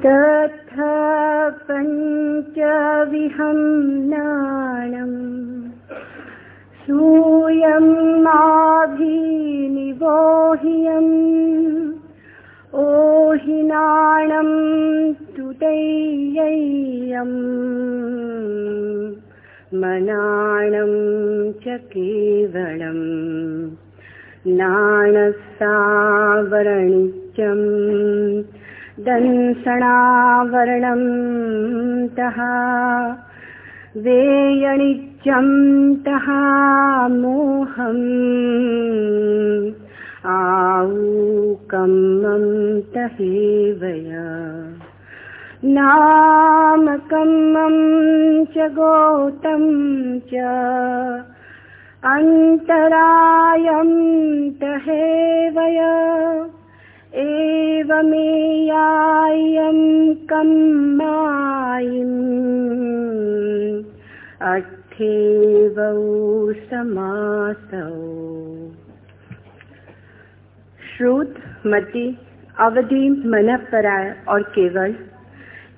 तथा पञ्चविहं नाणम् सूयं माभि निवोहियम् ओहि नाणं तु तैयैयम् मनाणं च केवलम् नाणसावरणिचम् दंसणावरणं तः। वेयणित्यं तः मोहम्। आऊकम्मं तहेवय नामकम्मं च गोतं च। अन्तरायं तहेवय एवमेयायं कम्मायिम् अर्थेवौ समासौ। श्रुत, मति, अवधि मन पराय और केवल,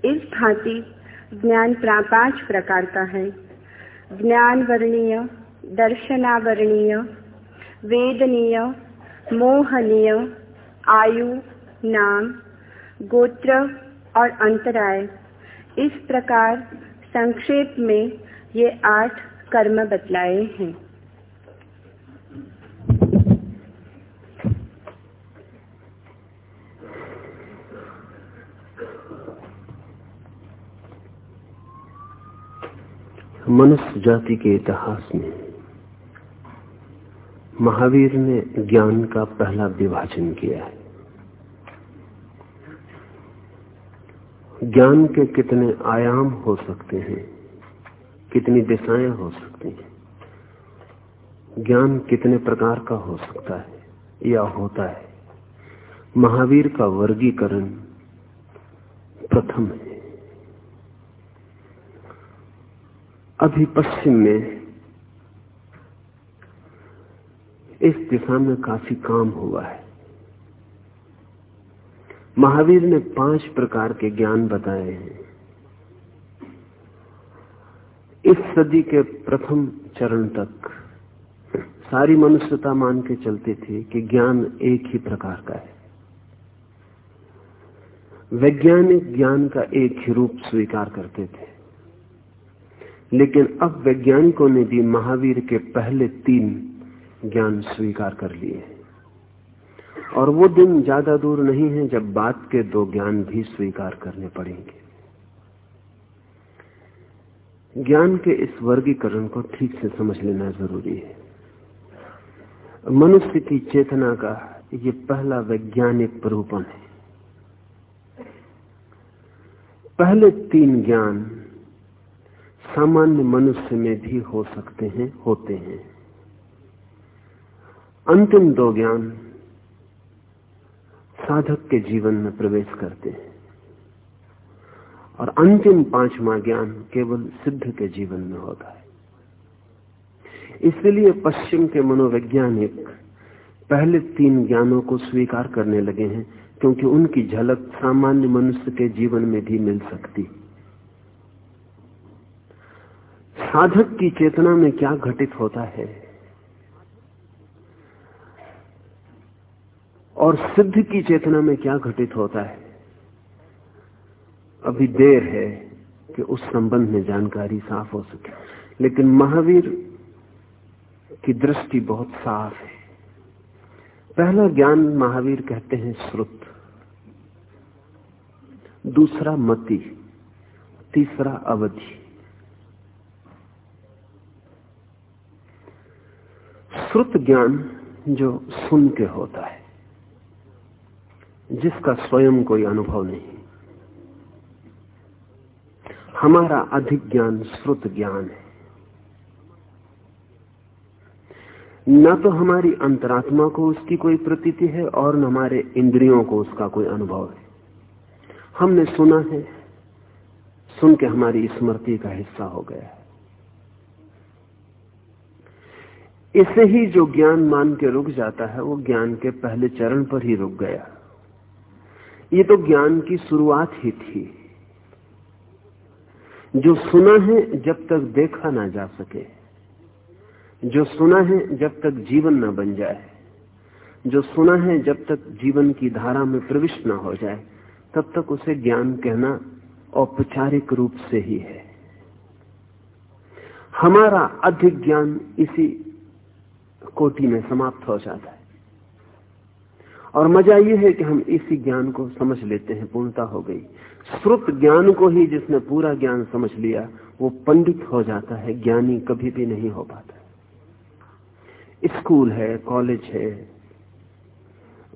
इस भांति ज्ञान पाँच प्रकार का है। ज्ञान वर्णीय, दर्शनावरणीय, वेदनीय, मोहनीय आयु, नाम, गोत्र और अंतराय। इस प्रकार संक्षेप में ये आठ कर्म बतलाए हैं। मनुष्य जाति के इतिहास में महावीर ने ज्ञान का पहला विभाजन किया है। ज्ञान के कितने आयाम हो सकते हैं, कितनी दिशाएँ हो सकती हैं, ज्ञान कितने प्रकार का हो सकता है या होता है। महावीर का वर्गीकरण प्रथम है। अभी पश्चिम में इस दिशा में काफ़ी काम हुआ है। महावीर ने पाँच प्रकार के ज्ञान बताए हैं। इस सदी के प्रथम चरण तक सारी मनुष्यता मान के चलती थी कि ज्ञान एक ही प्रकार का है। वैज्ञानिक ज्ञान का एक ही रूप स्वीकार करते थे। लेकिन अब वैज्ञानिकों ने भी महावीर के पहले तीन ज्ञान स्वीकार कर लिए और वो दिन ज़्यादा दूर नहीं है जब बात के दो ज्ञान भी स्वीकार करने पड़ेंगे। ज्ञान के इस वर्गीकरण को ठीक से समझ लेना ज़रूरी है। मनुष्य की चेतना का ये पहला वैज्ञानिक प्ररूपण है। पहले तीन ज्ञान सामान्य मनुष्य में भी हो सकते हैं, होते हैं। अंतिम दो ज्ञान साधक के जीवन में प्रवेश करते हैं। और अंतिम पांचवा ज्ञान केवल सिद्ध के जीवन में होता है। इसलिए पश्चिम के मनोवैज्ञानिक पहले तीन ज्ञानों को स्वीकार करने लगे हैं, क्योंकि उनकी झलक सामान्य मनुष्य के जीवन में भी मिल सकती। साधक की चेतना में क्या घटित होता है? और सिद्ध की चेतना में क्या घटित होता है? अभी देर है कि उस संबंध में जानकारी साफ़ हो सके। लेकिन महावीर की दृष्टि बहुत साफ़ है। पहला ज्ञान महावीर कहते हैं श्रुत। दूसरा मति। तीसरा अवधि। श्रुत ज्ञान जो सुन के होता है। जिसका स्वयं कोई अनुभव नहीं। हमारा अधिक ज्ञान श्रुत ज्ञान है। न तो हमारी अंतरात्मा को उसकी कोई प्रतीति है और न हमारे इंद्रियों को उसका कोई अनुभव है। हमने सुना है सुन के हमारी स्मृति का हिस्सा हो गया है। इसे ही जो ज्ञान मान के रुक जाता है, वो ज्ञान के पहले चरण पर ही रुक गया। ये तो ज्ञान की शुरुआत ही थी। जो सुना है, जब तक देखा ना जा सके। जो सुना है, जब तक जीवन ना बन जाए। जो सुना है, जब तक जीवन की धारा में प्रविष्ट ना हो जाए, तब तक उसे ज्ञान कहना औपचारिक रूप से ही है। हमारा अधिक ज्ञान इसी कोटि में समाप्त हो जाता है। और मज़ा यह है कि हम इसी ज्ञान को समझ लेते हैं, पूर्णता हो गई। श्रुत ज्ञान को ही जिसने पूरा ज्ञान समझ लिया, वो पंडित हो जाता है, ज्ञानी कभी भी नहीं हो पाता। स्कूल है, कॉलेज है,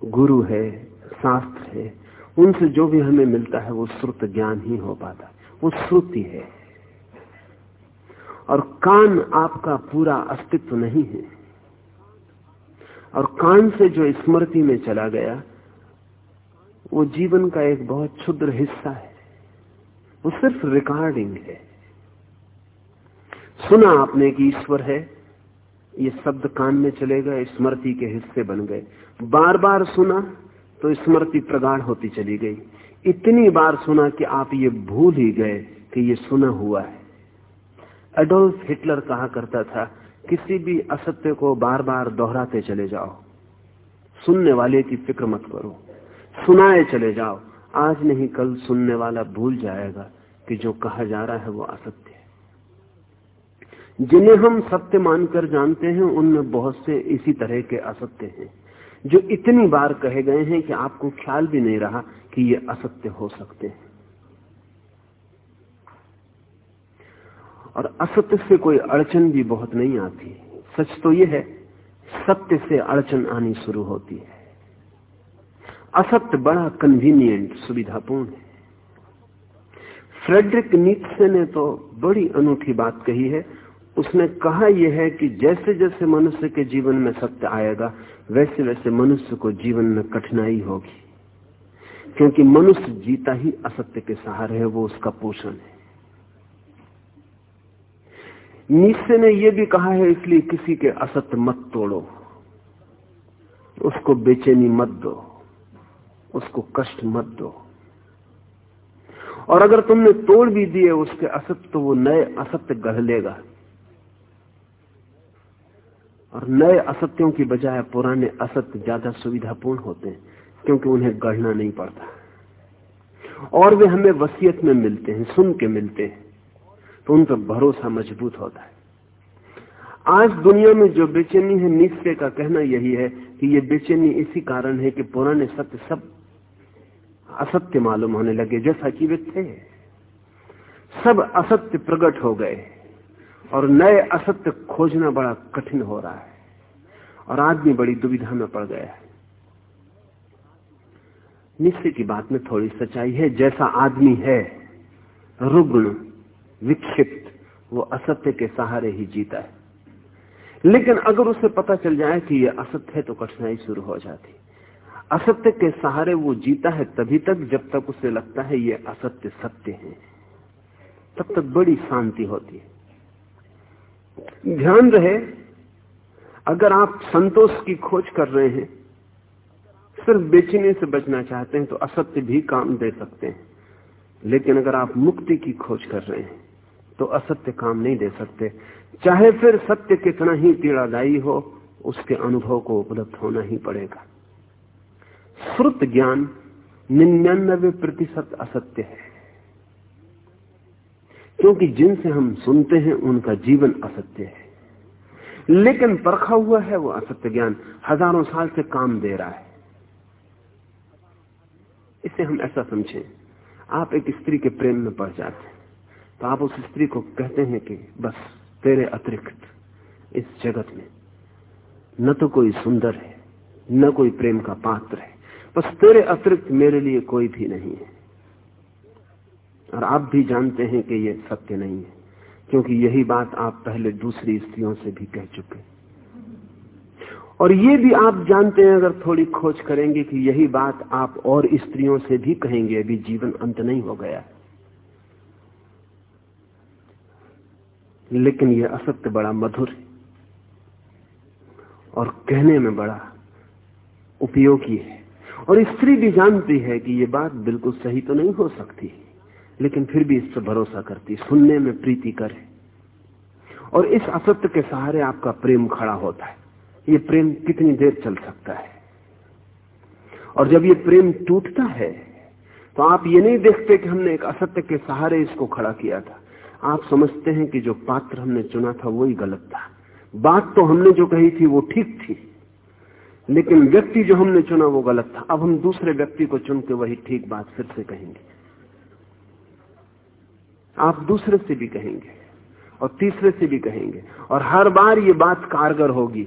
गुरु है, शास्त्र है, उनसे जो भी हमें मिलता है, वो श्रुत ज्ञान ही हो पाता है। वो श्रुति है। और कान आपका पूरा अस्तित्व नहीं है। और कान से जो स्मृति में चला गया, वो जीवन का एक बहुत क्षुद्र हिस्सा है। वो सिर्फ़ रिकॉर्डिंग है। सुना आपने कि ईश्वर है, ये शब्द कान में चले गए, स्मृति के हिस्से बन गए। बार बार सुना तो स्मृति प्रगाढ़ होती चली गई। इतनी बार सुना कि आप ये भूल ही गए कि ये सुना हुआ है। एडोल्फ हिटलर कहा करता था किसी भी असत्य को बार बार दोहराते चले जाओ। सुनने वाले की फ़िक्र मत करो। सुनाए चले जाओ। आज नहीं, कल सुनने वाला भूल जाएगा कि जो कहा जा रहा है वो असत्य है। जिन्हें हम सत्य मानकर जानते हैं, उनमें बहुत से इसी तरह के असत्य हैं, जो इतनी बार कहे गए हैं कि आपको ख्याल भी नहीं रहा कि ये असत्य हो सकते हैं। और असत्य से कोई अड़चन भी बहुत नहीं आती। सच तो यह है, सत्य से अड़चन आनी शुरू होती है। असत्य बड़ा कन्वीनियंट सुविधापूर्ण है। फ्रेडरिक नीत्से ने तो बड़ी अनूठी बात कही है। उसने कहा यह है कि जैसे जैसे मनुष्य के जीवन में सत्य आएगा, वैसे वैसे मनुष्य को जीवन में कठिनाई होगी। क्योंकि मनुष्य जीता ही असत्य के सहारे है, वो उसका पोषण है। नीचे ने यह भी कहा है, इसलिए किसी के असत्य मत तोड़ो, उसको बेचैनी मत दो, उसको कष्ट मत दो। और अगर तुमने तोड़ भी दिए उसके असत्य तो वो नए असत्य गढ़ लेगा। और नए असत्यों की बजाय पुराने असत्य ज़्यादा सुविधापूर्ण होते हैं, क्योंकि उन्हें गढ़ना नहीं पड़ता। और वे हमें वसीयत में मिलते हैं, सुन के मिलते हैं। तो उन पर भरोसा मज़बूत होता है। आज दुनिया में जो बेचैनी है निश्चय का कहना यही है कि ये बेचैनी इसी कारण है कि पुराने सत्य सब असत्य मालूम होने लगे, जैसा कि वे थे। सब असत्य प्रकट हो गए और नए असत्य खोजना बड़ा कठिन हो रहा है और आदमी बड़ी दुविधा में पड़ गया है। निश्चय की बात में थोड़ी सच्चाई है, जैसा आदमी है, रुग्ण विक्षिप्त, वो असत्य के सहारे ही जीता है। लेकिन अगर उसे पता चल जाए कि यह असत्य है तो कठिनाई शुरू हो जाती। असत्य के सहारे वो जीता है तभी तक जब तक उसे लगता है ये असत्य सत्य है। तब तक बड़ी शांति होती है। ध्यान रहे, अगर आप संतोष की खोज कर रहे हैं, सिर्फ़ बेचने से बचना चाहते हैं तो असत्य भी काम दे सकते हैं। लेकिन अगर आप मुक्ति की खोज कर रहे हैं तो असत्य काम नहीं दे सकते। चाहे फिर सत्य कितना ही पीड़ादायी हो, उसके अनुभव को उपलब्ध होना ही पड़ेगा। श्रुत ज्ञान निन्यानबे प्रतिशत असत्य है। क्योंकि जिनसे हम सुनते हैं, उनका जीवन असत्य है। लेकिन परखा हुआ है वो असत्य ज्ञान हज़ारों साल से काम दे रहा है। इसे हम ऐसा समझें, आप एक स्त्री के प्रेम में पड़ जाते हैं। तो आप उस स्त्री को कहते हैं कि बस तेरे अतिरिक्त इस जगत में न तो कोई सुंदर है, न कोई प्रेम का पात्र है। बस तेरे अतिरिक्त मेरे लिए कोई भी नहीं है। और आप भी जानते हैं कि यह सत्य नहीं है, क्योंकि यही बात आप पहले दूसरी स्त्रियों से भी कह चुके और ये भी आप जानते हैं, अगर थोड़ी खोज करेंगे कि यही बात आप और स्त्रियों से भी कहेंगे, अभी जीवन अंत नहीं हो गया। है लेकिन यह असत्य बड़ा मधुर है। और कहने में बड़ा उपयोगी है। और स्त्री भी जानती है कि ये बात बिल्कुल सही तो नहीं हो सकती, लेकिन फिर भी इस पर भरोसा करती सुनने में प्रीति करे और इस असत्य के सहारे आपका प्रेम खड़ा होता है। ये प्रेम कितनी देर चल सकता है? और जब ये प्रेम टूटता है तो आप ये नहीं देखते कि हमने एक असत्य के सहारे इसको खड़ा किया था। आप समझते हैं कि जो पात्र हमने चुना था वही गलत था। बात तो हमने जो कही थी वो ठीक थी, लेकिन व्यक्ति जो हमने चुना वो गलत था। अब हम दूसरे व्यक्ति को चुन के वही ठीक बात फिर से कहेंगे। आप दूसरे से भी कहेंगे और तीसरे से भी कहेंगे, और हर बार ये बात कारगर होगी,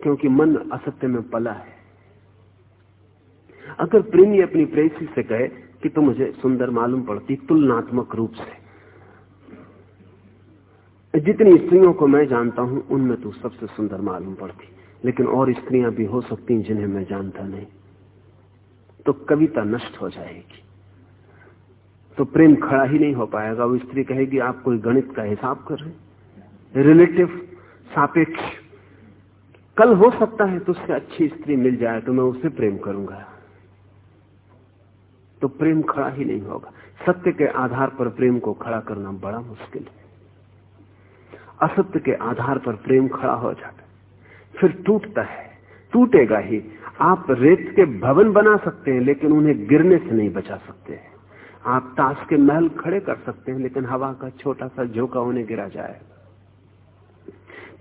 क्योंकि मन असत्य में पला है। अगर प्रेमी अपनी प्रेसी से कहे कि तो मुझे सुंदर मालूम पड़ती तुलनात्मक रूप से। जितनी स्त्रियों को मैं जानता हूँ, उनमें तू सबसे सुंदर मालूम पड़ती। लेकिन और स्त्रियाँ भी हो सकती जिन्हें मैं जानता नहीं। तो कविता नष्ट हो जाएगी। तो प्रेम खड़ा ही नहीं हो पाएगा। वो स्त्री कहेगी, आप कोई गणित का हिसाब कर रहे रिलेटिव सापेक्ष। कल हो सकता है तुझसे अच्छी स्त्री मिल जाए तो मैं उससे प्रेम करूँगा। तो प्रेम खड़ा ही नहीं होगा। सत्य के आधार पर प्रेम को खड़ा करना बड़ा मुश्किल है। असत्य के आधार पर प्रेम खड़ा हो जाता फिर टूटता है। टूटेगा ही। आप रेत के भवन बना सकते हैं, लेकिन उन्हें गिरने से नहीं बचा सकते हैं। आप ताश के महल खड़े कर सकते हैं, लेकिन हवा का छोटा सा झोंका उन्हें गिरा जाए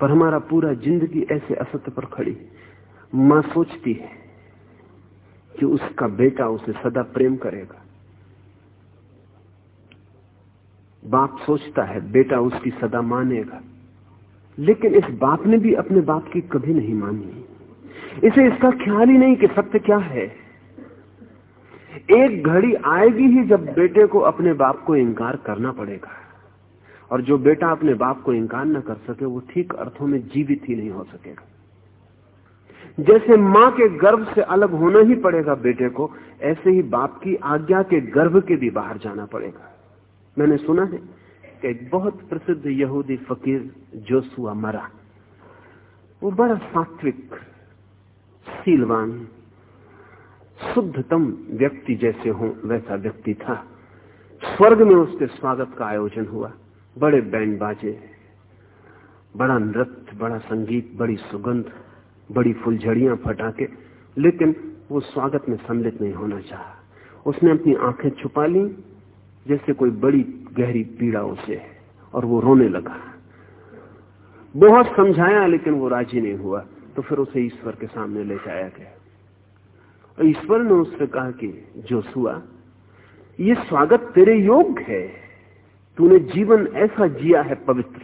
पर हमारा पूरा ज़िंदगी ऐसे असत्य पर खड़ी माँ सोचती है कि उसका बेटा उसे सदा प्रेम करेगा। बाप सोचता है, बेटा उसकी सदा मानेगा। लेकिन इस बाप ने भी अपने बाप की कभी नहीं मानी। इसे इसका ख्याल ही नहीं कि सत्य क्या है। एक घड़ी आएगी ही जब बेटे को अपने बाप को इंकार करना पड़ेगा। और जो बेटा अपने बाप को इंकार न कर सके, वो ठीक अर्थों में जीवित ही नहीं हो सकेगा। जैसे माँ के गर्भ से अलग होना ही पड़ेगा बेटे को, ऐसे ही बाप की आज्ञा के गर्भ के भी बाहर जाना पड़ेगा। मैंने सुना है कि एक बहुत प्रसिद्ध यहूदी फकीर जोसुआ मरा। वो बड़ा सात्विक, सीलवान, शुद्धतम व्यक्ति जैसे हो वैसा व्यक्ति था। स्वर्ग में उसके स्वागत का आयोजन हुआ। बड़े बैंड बाजे, बड़ा नृत्य, बड़ा संगीत, बड़ी सुगंध। बड़ी फुलझड़ियाँ फटा के लेकिन वो स्वागत में सम्मिलित नहीं होना चाहा। उसने अपनी आँखें छुपा ली, जैसे कोई बड़ी गहरी पीड़ा उसे है, और वो रोने लगा। बहुत समझाया, लेकिन वो राज़ी नहीं हुआ तो फिर उसे ईश्वर के सामने ले जाया गया। ईश्वर ने उससे कहा कि, जोसुआ, ये स्वागत तेरे योग्य है। तूने जीवन ऐसा जिया है पवित्र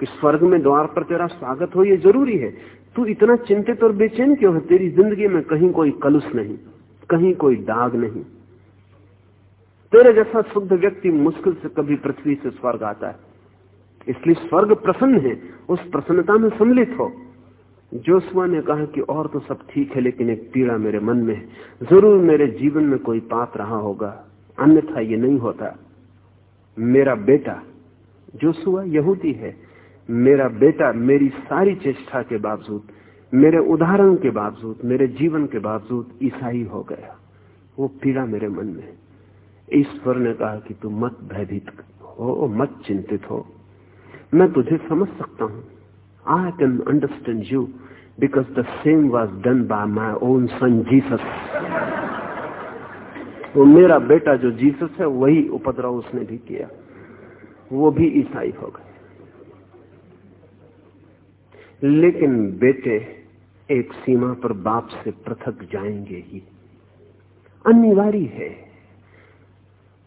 कि स्वर्ग में द्वार पर तेरा स्वागत हो, ये ज़रूरी है। तू इतना चिंतित और बेचैन क्यों है? तेरी ज़िंदगी में कहीं कोई कलुष नहीं, कहीं कोई दाग नहीं। तेरे जैसा शुद्ध व्यक्ति मुश्किल से कभी पृथ्वी से स्वर्ग आता है। इसलिए स्वर्ग प्रसन्न है, उस प्रसन्नता में सम्मिलित हो। जोसुआ ने कहा कि और तो सब ठीक है, लेकिन एक पीड़ा मेरे मन में है। ज़रूर मेरे जीवन में कोई पाप रहा होगा, अन्यथा ये नहीं होता। मेरा बेटा, जोसुआ यहूदी है मेरा बेटा मेरी सारी चेष्टा के बावजूद, मेरे उदाहरण के बावजूद, मेरे जीवन के बावजूद ईसाई हो गया। वो पीड़ा मेरे मन में ईश्वर ने कहा कि तू मत भयभीत हो, मत चिंतित हो। मैं तुझे समझ सकता हूँ। I can understand you because the same was done by my own son Jesus वो मेरा बेटा जो जीसस है, वही उपद्रव उसने भी किया। वो भी ईसाई हो गए लेकिन बेटे, एक सीमा पर बाप से पृथक जाएँगे ही। अनिवार्य है।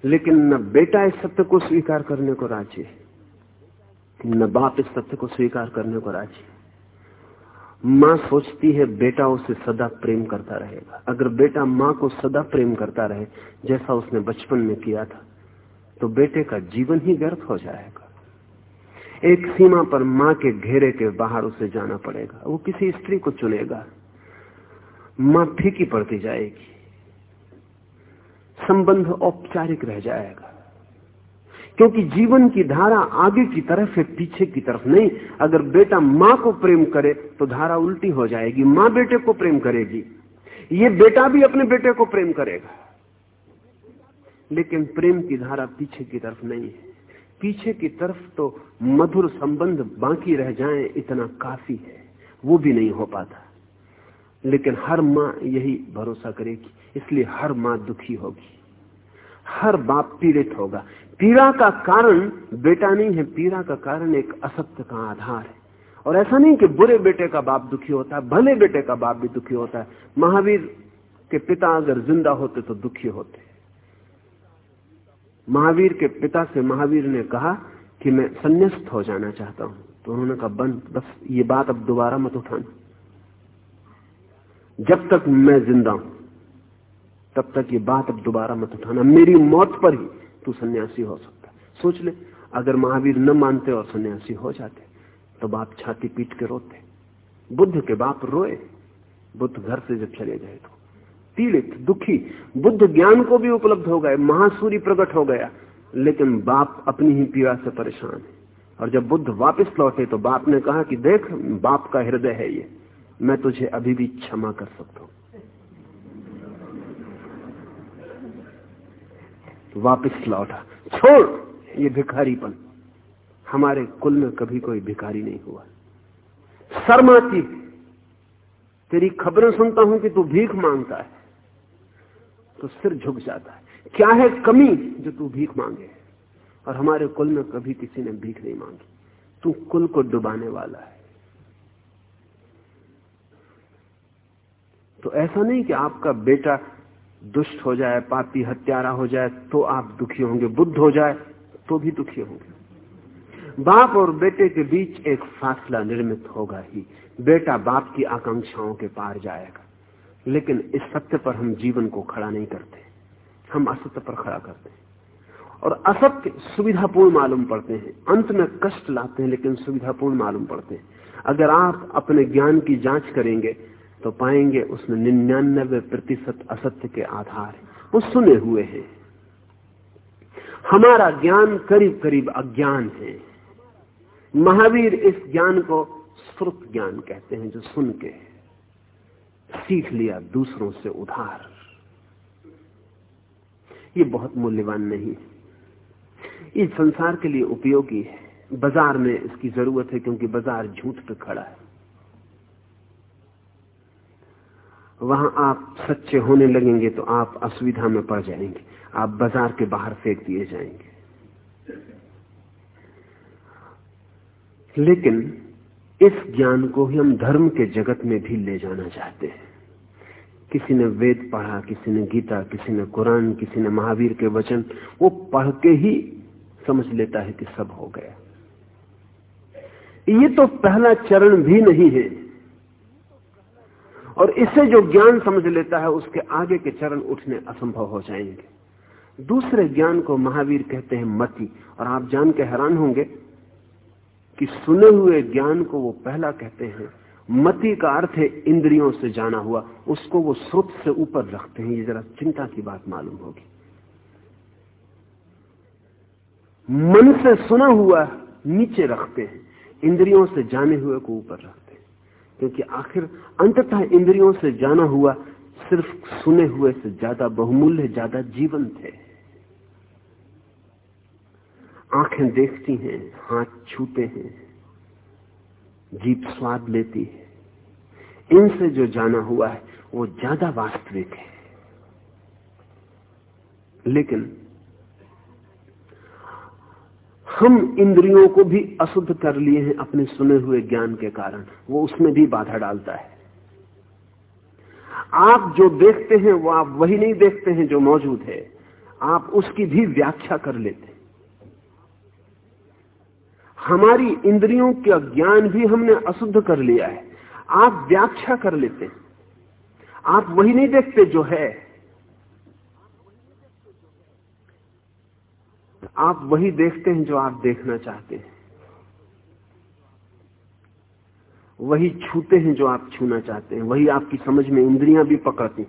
लेकिन न बेटा इस सत्य को स्वीकार करने को राज़ी, न बाप इस सत्य को स्वीकार करने को राज़ी। माँ सोचती है बेटा उसे सदा प्रेम करता रहेगा। अगर बेटा माँ को सदा प्रेम करता रहे, जैसा उसने बचपन में किया था तो बेटे का जीवन ही व्यर्थ हो जाएगा। एक सीमा पर माँ के घेरे के बाहर उसे जाना पड़ेगा। वो किसी स्त्री को चुनेगा। माँ फीकी पड़ती जाएगी। संबंध औपचारिक रह जाएगा। क्योंकि जीवन की धारा आगे की तरफ़ है, पीछे की तरफ़ नहीं। अगर बेटा माँ को प्रेम करे तो धारा उल्टी हो जाएगी। माँ बेटे को प्रेम करेगी। ये बेटा भी अपने बेटे को प्रेम करेगा। लेकिन प्रेम की धारा पीछे की तरफ़ नहीं है। पीछे की तरफ़ तो मधुर संबंध बाकी रह जाएँ इतना काफ़ी है, वो भी नहीं हो पाता। लेकिन हर माँ यही भरोसा करेगी, इसलिए हर माँ दुखी होगी। हर बाप पीड़ित होगा। पीड़ा का कारण बेटा नहीं है, पीड़ा का कारण एक असत्य का आधार है। और ऐसा नहीं कि बुरे बेटे का बाप दुखी होता है, भले बेटे का बाप भी दुखी होता है। महावीर के पिता अगर ज़िंदा होते तो दुखी होते। महावीर के पिता से महावीर ने कहा कि मैं संन्यास्त हो जाना चाहता हूँ। तो उन्होंने कहा, बंद, बस ये बात अब दोबारा मत उठाना। जब तक मैं ज़िंदा हूँ, तब तक ये बात अब दोबारा मत उठाना। मेरी मौत पर ही तू सन्यासी हो सकता सोच ले, अगर महावीर न मानते और सन्यासी हो जाते तो बाप छाती पीट के रोते। बुद्ध के बाप रोए, बुद्ध घर से जब चले गए तो। पीड़ित, दुखी, बुद्ध ज्ञान को भी उपलब्ध हो गए, महासूरी प्रकट हो गया। लेकिन बाप अपनी ही पीड़ा से परेशान है। और जब बुद्ध वापस लौटे तो बाप ने कहा कि देख, बाप का हृदय है ये, मैं तुझे अभी भी क्षमा कर सकता हूँ। वापस लौटा। छोड़ ये भिखारीपन। हमारे कुल में कभी कोई भिखारी नहीं हुआ। शर्माती तेरी खबरें सुनता हूँ कि तू भीख माँगता है। तो सिर झुक जाता है। क्या है कमी जो तू भीख मांगे? और हमारे कुल में कभी किसी ने भीख नहीं मांगी। तू कुल को डुबाने वाला है। तो ऐसा नहीं कि आपका बेटा दुष्ट हो जाए, पापी, हत्यारा हो जाए तो आप दुखी होंगे, बुद्ध हो जाए तो भी दुखी होंगे। बाप और बेटे के बीच एक फासला निर्मित होगा ही। बेटा बाप की आकांक्षाओं के पार जाएगा। लेकिन इस सत्य पर हम जीवन को खड़ा नहीं करते। हम असत्य पर खड़ा करते हैं। और असत्य सुविधापूर्ण मालूम पड़ते हैं। अंत में कष्ट लाते हैं, लेकिन सुविधापूर्ण मालूम पड़ते हैं। अगर आप अपने ज्ञान की जाँच करेंगे तो पाएँगे उसमें निन्यानबे प्रतिशत असत्य के आधार वो सुने हुए हैं। हमारा ज्ञान करीब करीब अज्ञान है। महावीर इस ज्ञान को श्रुत ज्ञान कहते हैं, जो सुन के सीख लिया, दूसरों से उधार। ये बहुत मूल्यवान नहीं। ये संसार के लिए उपयोगी है। बाज़ार में इसकी ज़रूरत है क्योंकि बाज़ार झूठ पे खड़ा है। वहाँ आप सच्चे होने लगेंगे तो आप असुविधा में पड़ जाएँगे। आप बाज़ार के बाहर फेंक दिए जाएँगे। लेकिन इस ज्ञान को ही हम धर्म के जगत में भी ले जाना चाहते हैं। किसी ने वेद पढ़ा, किसी ने गीता, किसी ने कुरान, किसी ने महावीर के वचन, वो पढ़ के ही समझ लेता है कि सब हो गया। ये तो पहला चरण भी नहीं है। और इससे जो ज्ञान समझ लेता है, उसके आगे के चरण उठने असंभव हो जाएँगे। दूसरे ज्ञान को महावीर कहते हैं मति, और आप जान के हैरान होंगे कि सुने हुए ज्ञान को वो पहला कहते हैं। मति का अर्थ है इंद्रियों से जाना हुआ। उसको वो श्रुत से ऊपर रखते हैं। ये जरा चिंता की बात मालूम होगी। मन से सुना हुआ नीचे रखते हैं। इंद्रियों से जाने हुए को ऊपर रखते हैं। क्योंकि आखिर अंततः इंद्रियों से जाना हुआ सिर्फ़ सुने हुए से ज़्यादा बहुमूल्य, ज़्यादा जीवंत है। आँखें देखती हैं, हाथ छूते हैं जीप स्वाद लेती है। इनसे जो जाना हुआ है, वो ज़्यादा वास्तविक है। लेकिन हम इंद्रियों को भी अशुद्ध कर लिए हैं अपने सुने हुए ज्ञान के कारण। वो उसमें भी बाधा डालता है। आप जो देखते हैं, वो आप वही नहीं देखते हैं जो मौजूद है। आप उसकी भी व्याख्या कर लेते हैं। हमारी इंद्रियों का ज्ञान भी हमने अशुद्ध कर लिया है। आप व्याख्या कर लेते हैं। आप वही नहीं देखते जो है। आप वही देखते हैं जो आप देखना चाहते हैं। वही छूते हैं जो आप छूना चाहते हैं। वही आपकी समझ में इंद्रियाँ भी पकड़ती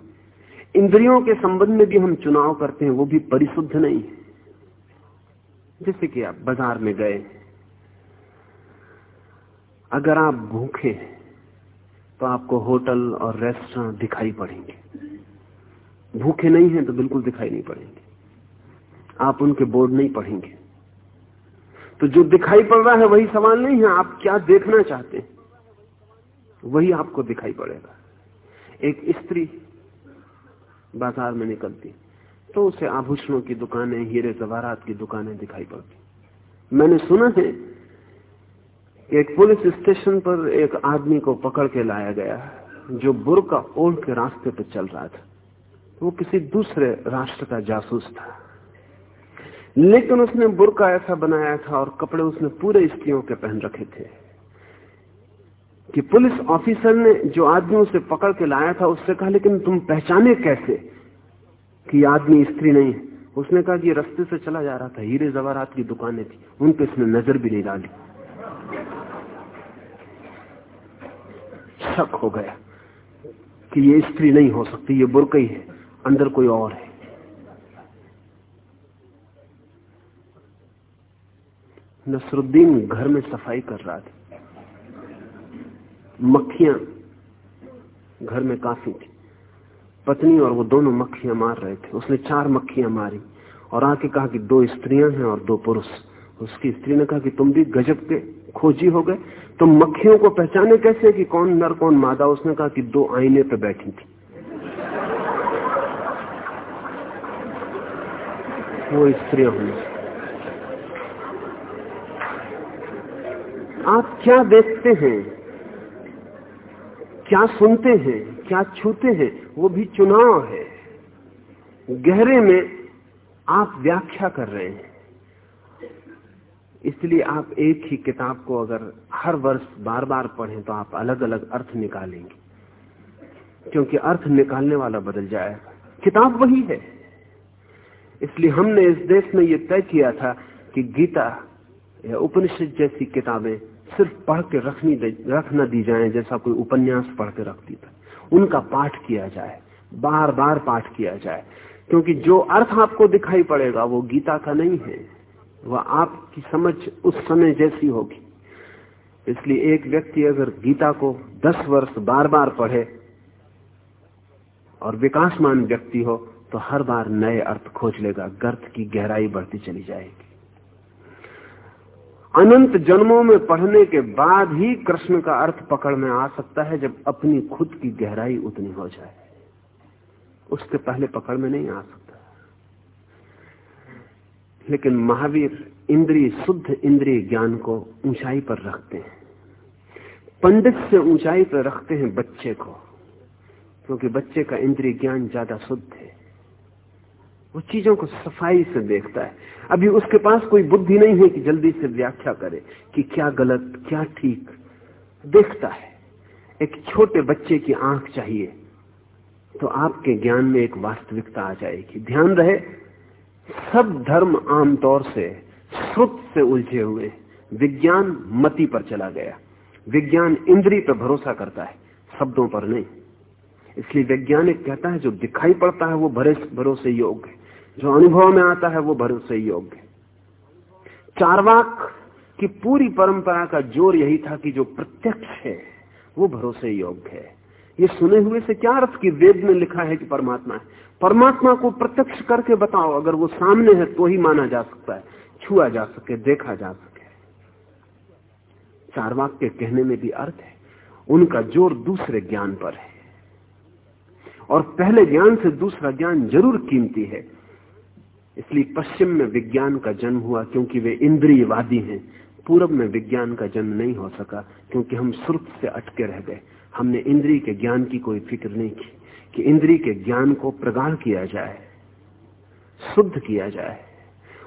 इंद्रियों के संबंध में भी हम चुनाव करते हैं, वो भी परिशुद्ध नहीं है। जैसे कि आप बाज़ार में गए अगर आप भूखे हैं तो आपको होटल और रेस्टोरेंट दिखाई पड़ेंगे। भूखे नहीं हैं तो बिल्कुल दिखाई नहीं पड़ेंगे। आप उनके बोर्ड नहीं पढ़ेंगे। तो जो दिखाई पड़ रहा है, वही सवाल नहीं है। आप क्या देखना चाहते हैं? वही आपको दिखाई पड़ेगा। एक स्त्री बाज़ार में निकलती तो उसे आभूषणों की दुकानें, हीरे जवारात की दुकानें दिखाई पड़ती। मैंने सुना है एक पुलिस स्टेशन पर एक आदमी को पकड़ के लाया गया, जो बुरका ओढ़ के रास्ते पर चल रहा था। वो किसी दूसरे राष्ट्र का जासूस था। लेकिन उसने बुरका ऐसा बनाया था और कपड़े उसने पूरे स्त्रियों के पहन रखे थे कि पुलिस ऑफिसर ने जो आदमी उसे पकड़ के लाया था, उससे कहा, लेकिन तुम पहचाने कैसे कि आदमी स्त्री नहीं उसने कहा कि रास्ते से चला जा रहा था, हीरे जवारात की दुकानें थी, उन पर इसने नज़र भी नहीं डाली। शक हो गया कि ये स्त्री नहीं हो सकती, ये बुरकई है, अंदर कोई और है। नसरुद्दीन घर में सफ़ाई कर रहा था। मक्खियाँ घर में काफ़ी थी। पत्नी और वो दोनों मक्खियाँ मार रहे थे। उसने चार मक्खियाँ मारी और आके कहा कि दो स्त्रियाँ हैं और दो पुरुष। उसकी स्त्री ने कहा कि तुम भी गजब के खोजी हो गए। तो मक्खियों को पहचाने कैसे कि कौन नर, कौन मादा? उसने कहा कि दो आईने पे बैठी थी। वो स्त्रियाँ हुई आप क्या देखते हैं? क्या सुनते हैं? क्या छूते हैं? वो भी चुनाव है। गहरे में आप व्याख्या कर रहे हैं। इसलिए आप एक ही किताब को अगर हर वर्ष बार बार पढ़ें तो आप अलग अलग अर्थ निकालेंगे। क्योंकि अर्थ निकालने वाला बदल जाएगा। किताब वही है। इसलिए हमने इस देश में यह तय किया था कि गीता या उपनिषद जैसी किताबें सिर्फ़ पढ़ के रखनी रख न दी जाए जैसा कोई उपन्यास पढ़ के रखती था। उनका पाठ किया जाए। बार बार पाठ किया जाए। क्योंकि जो अर्थ आपको दिखाई पड़ेगा वो गीता का नहीं है। वह आपकी समझ उस समय जैसी होगी। इसलिए एक व्यक्ति अगर गीता को दस वर्ष बार बार पढ़े और विकासमान व्यक्ति हो तो हर बार नए अर्थ खोज लेगा गर्थ की गहराई बढ़ती चली जाएगी। अनंत जन्मों में पढ़ने के बाद ही कृष्ण का अर्थ पकड़ में आ सकता है, जब अपनी खुद की गहराई उतनी हो जाए। उसके पहले पकड़ में नहीं आ सकता। लेकिन महावीर इंद्रिय, शुद्ध इंद्रिय ज्ञान को ऊंचाई पर रखते हैं। पंडित से ऊंचाई पर रखते हैं बच्चे को, क्योंकि बच्चे का इंद्रिय ज्ञान ज़्यादा शुद्ध है। वो चीज़ों को सफ़ाई से देखता है। अभी उसके पास कोई बुद्धि नहीं है कि जल्दी से व्याख्या करे कि क्या गलत, क्या ठीक। देखता है। एक छोटे बच्चे की आँख चाहिए तो आपके ज्ञान में एक वास्तविकता आ जाएगी। ध्यान रहे सब धर्म आमतौर से श्रुत से उलझे हुए, विज्ञान मति पर चला गया। विज्ञान इंद्री पर भरोसा करता है, शब्दों पर नहीं। इसलिए वैज्ञानिक कहता है, जो दिखाई पड़ता है वो भरे, भरोसे योग्य है। जो अनुभव में आता है वो भरोसे योग्य है। चारवाक की पूरी परंपरा का ज़ोर यही था कि जो प्रत्यक्ष है, वो भरोसे योग्य है। ये सुने हुए से क्या अर्थ की वेद में लिखा है कि परमात्मा है? परमात्मा को प्रत्यक्ष करके बताओ, अगर वो सामने है तो ही माना जा सकता है, छुआ जा सके, देखा जा सके। चारवाक के कहने में भी अर्थ है, उनका ज़ोर दूसरे ज्ञान पर है। और पहले ज्ञान से दूसरा ज्ञान ज़रूर कीमती है। इसलिए पश्चिम में विज्ञान का जन्म हुआ क्योंकि वे इंद्रियवादी हैं। पूरब में विज्ञान का जन्म नहीं हो सका क्योंकि हम श्रुत से अटके रह गए। हमने इंद्री के ज्ञान की कोई फ़िक्र नहीं की, कि इंद्री के ज्ञान को प्रगाढ़ किया जाए, शुद्ध किया जाए,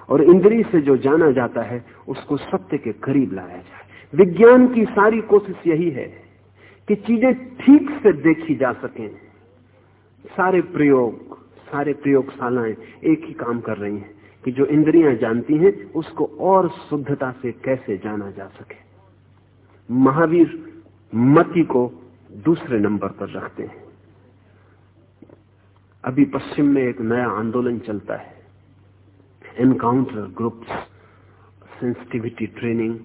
और इंद्री से जो जाना जाता है, उसको सत्य के करीब लाया जाए। विज्ञान की सारी कोशिश यही है कि चीज़ें ठीक से देखी जा सकें। सारे प्रयोग, सारे प्रयोगशालाएँ एक ही काम कर रही हैं कि जो इंद्रियाँ जानती हैं, उसको और शुद्धता से कैसे जाना जा सके। महावीर मति को दूसरे नंबर पर रखते हैं। अभी पश्चिम में एक नया आंदोलन चलता है। एनकाउंटर ग्रुप्स सेंसिटिविटी ट्रेनिंग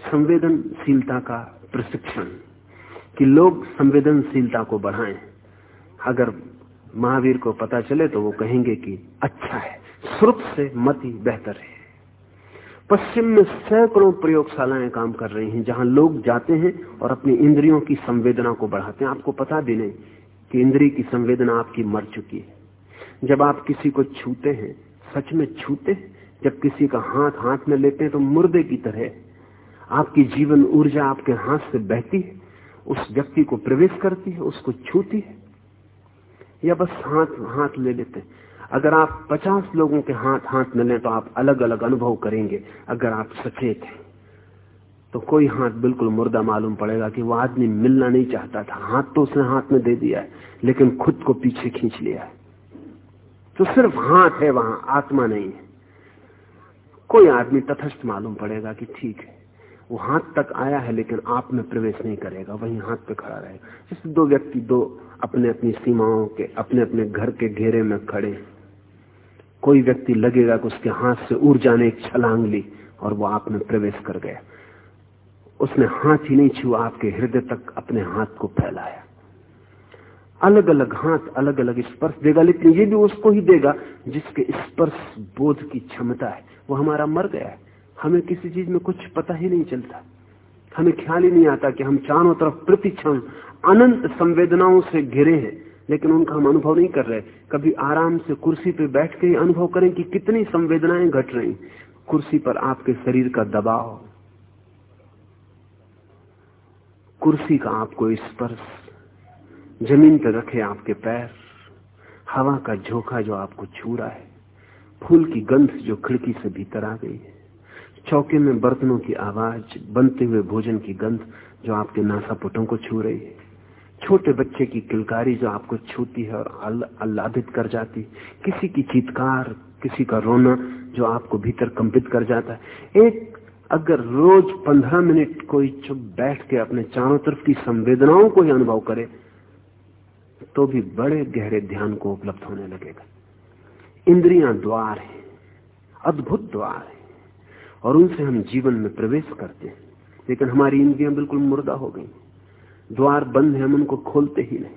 संवेदनशीलता का प्रशिक्षण, कि लोग संवेदनशीलता को बढ़ाएँ। अगर महावीर को पता चले तो वो कहेंगे कि अच्छा है, श्रुत से मति बेहतर है। पश्चिम में सैकड़ों प्रयोगशालाएँ काम कर रही हैं, जहाँ लोग जाते हैं और अपनी इंद्रियों की संवेदना को बढ़ाते हैं। आपको पता भी नहीं कि इंद्रिय की संवेदना आपकी मर चुकी है। जब आप किसी को छूते हैं, सच में छूते हैं, जब किसी का हाथ हाथ में लेते हैं तो मुर्दे की तरह आपकी जीवन ऊर्जा आपके हाथ से बहती है, उस व्यक्ति को प्रवेश करती है, उसको छूती है, या बस हाथ हाथ ले लेते हैं। अगर आप पचास लोगों के हाथ हाथ मिले तो आप अलग अलग अनुभव करेंगे, अगर आप सचेत हैं। तो कोई हाथ बिल्कुल मुर्दा मालूम पड़ेगा कि वो आदमी मिलना नहीं चाहता था। हाथ तो उसने हाथ में दे दिया है, लेकिन खुद को पीछे खींच लिया है। तो सिर्फ़ हाथ है वहाँ, आत्मा नहीं है। कोई आदमी तथस्थ मालूम पड़ेगा कि ठीक है, वो हाथ तक आया है, लेकिन आप में प्रवेश नहीं करेगा, वहीं हाथ पे खड़ा रहेगा। जैसे दो व्यक्ति दो अपने अपनी सीमाओं के अपने अपने घर के घेरे में खड़े कोई व्यक्ति लगेगा कि उसके हाथ से ऊर्जा ने एक छलांग ली और वो आप में प्रवेश कर गया। उसने हाथ ही नहीं छुआ, आपके हृदय तक अपने हाथ को फैलाया। अलग अलग हाथ अलग अलग स्पर्श देगा, लेकिन ये भी उसको ही देगा जिसके स्पर्श बोध की क्षमता है। वो हमारा मर गया है। हमें किसी चीज़ में कुछ पता ही नहीं चलता। हमें ख्याल ही नहीं आता कि हम चारों तरफ़ प्रति क्षण अनंत संवेदनाओं से घिरे हैं। लेकिन उनका हम अनुभव नहीं कर रहे। कभी आराम से कुर्सी पे बैठ के अनुभव करें कि कितनी संवेदनाएँ घट रही। कुर्सी पर आपके शरीर का दबाव, कुर्सी का आपको स्पर्श, ज़मीन पर रखे आपके पैर, हवा का झोंका जो आपको छू रहा है, फूल की गंध जो खिड़की से भीतर आ गई है, चौके में बर्तनों की आवाज़, बनते हुए भोजन की गंध जो आपके नासापुटों को छू रही है। छोटे बच्चे की किलकारी जो आपको छूती है और आह्लादित कर जाती, किसी की चीतकार, किसी का रोना जो आपको भीतर कंपित कर जाता है। एक, अगर रोज पंद्रह मिनट कोई चुप बैठ के अपने चारों तरफ़ की संवेदनाओं को ही अनुभव करे तो भी बड़े गहरे ध्यान को उपलब्ध होने लगेगा। इंद्रियाँ द्वार है, अद्भुत द्वार है, और उनसे हम जीवन में प्रवेश करते हैं। लेकिन हमारी इंद्रियाँ बिल्कुल मुर्दा हो गई। द्वार बंद है, हम उनको खोलते ही नहीं।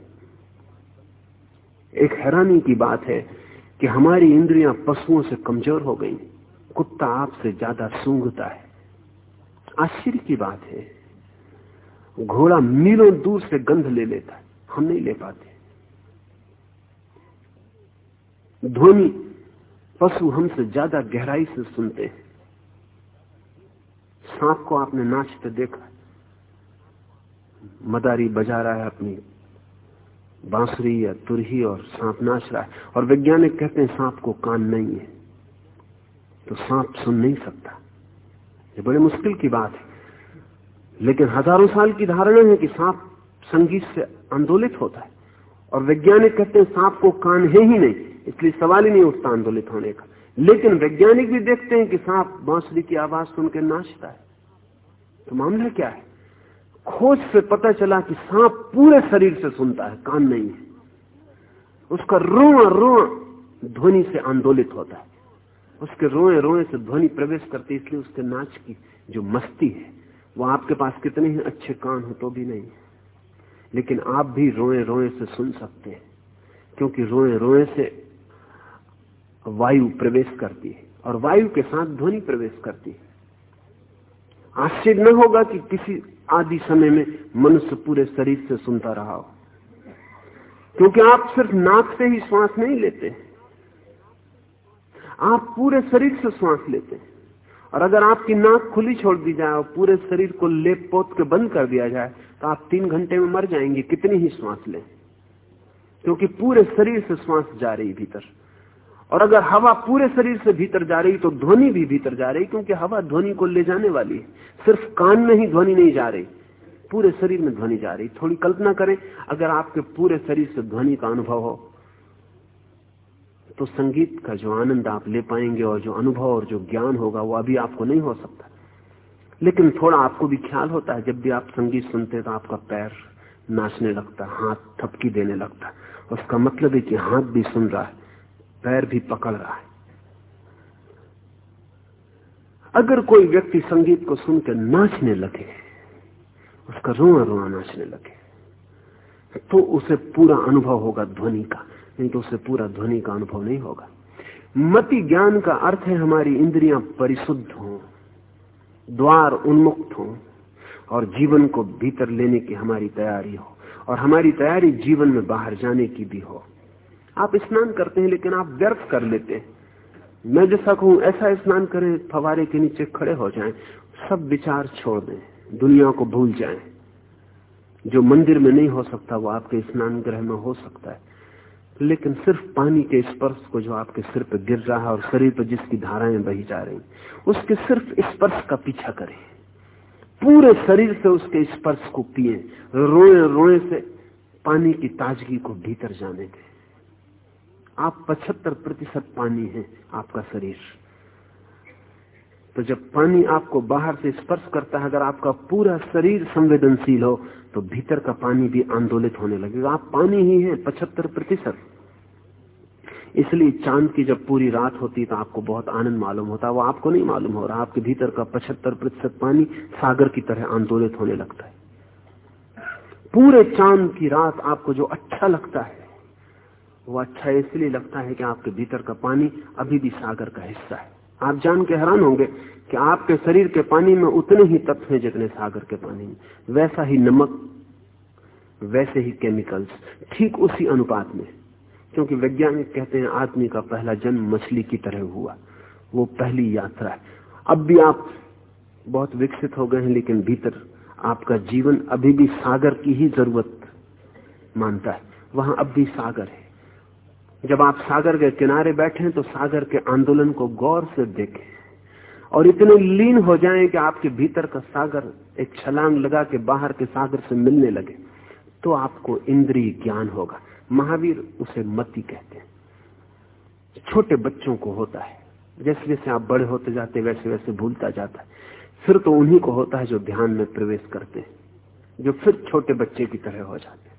एक हैरानी की बात है कि हमारी इंद्रियाँ पशुओं से कमज़ोर हो गई। कुत्ता आपसे ज़्यादा सूंघता है। आश्चर्य की बात है, घोड़ा मीलों दूर से गंध ले लेता है, हम नहीं ले पाते। ध्वनि, पशु हमसे ज़्यादा गहराई से सुनते हैं। सांप को आपने नाचते देखा मदारी बजा रहा है अपनी। बांसुरी या तुरही और सांप नाच रहा है। और वैज्ञानिक कहते हैं, सांप को कान नहीं है। तो सांप सुन नहीं सकता। ये बड़े मुश्किल की बात है। लेकिन हज़ारों साल की धारणा है कि सांप संगीत से आंदोलित होता है। और वैज्ञानिक कहते हैं, सांप को कान है ही नहीं। इसलिए सवाल ही नहीं उठता आंदोलित होने का। लेकिन वैज्ञानिक भी देखते हैं कि सांप बांसुरी की आवाज़ सुनकर नाचता है। तो मामला क्या है? खोज से पता चला कि सांप पूरे शरीर से सुनता है, कान नहीं है। उसका रोआ रोआ ध्वनि से आंदोलित होता है। उसके रोए रोए से ध्वनि प्रवेश करती इसलिए उसके नाच की जो मस्ती है, वो आपके पास कितने ही, अच्छे कान हो तो भी नहीं। लेकिन आप भी रोए रोए से सुन सकते हैं, क्योंकि रोए रोए से वायु प्रवेश करती है, और वायु के साथ ध्वनि प्रवेश करती है। आश्चर्य न होगा कि किसी आदि समय में मनुष्य पूरे शरीर से सुनता रहा हो। क्योंकि आप सिर्फ़ नाक से ही श्वास नहीं लेते। आप पूरे शरीर से श्वास लेते हैं। और अगर आपकी नाक खुली छोड़ दी जाए और पूरे शरीर को लेप पोत के बंद कर दिया जाए तो आप तीन घंटे में मर जाएँगे, कितनी ही श्वास लें। क्योंकि पूरे शरीर से श्वास जा रही भीतर। और अगर हवा पूरे शरीर से भीतर जा रही तो ध्वनि भी भीतर जा रही, क्योंकि हवा ध्वनि को ले जाने वाली है। सिर्फ़ कान में ही ध्वनि नहीं जा रही, पूरे शरीर में ध्वनि जा रही। थोड़ी कल्पना करें, अगर आपके पूरे शरीर से ध्वनि का अनुभव हो तो संगीत का जो आनंद आप ले पाएँगे और जो अनुभव और जो ज्ञान होगा, वो अभी आपको नहीं हो सकता। लेकिन थोड़ा आपको भी ख्याल होता है, जब भी आप संगीत सुनते हैं तो आपका पैर नाचने लगता हाथ थपकी देने लगता उसका मतलब है कि हाथ भी सुन रहा है। पैर भी पकड़ रहा है। अगर कोई व्यक्ति संगीत को सुनकर नाचने लगे, उसका रोआ रोआ नाचने लगे तो उसे पूरा अनुभव होगा ध्वनि का, नहीं तो उसे पूरा ध्वनि का अनुभव नहीं होगा। मति ज्ञान का अर्थ है हमारी इंद्रियाँ परिशुद्ध हों, द्वार उन्मुक्त हों, और जीवन को भीतर लेने की हमारी तैयारी हो, और हमारी तैयारी जीवन में बाहर जाने की भी हो। आप स्नान करते हैं, लेकिन आप व्यर्थ कर लेते हैं। मैं जैसा कहूँ, ऐसा स्नान करें, फवारे के नीचे खड़े हो जाएँ। सब विचार छोड़ दें, दुनिया को भूल जाएँ। जो मंदिर में नहीं हो सकता, वो आपके स्नान ग्रह में हो सकता है। लेकिन सिर्फ़ पानी के स्पर्श को जो आपके सिर पर गिर रहा है और शरीर पर जिसकी धाराएँ बही जा रही उसके सिर्फ़ स्पर्श का पीछा करें। पूरे शरीर से उसके स्पर्श को पिए। रोए रोए से पानी की ताजगी को भीतर जाने दें। आप 75 प्रतिशत पानी है आपका शरीर। तो जब पानी आपको बाहर से स्पर्श करता है, अगर आपका पूरा शरीर संवेदनशील हो तो भीतर का पानी भी आंदोलित होने लगेगा। आप पानी ही है, पचहत्तर प्रतिशत। इसलिए चाँद की जब पूरी रात होती तो आपको बहुत आनंद मालूम होता वो आपको नहीं मालूम हो रहा, आपके भीतर का पचहत्तर प्रतिशत पानी सागर की तरह आंदोलित होने लगता है। पूरे चाँद की रात आपको जो अच्छा लगता है वो अच्छा इसलिए लगता है कि आपके भीतर का पानी अभी भी सागर का हिस्सा है। आप जान के हैरान होंगे कि आपके शरीर के पानी में उतने ही तत्व हैं जितने सागर के पानी में। वैसा ही नमक, वैसे ही केमिकल्स, ठीक उसी अनुपात में। क्योंकि वैज्ञानिक कहते हैं, आदमी का पहला जन्म मछली की तरह हुआ। वो पहली यात्रा है। अब भी आप बहुत विकसित हो गए हैं, लेकिन भीतर आपका जीवन अभी भी सागर की ही ज़रूरत मानता है। वहाँ अब भी सागर है। जब आप सागर के किनारे बैठे तो सागर के आंदोलन को गौर से देखें। और इतने लीन हो जाएँ कि आपके भीतर का सागर एक छलांग लगा के बाहर के सागर से मिलने लगे तो आपको इंद्रिय ज्ञान होगा। महावीर उसे मति कहते हैं। छोटे बच्चों को होता है। जैसे जैसे आप बड़े होते जाते वैसे वैसे भूलता जाता है। फिर तो उन्हीं को होता है जो ध्यान में प्रवेश करते हैं, जो फिर छोटे बच्चे की तरह हो जाते हैं।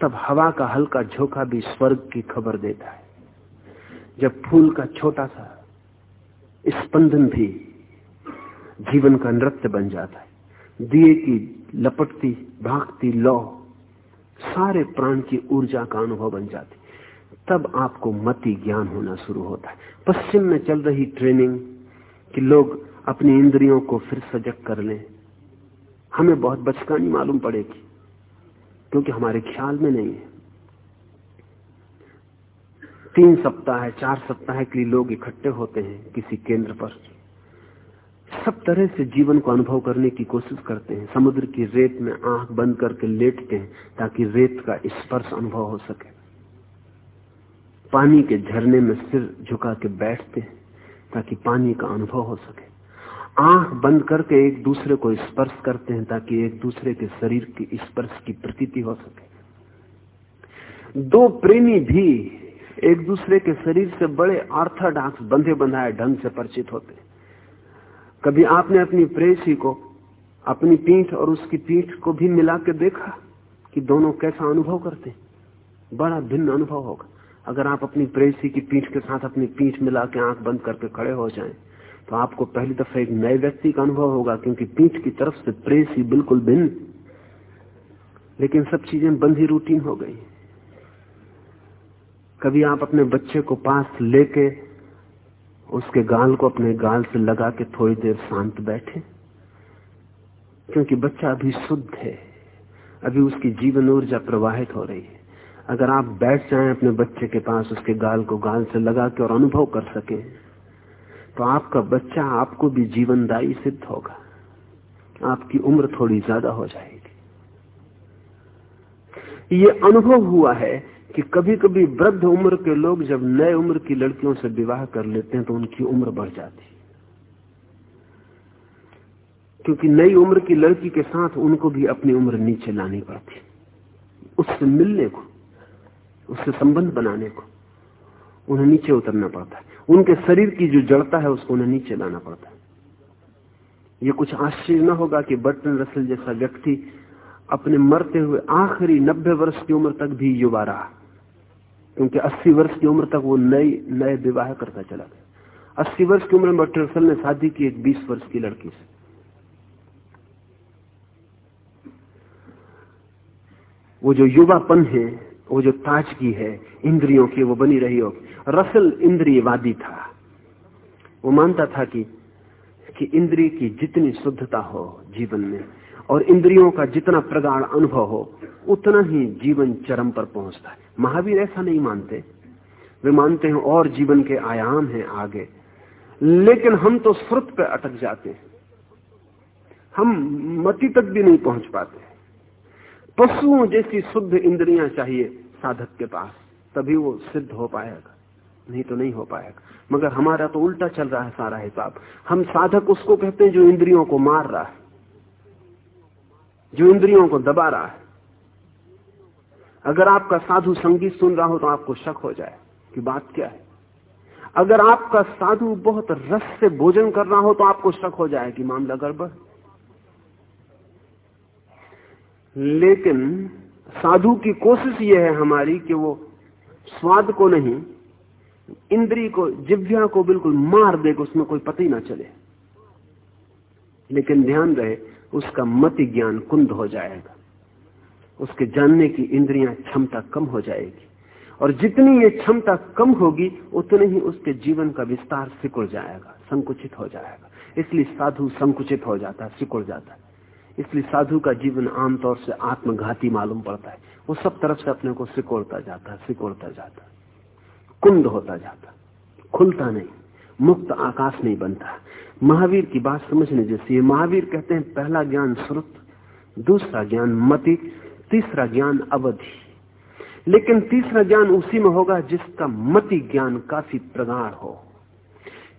तब हवा का हल्का झोंका भी स्वर्ग की खबर देता है। जब फूल का छोटा सा स्पंदन भी जीवन का नृत्य बन जाता है, दिए की लपटती, भागती लौ, सारे प्राण की ऊर्जा का अनुभव बन जाती तब आपको मति ज्ञान होना शुरू होता है। पश्चिम में चल रही ट्रेनिंग कि लोग अपनी इंद्रियों को फिर सजग कर लें। हमें बहुत बचकानी मालूम पड़ेगी। क्योंकि हमारे ख्याल में नहीं है। तीन सप्ताह है, चार सप्ताह के लिए लोग इकट्ठे होते हैं किसी केंद्र पर। सब तरह से जीवन को अनुभव करने की कोशिश करते हैं। समुद्र की रेत में आँख बंद करके लेटते हैं ताकि रेत का स्पर्श अनुभव हो सके। पानी के झरने में सिर झुका के बैठते हैं ताकि पानी का अनुभव हो सके। आँख बंद करके एक दूसरे को स्पर्श करते हैं ताकि एक दूसरे के शरीर की स्पर्श की प्रतीति हो सके। दो प्रेमी भी एक दूसरे के शरीर से बड़े ऑर्थोडॉक्स बंधे बंधाए ढंग से परिचित होते कभी आपने अपनी प्रेसी को, अपनी पीठ और उसकी पीठ को भी मिला के देखा कि दोनों कैसा अनुभव करते बड़ा भिन्न अनुभव होगा। अगर आप अपनी प्रेसी की पीठ के साथ अपनी पीठ मिला के आँख बंद करके खड़े हो जाएँ तो आपको पहली दफ़ा एक नए व्यक्ति का अनुभव होगा, क्योंकि पीठ की तरफ़ से प्रेस ही बिल्कुल भिन्न। लेकिन सब चीज़ें बंद ही रूटीन हो गई। कभी आप अपने बच्चे को पास लेके उसके गाल को अपने गाल से लगा के थोड़ी देर शांत बैठे, क्योंकि बच्चा अभी शुद्ध है, अभी उसकी जीवन ऊर्जा प्रवाहित हो रही है। अगर आप बैठ जाएँ अपने बच्चे के पास, उसके गाल को गाल से लगा के और अनुभव कर सके तो आपका बच्चा आपको भी जीवनदायी सिद्ध होगा। आपकी उम्र थोड़ी ज़्यादा हो जाएगी। ये अनुभव हुआ है कि कभी कभी वृद्ध उम्र के लोग जब नए उम्र की लड़कियों से विवाह कर लेते हैं तो उनकी उम्र बढ़ जाती क्योंकि नई उम्र की लड़की के साथ उनको भी अपनी उम्र नीचे लानी पड़ती उससे मिलने को, उससे संबंध बनाने को। उन्हें नीचे उतरना पड़ता है। उनके शरीर की जो जड़ता है, उसको उन्हें नीचे लाना पड़ता है। ये कुछ आश्चर्य न होगा कि बर्टन रसल जैसा व्यक्ति अपने मरते हुए आखिरी नब्बे वर्ष की उम्र तक भी युवा रहा। क्योंकि अस्सी वर्ष की उम्र तक वो नई, नए विवाह करता चला गया। अस्सी वर्ष की उम्र में बर्टन रसल ने शादी की एक बीस वर्ष की लड़की से। वो जो युवापन है, वो जो ताजगी है, इंद्रियों की, वो बनी रही हो रसल इंद्रियवादी था। वो मानता था कि कि इंद्रिय की जितनी शुद्धता हो जीवन में, और इंद्रियों का जितना प्रगाढ़ अनुभव हो, उतना ही जीवन चरम पर पहुँचता है। महावीर ऐसा नहीं मानते। वे मानते हैं और जीवन के आयाम हैं आगे। लेकिन हम तो श्रुत पे अटक जाते हैं। हम मति तक भी नहीं पहुँच पाते। पशुओं जैसी शुद्ध इंद्रियाँ चाहिए साधक के पास, तभी वो सिद्ध हो पाएगा। नहीं तो नहीं हो पाएगा। मगर हमारा तो उल्टा चल रहा है सारा हिसाब। हम साधक उसको कहते हैं जो इंद्रियों को मार रहा है, जो इंद्रियों को दबा रहा है। अगर आपका साधु संगीत सुन रहा हो तो आपको शक हो जाए कि बात क्या है। अगर आपका साधु बहुत रस से भोजन कर रहा हो तो आपको शक हो जाए कि मामला गड़बड़। लेकिन साधु की कोशिश यह है हमारी कि वो स्वाद को नहीं इंद्री को, जिव्या को बिल्कुल मार दे कि उसमें कोई पता ही ना चले। लेकिन ध्यान रहे, उसका मति ज्ञान कुंद हो जाएगा। उसके जानने की इंद्रियाँ क्षमता कम हो जाएगी। और जितनी ये क्षमता कम होगी, उतने ही उसके जीवन का विस्तार सिकुड़ जाएगा, संकुचित हो जाएगा। इसलिए साधु संकुचित हो जाता है, सिकुड़ जाता है। इसलिए साधु का जीवन आमतौर से आत्मघाती मालूम पड़ता है। वो सब तरफ़ से अपने को सिकोड़ता जाता है, सिकोड़ता जाता है। कुंद होता जाता। खुलता नहीं, मुक्त आकाश नहीं बनता। महावीर की बात समझने जैसी है महावीर कहते हैं, पहला ज्ञान श्रुत, दूसरा ज्ञान मति, तीसरा ज्ञान अवधि। लेकिन तीसरा ज्ञान उसी में होगा जिसका मति ज्ञान काफ़ी प्रगाढ़ हो।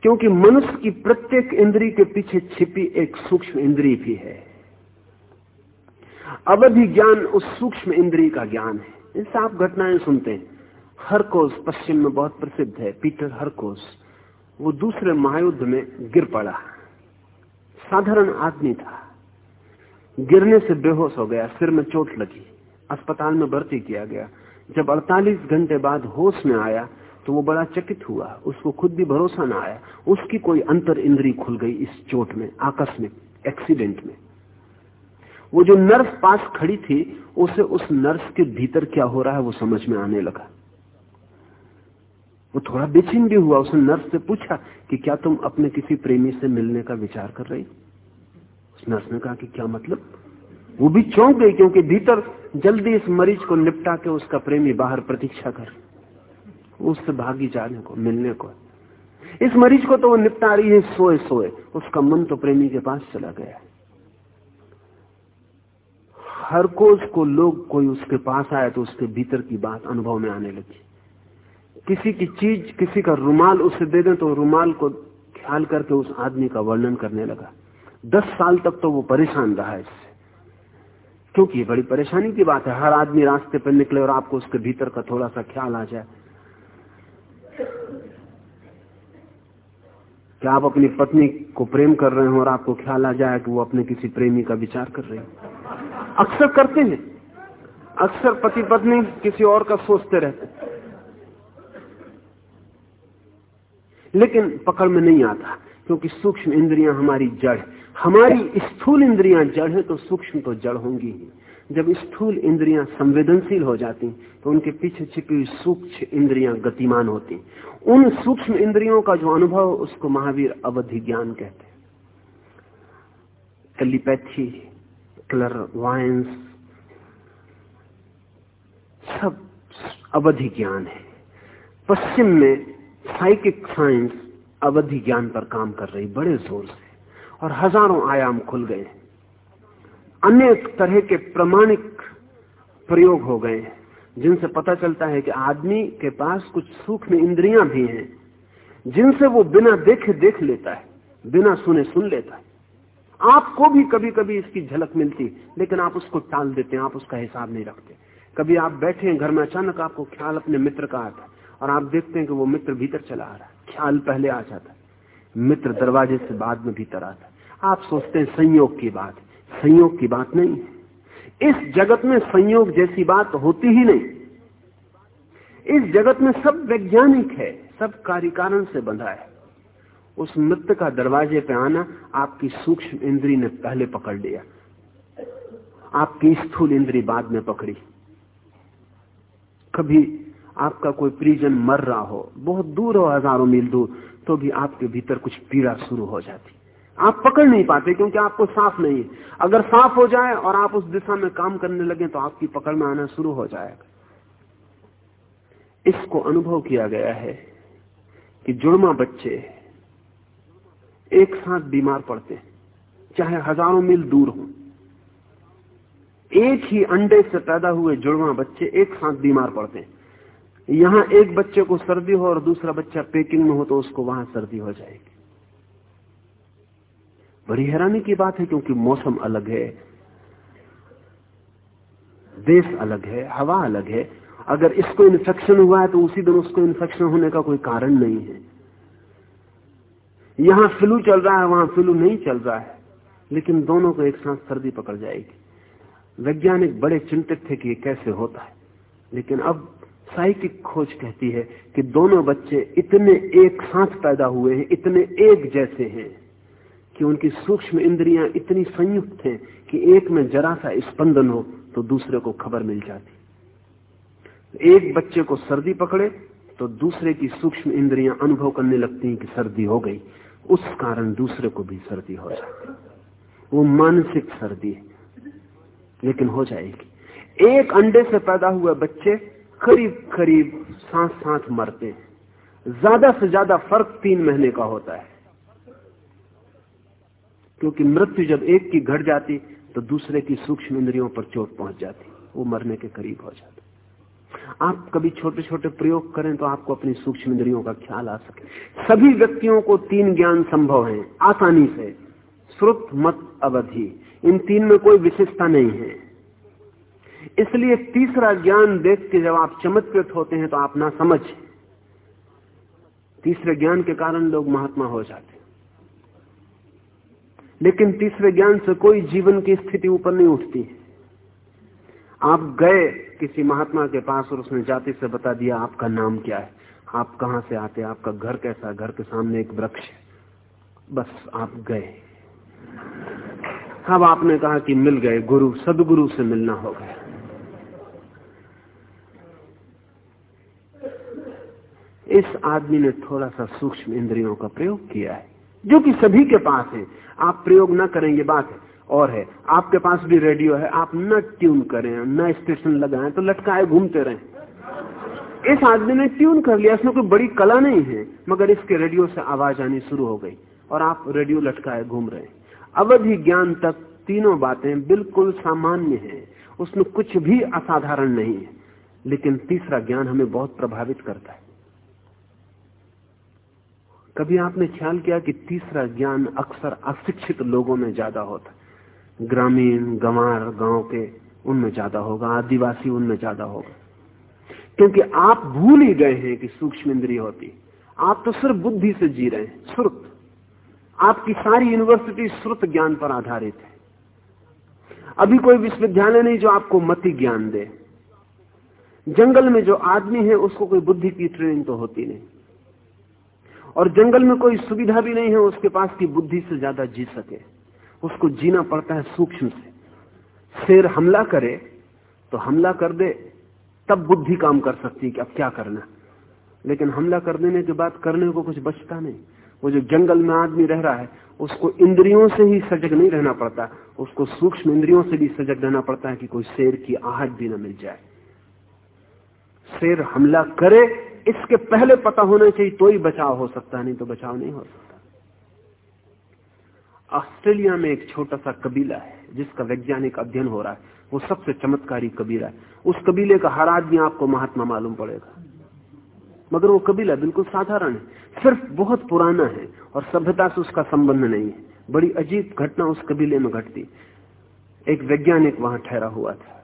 क्योंकि मनुष्य की प्रत्येक इंद्री के पीछे छिपी एक सूक्ष्म इंद्री भी है। अवधि ज्ञान उस सूक्ष्म इंद्री का ज्ञान है। इससे आप घटनाएँ सुनते हैं हरकोस पश्चिम में बहुत प्रसिद्ध है, पीटर हरकोस वो दूसरे महायुद्ध में गिर पड़ा। साधारण आदमी था। गिरने से बेहोश हो गया, सिर में चोट लगी, अस्पताल में भर्ती किया गया। जब 48 घंटे बाद होश में आया तो वो बड़ा चकित हुआ। उसको खुद भी भरोसा ना आया। उसकी कोई अंतर इंद्री खुल गई इस चोट में, आकस्मिक, एक्सीडेंट में। वो जो नर्स पास खड़ी थी, उसे उस नर्स के भीतर क्या हो रहा है वो समझ में आने लगा। वो थोड़ा बेचैन भी हुआ, उसने नर्स से पूछा कि क्या तुम अपने किसी प्रेमी से मिलने का विचार कर रही? उस नर्स ने कहा कि क्या मतलब? वो भी चौंक गई क्योंकि भीतर जल्दी इस मरीज़ को निपटा के उसका प्रेमी बाहर प्रतीक्षा कर। उससे भागी जाने को, मिलने को। इस मरीज़ को तो वो निपटा रही है, सोए सोए। उसका मन तो प्रेमी के पास चला गया। है हर कोज को लोग, कोई उसके पास आया तो उसके भीतर की बात अनुभव में आने लगी। किसी की चीज़, किसी का रुमाल उसे दे दें तो रुमाल को ख्याल करके उस आदमी का वर्णन करने लगा। दस साल तक तो वो परेशान रहा इससे। क्योंकि ये बड़ी परेशानी की बात है। हर आदमी रास्ते पर निकले और आपको उसके भीतर का थोड़ा सा ख्याल आ जाए। क्या आप अपनी पत्नी को प्रेम कर रहे हो और आपको ख्याल आ जाए कि वो अपने किसी प्रेमी का विचार कर रहे अक्सर करते हैं। अक्सर पति पत्नी किसी और का सोचते रहते लेकिन पकड़ में नहीं आता, क्योंकि सूक्ष्म इंद्रियाँ हमारी जड़ हमारी स्थूल इंद्रियाँ जड़ है तो सूक्ष्म तो जड़ होंगी ही। जब स्थूल इंद्रियाँ संवेदनशील हो जाती तो उनके पीछे छिपी हुई सूक्ष्म इंद्रियाँ गतिमान होती उन सूक्ष्म इंद्रियों का जो अनुभव उसको महावीर अवधि ज्ञान कहते हैं। टेलीपैथी, क्लर, वायंस, सब अवधि ज्ञान है। पश्चिम में साइकिक साइंस अवधि ज्ञान पर काम कर रही, बड़े ज़ोर से। और हज़ारों आयाम खुल गए अनेक तरह के प्रमाणिक प्रयोग हो गए जिनसे पता चलता है कि आदमी के पास कुछ सूक्ष्म इंद्रियाँ भी हैं, जिनसे वो बिना देखे देख लेता है, बिना सुने सुन लेता है। आपको भी कभी कभी इसकी झलक मिलती, लेकिन आप उसको टाल देते हैं, आप उसका हिसाब नहीं रखते। कभी आप बैठे हैं घर में, अचानक आपको ख्याल अपने मित्र का आता है और आप देखते हैं कि वो मित्र भीतर चला आ रहा है। ख्याल पहले आ जाता है। मित्र दरवाजे से बाद में भीतर आता है। आप सोचते हैं संयोग की बात। संयोग की बात नहीं है। इस जगत में संयोग जैसी बात होती ही नहीं। इस जगत में सब वैज्ञानिक है, सब कार्य कारण से बंधा है। उस मित्र का दरवाजे पे आना, आपकी सूक्ष्म इंद्री ने पहले पकड़ लिया। आपकी स्थूल इंद्री बाद में पकड़ी। कभी आपका कोई परिजन मर रहा हो, बहुत दूर हो, हज़ारों मील दूर तो भी आपके भीतर कुछ पीड़ा शुरू हो जाती। आप पकड़ नहीं पाते क्योंकि आपको साफ़ नहीं है। अगर साफ़ हो जाए और आप उस दिशा में काम करने लगे तो आपकी पकड़ में आना शुरू हो जाएगा। इसको अनुभव किया गया है कि जुड़मा बच्चे एक साथ बीमार पड़ते हैं, चाहे हज़ारों मील दूर हो। एक ही अंडे से पैदा हुए जुड़वा बच्चे एक साथ बीमार पड़ते हैं। यहाँ एक बच्चे को सर्दी हो और दूसरा बच्चा पेकिंग में हो तो उसको वहाँ सर्दी हो जाएगी। बड़ी हैरानी की बात है क्योंकि मौसम अलग है, देश अलग है, हवा अलग है। अगर इसको इन्फेक्शन हुआ है तो उसी दिन उसको इन्फेक्शन होने का कोई कारण नहीं है। यहाँ फ्लू चल रहा है, वहाँ फ्लू नहीं चल रहा है, लेकिन दोनों को एक साथ सर्दी पकड़ जाएगी। वैज्ञानिक बड़े चिंतित थे कि ये कैसे होता है, लेकिन अब साइकिक खोज कहती है कि दोनों बच्चे इतने एक साथ पैदा हुए हैं, इतने एक जैसे हैं कि उनकी सूक्ष्म इंद्रियाँ इतनी संयुक्त हैं कि एक में जरा सा स्पंदन हो तो दूसरे को खबर मिल जाती। एक बच्चे को सर्दी पकड़े तो दूसरे की सूक्ष्म इंद्रियाँ अनुभव करने लगती हैं कि सर्दी हो गई। उस कारण दूसरे को भी सर्दी हो जाती। वो मानसिक सर्दी है, लेकिन हो जाएगी। एक अंडे से पैदा हुए बच्चे करीब करीब साथ साथ मरते हैं। ज़्यादा से ज़्यादा फ़र्क तीन महीने का होता है। क्योंकि मृत्यु जब एक की घट जाती तो दूसरे की सूक्ष्म इंद्रियों पर चोट पहुँच जाती। वो मरने के करीब हो जाता। आप कभी छोटे छोटे प्रयोग करें तो आपको अपनी सूक्ष्म इंद्रियों का ख्याल आ सके। सभी व्यक्तियों को तीन ज्ञान संभव है। आसानी से। श्रुत मत अवधि। इन तीन में कोई विशेषता नहीं है। इसलिए तीसरा ज्ञान देख के जब आप चमत्कृत होते हैं तो आप ना समझ। तीसरे ज्ञान के कारण लोग महात्मा हो जाते लेकिन तीसरे ज्ञान से कोई जीवन की स्थिति ऊपर नहीं उठती। आप गए किसी महात्मा के पास और उसने जाति से बता दिया, आपका नाम क्या है? आप कहाँ से आते आपका घर कैसा घर के सामने एक वृक्ष है। बस आप गए। अब आपने कहा कि मिल गए, गुरु, सदगुरु से मिलना हो गया। इस आदमी ने थोड़ा सा सूक्ष्म इंद्रियों का प्रयोग किया है, जो कि सभी के पास है। आप प्रयोग न करेंगे बात है और है। आपके पास भी रेडियो है, आप न ट्यून करें, न स्टेशन लगाएँ तो लटकाए घूमते रहें। इस आदमी ने ट्यून कर लिया, इसमें कोई बड़ी कला नहीं है, मगर इसके रेडियो से आवाज़ आनी शुरू हो गई और आप रेडियो लटकाए घूम रहे हैं। अवधि ज्ञान तक तीनों बातें बिल्कुल सामान्य है, उसमें कुछ भी असाधारण नहीं है, लेकिन तीसरा ज्ञान हमें बहुत प्रभावित करता है। कभी आपने ख्याल किया कि तीसरा ज्ञान अक्सर अशिक्षित लोगों में ज़्यादा होता ग्रामीण, गंवार, गाँव के उनमें ज़्यादा होगा, आदिवासी उनमें ज़्यादा होगा। क्योंकि आप भूल ही गए हैं कि सूक्ष्म इंद्रिय होती आप तो सिर्फ़ बुद्धि से जी रहे हैं, श्रुत। आपकी सारी यूनिवर्सिटी श्रुत ज्ञान पर आधारित है। अभी कोई विश्वविद्यालय नहीं जो आपको मति ज्ञान दे। जंगल में जो आदमी है, उसको कोई बुद्धि की ट्रेनिंग तो होती नहीं। और जंगल में कोई सुविधा भी नहीं है, उसके पास की बुद्धि से ज़्यादा जी सके। उसको जीना पड़ता है सूक्ष्म से। शेर हमला करे तो हमला कर दे, तब बुद्धि काम कर सकती है कि अब क्या करना। लेकिन हमला कर देने के बाद करने को कुछ बचता नहीं। वो जो जंगल में आदमी रह रहा है, उसको इंद्रियों से ही सजग नहीं रहना पड़ता। उसको सूक्ष्म इंद्रियों से भी सजग रहना पड़ता है कि कोई शेर की आहट भी ना मिल जाए। शेर हमला करे इसके पहले पता होना चाहिए तो ही बचाव हो सकता नहीं तो बचाव नहीं हो सकता। ऑस्ट्रेलिया में एक छोटा सा कबीला है, जिसका वैज्ञानिक अध्ययन हो रहा है। वो सबसे चमत्कारी कबीला है। उस कबीले का हर आदमी आपको महात्मा मालूम पड़ेगा। मगर वो कबीला बिल्कुल साधारण है। सिर्फ़ बहुत पुराना है और सभ्यता से उसका संबंध नहीं है। बड़ी अजीब घटना उस कबीले में घटती। एक वैज्ञानिक वहाँ ठहरा हुआ था।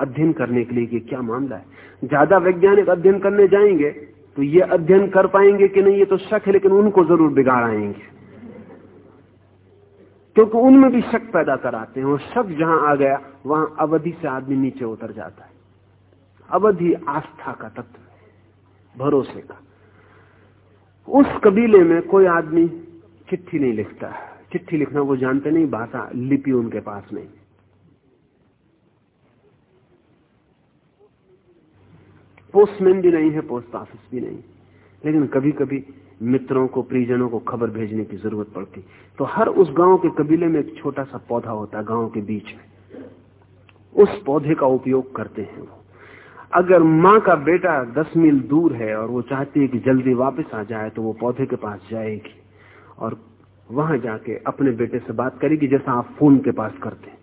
अध्ययन करने के लिए कि क्या मामला है? ज़्यादा वैज्ञानिक अध्ययन करने जाएँगे तो ये अध्ययन कर पाएँगे कि नहीं, ये तो शक है, लेकिन उनको ज़रूर बिगाड़ आएँगे। क्योंकि उनमें भी शक पैदा कराते हैं, और शक जहाँ आ गया, वहाँ अवधि से आदमी नीचे उतर जाता है। अवधि आस्था का तत्व भरोसे का। उस कबीले में कोई आदमी चिट्ठी नहीं लिखता, चिट्ठी लिखना वो जानते नहीं, भाषा लिपि उनके पास नहीं। पोस्टमैन भी नहीं है, पोस्ट ऑफ़िस भी नहीं। लेकिन कभी कभी मित्रों को परिजनों को खबर भेजने की ज़रूरत पड़ती। तो हर उस गाँव के कबीले में एक छोटा सा पौधा होता है, गाँव के बीच में। उस पौधे का उपयोग करते हैं वो। अगर माँ का बेटा दस मील दूर है और वो चाहती है कि जल्दी वापस आ जाए तो वो पौधे के पास जाएगी। और वहाँ जाके अपने बेटे से बात करेगी, जैसा आप फ़ोन के पास करते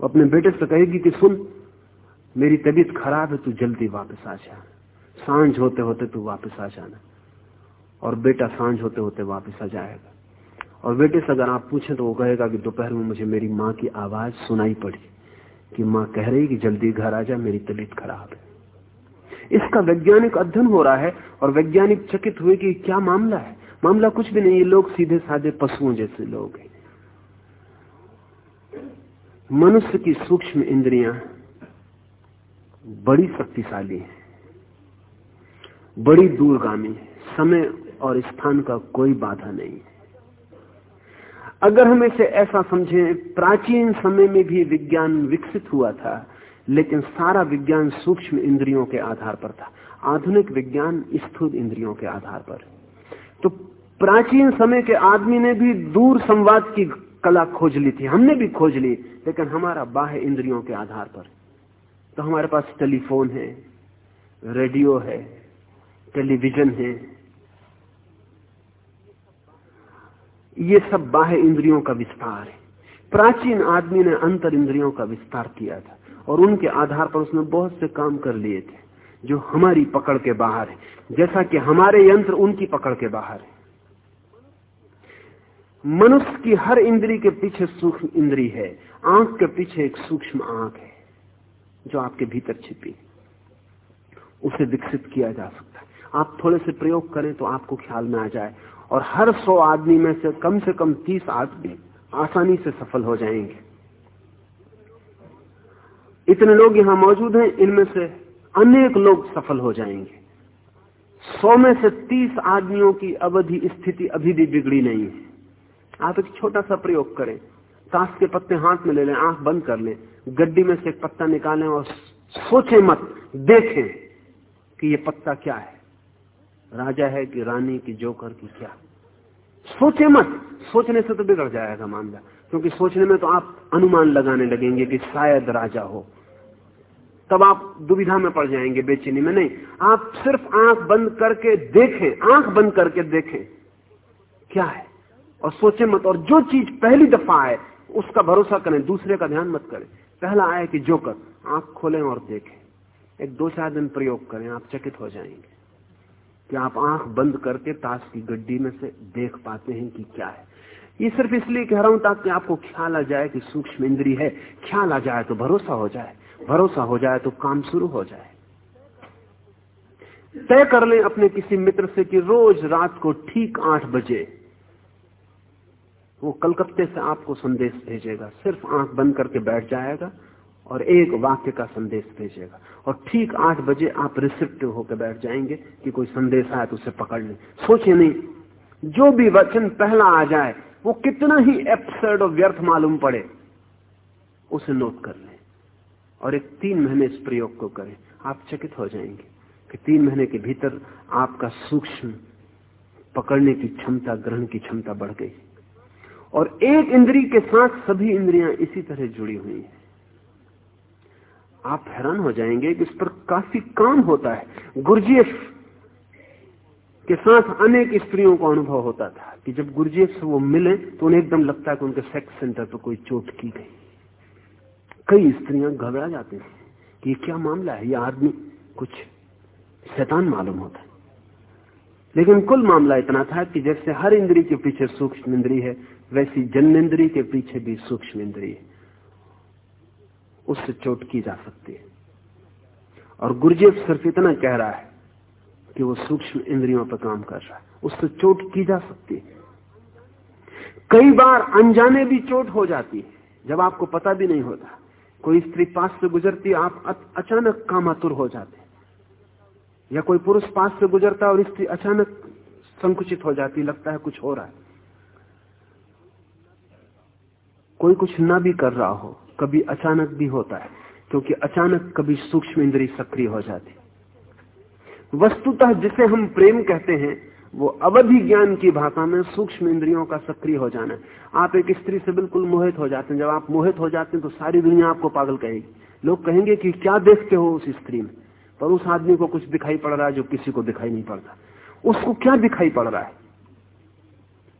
अपने बेटे से कहेगी कि सुन मेरी तबीयत खराब है, तू जल्दी वापस आ जा। साँझ होते होते तू वापस आ जाना। और बेटा साँझ होते होते वापस आ जाएगा। और बेटे से अगर आप पूछें तो वो कहेगा कि दोपहर में मुझे मेरी माँ की आवाज़ सुनाई पड़ी, कि माँ कह रही कि जल्दी घर आ जा, मेरी तबीयत खराब है। इसका वैज्ञानिक अध्ययन हो रहा है और वैज्ञानिक चकित हुए कि क्या मामला है। मामला कुछ भी नहीं, ये लोग सीधे साधे पशुओं जैसे लोग हैं। मनुष्य की सूक्ष्म इंद्रियाँ बड़ी शक्तिशाली है। बड़ी दूरगामी है। समय और स्थान का कोई बाधा नहीं अगर हम इसे ऐसा समझें, प्राचीन समय में भी विज्ञान विकसित हुआ था, लेकिन सारा विज्ञान सूक्ष्म इंद्रियों के आधार पर था। आधुनिक विज्ञान स्थूल इंद्रियों के आधार पर। तो प्राचीन समय के आदमी ने भी दूर संवाद की कला खोज ली थी। हमने भी खोज ली, लेकिन हमारा बाह्य इंद्रियों के आधार पर। तो हमारे पास टेलीफोन है, रेडियो है, टेलीविज़न है। ये सब बाह्य इंद्रियों का विस्तार है। प्राचीन आदमी ने अंतर इंद्रियों का विस्तार किया था और उनके आधार पर उसने बहुत से काम कर लिए थे, जो हमारी पकड़ के बाहर है। जैसा कि हमारे यंत्र उनकी पकड़ के बाहर है। मनुष्य की हर इंद्री के पीछे सूक्ष्म इंद्री है, आँख के पीछे एक सूक्ष्म आँख है। जो आपके भीतर छिपी उसे विकसित किया जा सकता है। आप थोड़े से प्रयोग करें तो आपको ख्याल में आ जाए। और हर सौ आदमी में से कम से कम तीस आदमी आसानी से सफल हो जाएँगे। इतने लोग यहाँ मौजूद हैं, इनमें से अनेक लोग सफल हो जाएँगे। सौ में से तीस आदमियों की अवधि स्थिति अभी भी बिगड़ी नहीं है। आप एक छोटा सा प्रयोग करें। ताश के पत्ते हाथ में ले लें, आँख बंद कर लें। गड्डी में से पत्ता निकालें और सोचे मत, देखें कि ये पत्ता क्या है। राजा है कि रानी की जोकर की क्या। सोचे मत, सोचने से तो बिगड़ जाएगा मामला, क्योंकि सोचने में तो आप अनुमान लगाने लगेंगे कि शायद राजा हो। तब आप दुविधा में पड़ जाएँगे, बेचैनी में नहीं। आप सिर्फ़ आँख बंद करके देखें, आँख बंद करके देखें क्या है। और सोचे मत, और जो चीज़ पहली दफ़ा आए, उसका भरोसा करें, दूसरे का ध्यान मत करें। पहला आए कि जोकर, आँख खोलें और देखें। एक दो चार दिन प्रयोग करें, आप चकित हो जाएँगे। कि आप आँख बंद करके ताश की गड्डी में से देख पाते हैं कि क्या है। ये सिर्फ़ इसलिए कह रहा हूँ ताकि आपको ख्याल आ जाए कि सूक्ष्म इंद्री है। ख्याल आ जाए तो भरोसा हो जाए। भरोसा हो जाए तो काम शुरू हो जाए। तय कर लें अपने किसी मित्र से कि रोज रात को ठीक आठ बजे वो कलकत्ते से आपको संदेश भेजेगा। सिर्फ़ आँख बंद करके बैठ जाएगा और एक वाक्य का संदेश भेजेगा। और ठीक आठ बजे आप रिसिप्टिव होकर बैठ जाएँगे कि कोई संदेश आए तो उसे पकड़ लें। सोचे नहीं, जो भी वचन पहला आ जाए, वो कितना ही एपसर्ड और व्यर्थ मालूम पड़े, उसे नोट कर लें। और एक तीन महीने इस प्रयोग को करें। आप चकित हो जाएँगे कि तीन महीने के भीतर आपका सूक्ष्म पकड़ने की क्षमता, ग्रहण की क्षमता बढ़ गई। और एक इंद्री के साथ सभी इंद्रियाँ इसी तरह जुड़ी हुई हैं। आप हैरान हो जाएँगे कि इस पर काफ़ी काम होता है। गुरजेफ के साथ अनेक स्त्रियों को अनुभव होता था कि जब गुरजेफ से वो मिले तो उन्हें एकदम लगता है कि उनके सेक्स सेंटर पर कोई चोट की गई। कई स्त्रियाँ घबरा जाती हैं कि क्या मामला है? ये आदमी कुछ शैतान मालूम होता है। लेकिन कुल मामला इतना था कि जैसे हर इंद्री के पीछे सूक्ष्म इंद्री है वैसी जन्मेंद्री के पीछे भी सूक्ष्म इंद्री उससे चोट की जा सकती है। और गुरजेब सिर्फ़ इतना कह रहा है कि वो सूक्ष्म इंद्रियों पर काम कर रहा है। उससे चोट की जा सकती है। कई बार अनजाने भी चोट हो जाती है, जब आपको पता भी नहीं होता। कोई स्त्री पास से गुजरती, आप अचानक कामातुर हो जाते या कोई पुरुष पास से गुजरता और स्त्री अचानक संकुचित हो जाती, लगता है कुछ हो रहा है। कोई कुछ ना भी कर रहा हो, कभी अचानक भी होता है, क्योंकि अचानक कभी सूक्ष्म इंद्री सक्रिय हो जाती वस्तुतः जिसे हम प्रेम कहते हैं, वो अवधि ज्ञान की भाषा में सूक्ष्म इंद्रियों का सक्रिय हो जाना आप एक स्त्री से बिल्कुल मोहित हो जाते हैं। जब आप मोहित हो जाते हैं तो सारी दुनिया आपको पागल कहेगी। लोग कहेंगे कि क्या देखते हो उस स्त्री में? पर उस आदमी को कुछ दिखाई पड़ रहा है जो किसी को दिखाई नहीं पड़ता। उसको क्या दिखाई पड़ रहा है?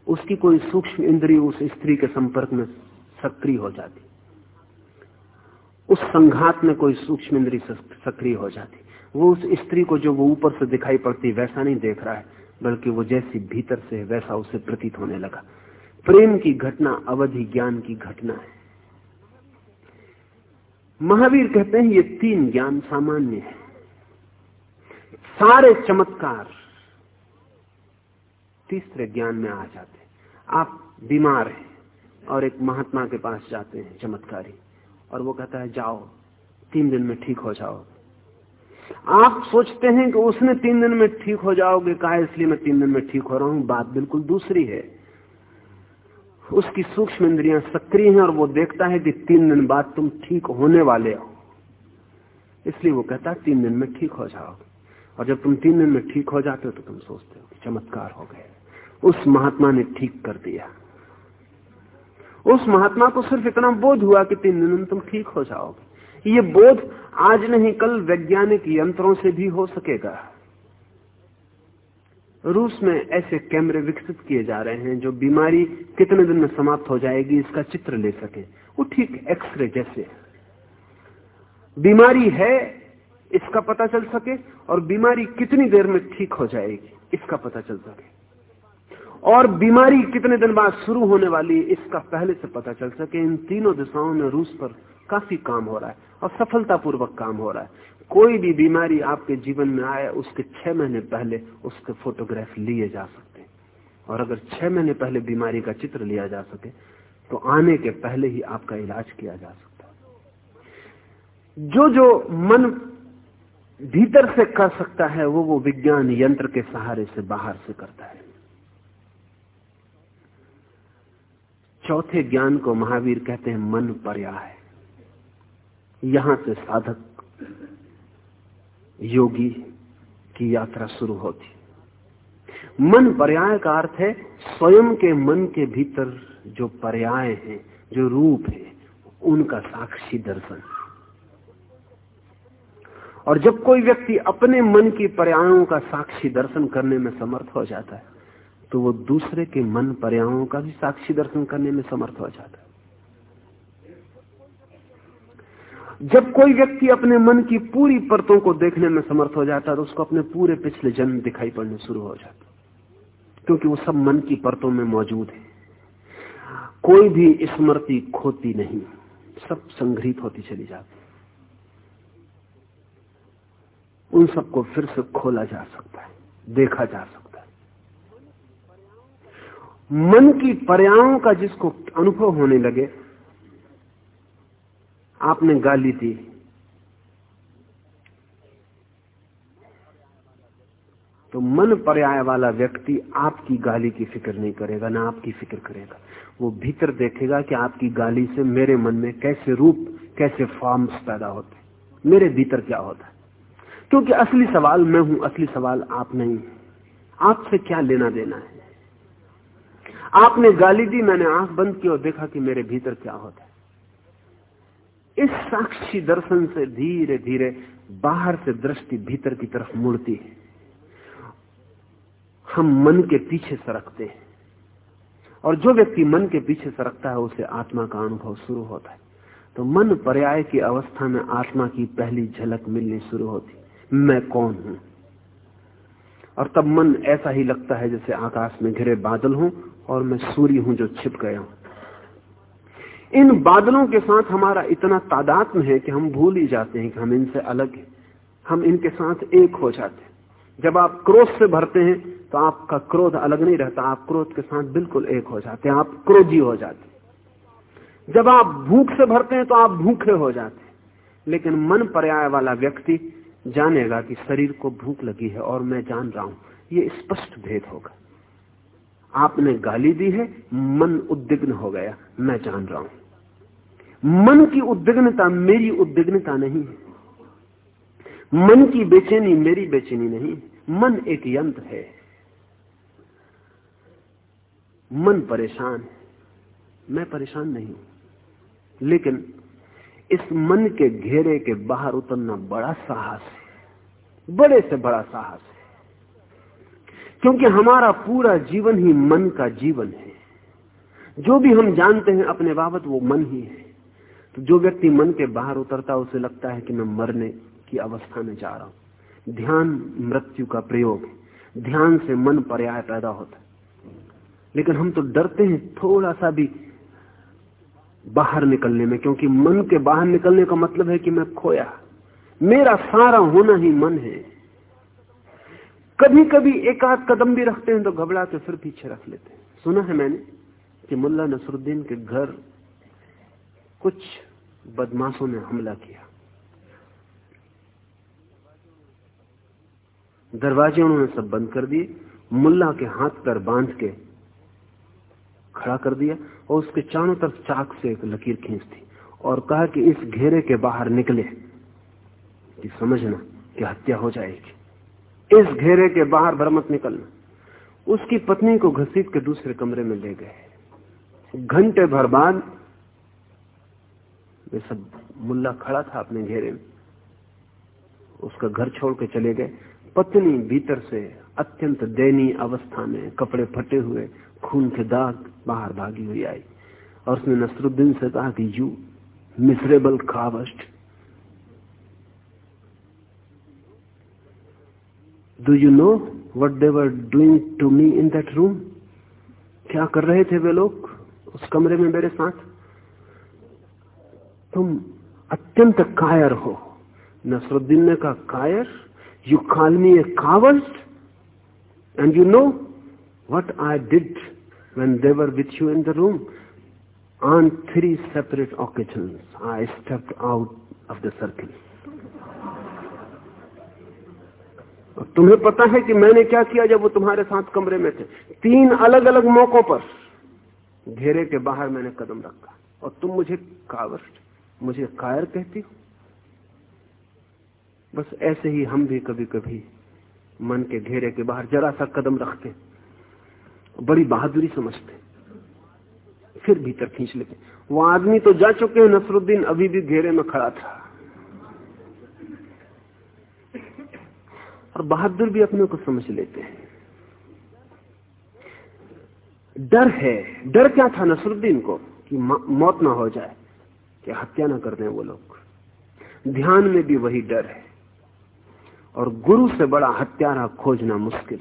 उसकी कोई सूक्ष्म इंद्रिय उस स्त्री के संपर्क में सक्रिय हो जाती। उस संघात में कोई सूक्ष्म इंद्री सक्रिय हो जाती। वो उस स्त्री को जो वो ऊपर से दिखाई पड़ती, वैसा नहीं देख रहा है, बल्कि वो जैसी भीतर से वैसा उसे प्रतीत होने लगा। प्रेम की घटना, अवधि ज्ञान की घटना है। महावीर कहते हैं, ये तीन ज्ञान सामान्य है। सारे चमत्कार तीसरे ज्ञान में आ जाते आप बीमार हैं। और एक महात्मा के पास जाते हैं, चमत्कारी। और वो कहता है, जाओ, तीन दिन में ठीक हो जाओ। आप सोचते हैं कि उसने तीन दिन में ठीक हो जाओगे, कहा इसलिए मैं तीन दिन में ठीक हो रहा हूँ, बात बिल्कुल दूसरी है। उसकी सूक्ष्म इंद्रियाँ सक्रिय हैं और वो देखता है कि तीन दिन बाद तुम ठीक होने वाले हो। इसलिए वो कहता है, तीन दिन में ठीक हो जाओगे और जब तुम तीन दिन में ठीक हो जाते हो तो तुम सोचते हो चमत्कार हो गए। उस महात्मा ने ठीक कर दिया। उस महात्मा को सिर्फ़ इतना बोध हुआ कि तीन दिन तुम ठीक हो जाओगे। ये बोध आज नहीं, कल वैज्ञानिक यंत्रों से भी हो सकेगा। रूस में ऐसे कैमरे विकसित किए जा रहे हैं जो बीमारी कितने दिन में समाप्त हो जाएगी, इसका चित्र ले सके। वो ठीक एक्सरे जैसे बीमारी है, इसका पता चल सके, और बीमारी कितनी देर में ठीक हो जाएगी, इसका पता चल सके। और बीमारी कितने दिन बाद शुरू होने वाली इसका पहले से पता चल सके। इन तीनों दिशाओं में रूस पर काफ़ी काम हो रहा है और सफलतापूर्वक काम हो रहा है। कोई भी बीमारी आपके जीवन में आए, उसके छह महीने पहले उसके फोटोग्राफ लिए जा सकते हैं। और अगर छह महीने पहले बीमारी का चित्र लिया जा सके तो आने के पहले ही आपका इलाज किया जा सकता है। जो जो मन भीतर से कर सकता है, वो वो विज्ञान यंत्र के सहारे से बाहर से करता है। चौथे ज्ञान को महावीर कहते हैं मन पर्याय। यहाँ से साधक योगी की यात्रा शुरू होती। मन पर्याय का अर्थ है स्वयं के मन के भीतर जो पर्याय हैं, जो रूप है, उनका साक्षी दर्शन। और जब कोई व्यक्ति अपने मन की पर्यायों का साक्षी दर्शन करने में समर्थ हो जाता है तो वो दूसरे के मन पर्यायों का भी साक्षी दर्शन करने में समर्थ हो जाता है। जब कोई व्यक्ति अपने मन की पूरी परतों को देखने में समर्थ हो जाता है तो उसको अपने पूरे पिछले जन्म दिखाई पड़ने शुरू हो जाता क्योंकि वो सब मन की परतों में मौजूद है। कोई भी स्मृति खोती नहीं, सब संग्रहित होती चली जाती उन सबको फिर से खोला जा सकता है, देखा जा सकता है। मन की पर्यायों का जिसको अनुभव होने लगे, आपने गाली दी। तो मन पर्याय वाला व्यक्ति आपकी गाली की फ़िक्र नहीं करेगा, ना आपकी फ़िक्र करेगा। वो भीतर देखेगा कि आपकी गाली से मेरे मन में कैसे रूप, कैसे फॉर्म्स पैदा होते मेरे भीतर क्या होता है? क्योंकि असली सवाल मैं हूँ, असली सवाल आप नहीं। आपसे क्या लेना देना है? आपने गाली दी, मैंने आँख बंद की और देखा कि मेरे भीतर क्या होता है। इस साक्षी दर्शन से धीरे धीरे बाहर से दृष्टि भीतर की तरफ़ मुड़ती है। हम मन के पीछे सरकते हैं। और जो व्यक्ति मन के पीछे सरकता है, उसे आत्मा का अनुभव शुरू होता है। तो मन पर्याय की अवस्था में आत्मा की पहली झलक मिलनी शुरू होती मैं कौन हूँ? और तब मन ऐसा ही लगता है जैसे आकाश में घिरे बादल हूँ और मैं सूर्य हूँ जो छिप गया हूँ। इन बादलों के साथ हमारा इतना तादात्म है कि हम भूल ही जाते हैं कि हम इनसे अलग हैं। हम इनके साथ एक हो जाते हैं। जब आप क्रोध से भरते हैं तो आपका क्रोध अलग नहीं रहता, आप क्रोध के साथ बिल्कुल एक हो जाते हैं, आप क्रोधी हो जाते जब आप भूख से भरते हैं तो आप भूखे हो जाते हैं। लेकिन मन पर्याय वाला व्यक्ति जानेगा कि शरीर को भूख लगी है और मैं जान रहा हूँ। ये स्पष्ट भेद होगा। आपने गाली दी है, मन उद्विग्न हो गया, मैं जान रहा हूँ। मन की उद्विग्नता मेरी उद्विग्नता नहीं है। मन की बेचैनी मेरी बेचैनी नहीं मन एक यंत्र है। मन परेशान है। मैं परेशान नहीं हूँ। लेकिन इस मन के घेरे के बाहर उतरना बड़ा साहस है। बड़े से बड़ा साहस है। क्योंकि हमारा पूरा जीवन ही मन का जीवन है। जो भी हम जानते हैं अपने बाबत वो मन ही है। तो जो व्यक्ति मन के बाहर उतरता उसे लगता है कि मैं मरने की अवस्था में जा रहा हूँ। ध्यान मृत्यु का प्रयोग है। ध्यान से मन पर्याय पैदा होता है। लेकिन हम तो डरते हैं, थोड़ा सा भी बाहर निकलने में, क्योंकि मन के बाहर निकलने का मतलब है कि मैं खोया। मेरा सारा होना ही मन है। कभी कभी एक आध कदम भी रखते हैं तो घबरा के फिर पीछे रख लेते हैं। सुना है मैंने कि मुल्ला नसरुद्दीन के घर कुछ बदमाशों ने हमला किया। दरवाजे उन्होंने सब बंद कर दिए, मुल्ला के हाथ पर बाँध के खड़ा कर दिया। और उसके चारों तरफ़ चाक से एक लकीर खींच दी और कहा कि इस घेरे के बाहर निकले कि समझना कि हत्या हो जाएगी। इस घेरे के बाहर भर मत निकलना। उसकी पत्नी को घसीट के दूसरे कमरे में ले गए। घंटे भर बाद वे सब मुल्ला खड़ा था अपने घेरे में। उसका घर छोड़ के चले गए। पत्नी भीतर से अत्यंत दयनीय अवस्था में कपड़े फटे हुए खून के दाग बाहर भागी हुई आई और उसने नसरुद्दीन से कहा कि, you miserable coward do you know what they're doing to me in that room क्या कर रहे थे वे लोग उस कमरे में मेरे साथ? तुम अत्यंत कायर हो. नसरुद्दीन ने कहा, कायर? You call me a coward and you know what I did when they were with you in the room. On three separate occasions, I stepped out of the circle. तुम्हें पता है कि मैंने क्या किया जब वो तुम्हारे साथ कमरे में थे तीन अलग अलग मौकों पर घेरे के बाहर मैंने कदम रखा और तुम मुझे कावर्स्ट मुझे कायर कहती हो बस ऐसे ही हम भी कभी कभी मन के घेरे के बाहर जरा सा कदम रखते हैं बड़ी बहादुरी समझते फिर भीतर खींच लेते वो आदमी तो जा चुके हैं, नसरुद्दीन अभी भी घेरे में खड़ा था। और बहादुर भी अपने को समझ लेते हैं। डर है। डर क्या था नसरुद्दीन को? कि मौत ना हो जाए, कि हत्या ना कर दें वो लोग। ध्यान में भी वही डर है। और गुरु से बड़ा हत्यारा खोजना मुश्किल।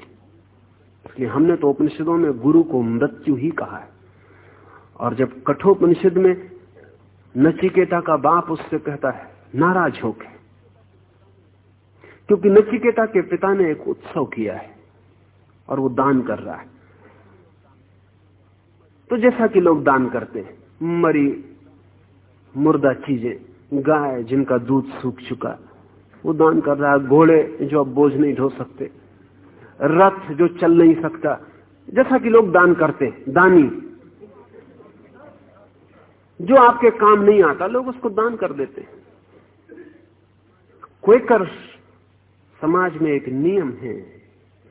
इसलिए हमने तो उपनिषदों में गुरु को मृत्यु ही कहा है। और जब कठोपनिषद में नचिकेता का बाप उससे कहता है, नाराज़ होके, क्योंकि नचिकेता के पिता ने एक उत्सव किया है और वो दान कर रहा है। तो जैसा कि लोग दान करते हैं, मरी, मुर्दा चीज़ें, गाय जिनका दूध सूख चुका, वो दान कर रहा है, घोड़े जो अब बोझ नहीं ढो सकते। रथ जो चल नहीं सकता। जैसा कि लोग दान करते दानी। जो आपके काम नहीं आता, लोग उसको दान कर देते क्वेकर समाज में एक नियम है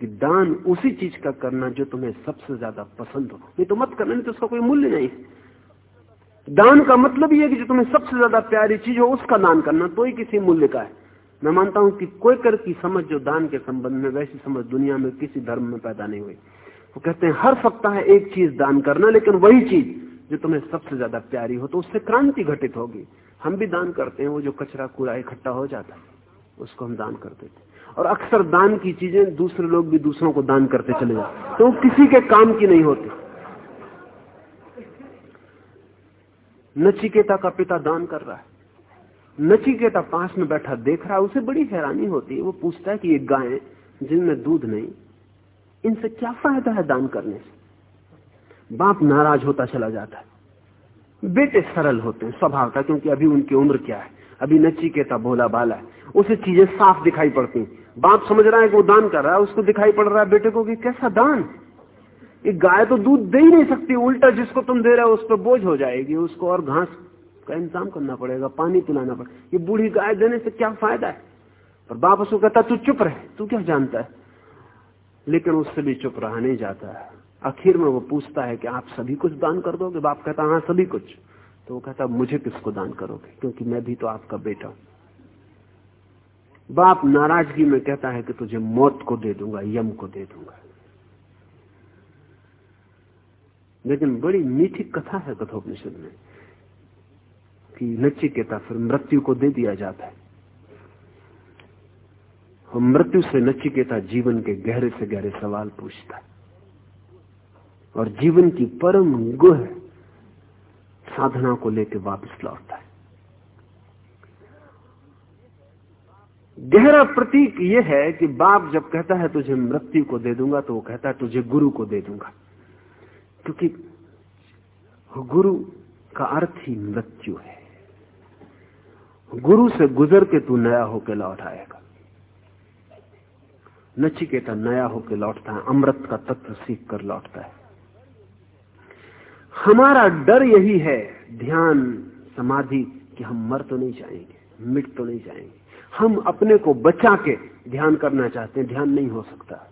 कि दान उसी चीज़ का करना जो तुम्हें सबसे ज़्यादा पसंद हो। नहीं तो मत करना, नहीं तो उसका कोई मूल्य नहीं दान का मतलब यह कि जो तुम्हें सबसे ज़्यादा प्यारी चीज़ हो, उसका दान करना तो ही किसी मूल्य का है। मैं मानता हूँ कि कोई कर की समझ जो दान के संबंध में, वैसी समझ दुनिया में किसी धर्म में पैदा नहीं हुई। वो कहते हैं, हर सप्ताह है एक चीज़ दान करना, लेकिन वही चीज़ जो तुम्हें सबसे ज़्यादा प्यारी हो तो उससे क्रांति घटित होगी। हम भी दान करते हैं, वो जो कचरा कूड़ा इकट्ठा हो जाता है, उसको हम दान करते थे और अक्सर दान की चीज़ें दूसरे लोग भी दूसरों को दान करते चले जाते तो किसी के काम की नहीं होती। नचिकेता का पिता दान कर रहा है। नचिकेता पास में बैठा देख रहा, उसे बड़ी हैरानी होती है। वो पूछता है कि ये गायें, जिनमें दूध नहीं, इनसे क्या फ़ायदा है दान करने से? बाप नाराज़ होता चला जाता है। बेटे सरल होते हैं स्वभाव था क्योंकि अभी उनकी उम्र क्या है? अभी नचिकेता भोला बाला है। उसे चीज़ें साफ़ दिखाई पड़ती बाप समझ रहा है कि वो दान कर रहा है, उसको दिखाई पड़ रहा है बेटे को कि कैसा दान? ये गाय तो दूध दे ही नहीं सकती, उल्टा जिसको तुम दे रहे हो उस पर बोझ हो जाएगी, उसको और घास का इंतज़ाम करना पड़ेगा, पानी पिलाना पड़ेगा। ये बूढ़ी गाय देने से क्या फ़ायदा है? और बाप उसको कहता तू चुप रहे, तू क्या जानता है? लेकिन उससे भी चुप रहा नहीं जाता है। आखिर में वो पूछता है कि आप सभी कुछ दान कर दोगे? बाप कहता हाँ सभी कुछ। तो वो कहता, मुझे किसको दान करोगे? क्योंकि मैं भी तो आपका बेटा हूँ। बाप नाराज़गी में कहता है कि तुझे मौत को दे दूँगा, यम को दे दूँगा। लेकिन बड़ी मीठी कथा है कथोपनिषद में। कि नचिकेता फिर मृत्यु को दे दिया जाता है। और मृत्यु से नचिकेता जीवन के गहरे से गहरे सवाल पूछता है। और जीवन की परम गुह साधना को लेकर वापस लौटता है। गहरा प्रतीक यह है कि बाप जब कहता है, तुझे मृत्यु को दे दूँगा तो वो कहता है, तुझे गुरु को दे दूँगा। क्योंकि गुरु का अर्थ ही मृत्यु है। गुरु से गुजर के तू नया होकर लौट आएगा। नचिकेता नया होके लौटता है, अमृत का तत्व सीख कर लौटता है। हमारा डर यही है, ध्यान, समाधि, कि हम मर तो नहीं जाएँगे, मिट तो नहीं जाएँगे। हम अपने को बचा के ध्यान करना चाहते हैं, ध्यान नहीं हो सकता।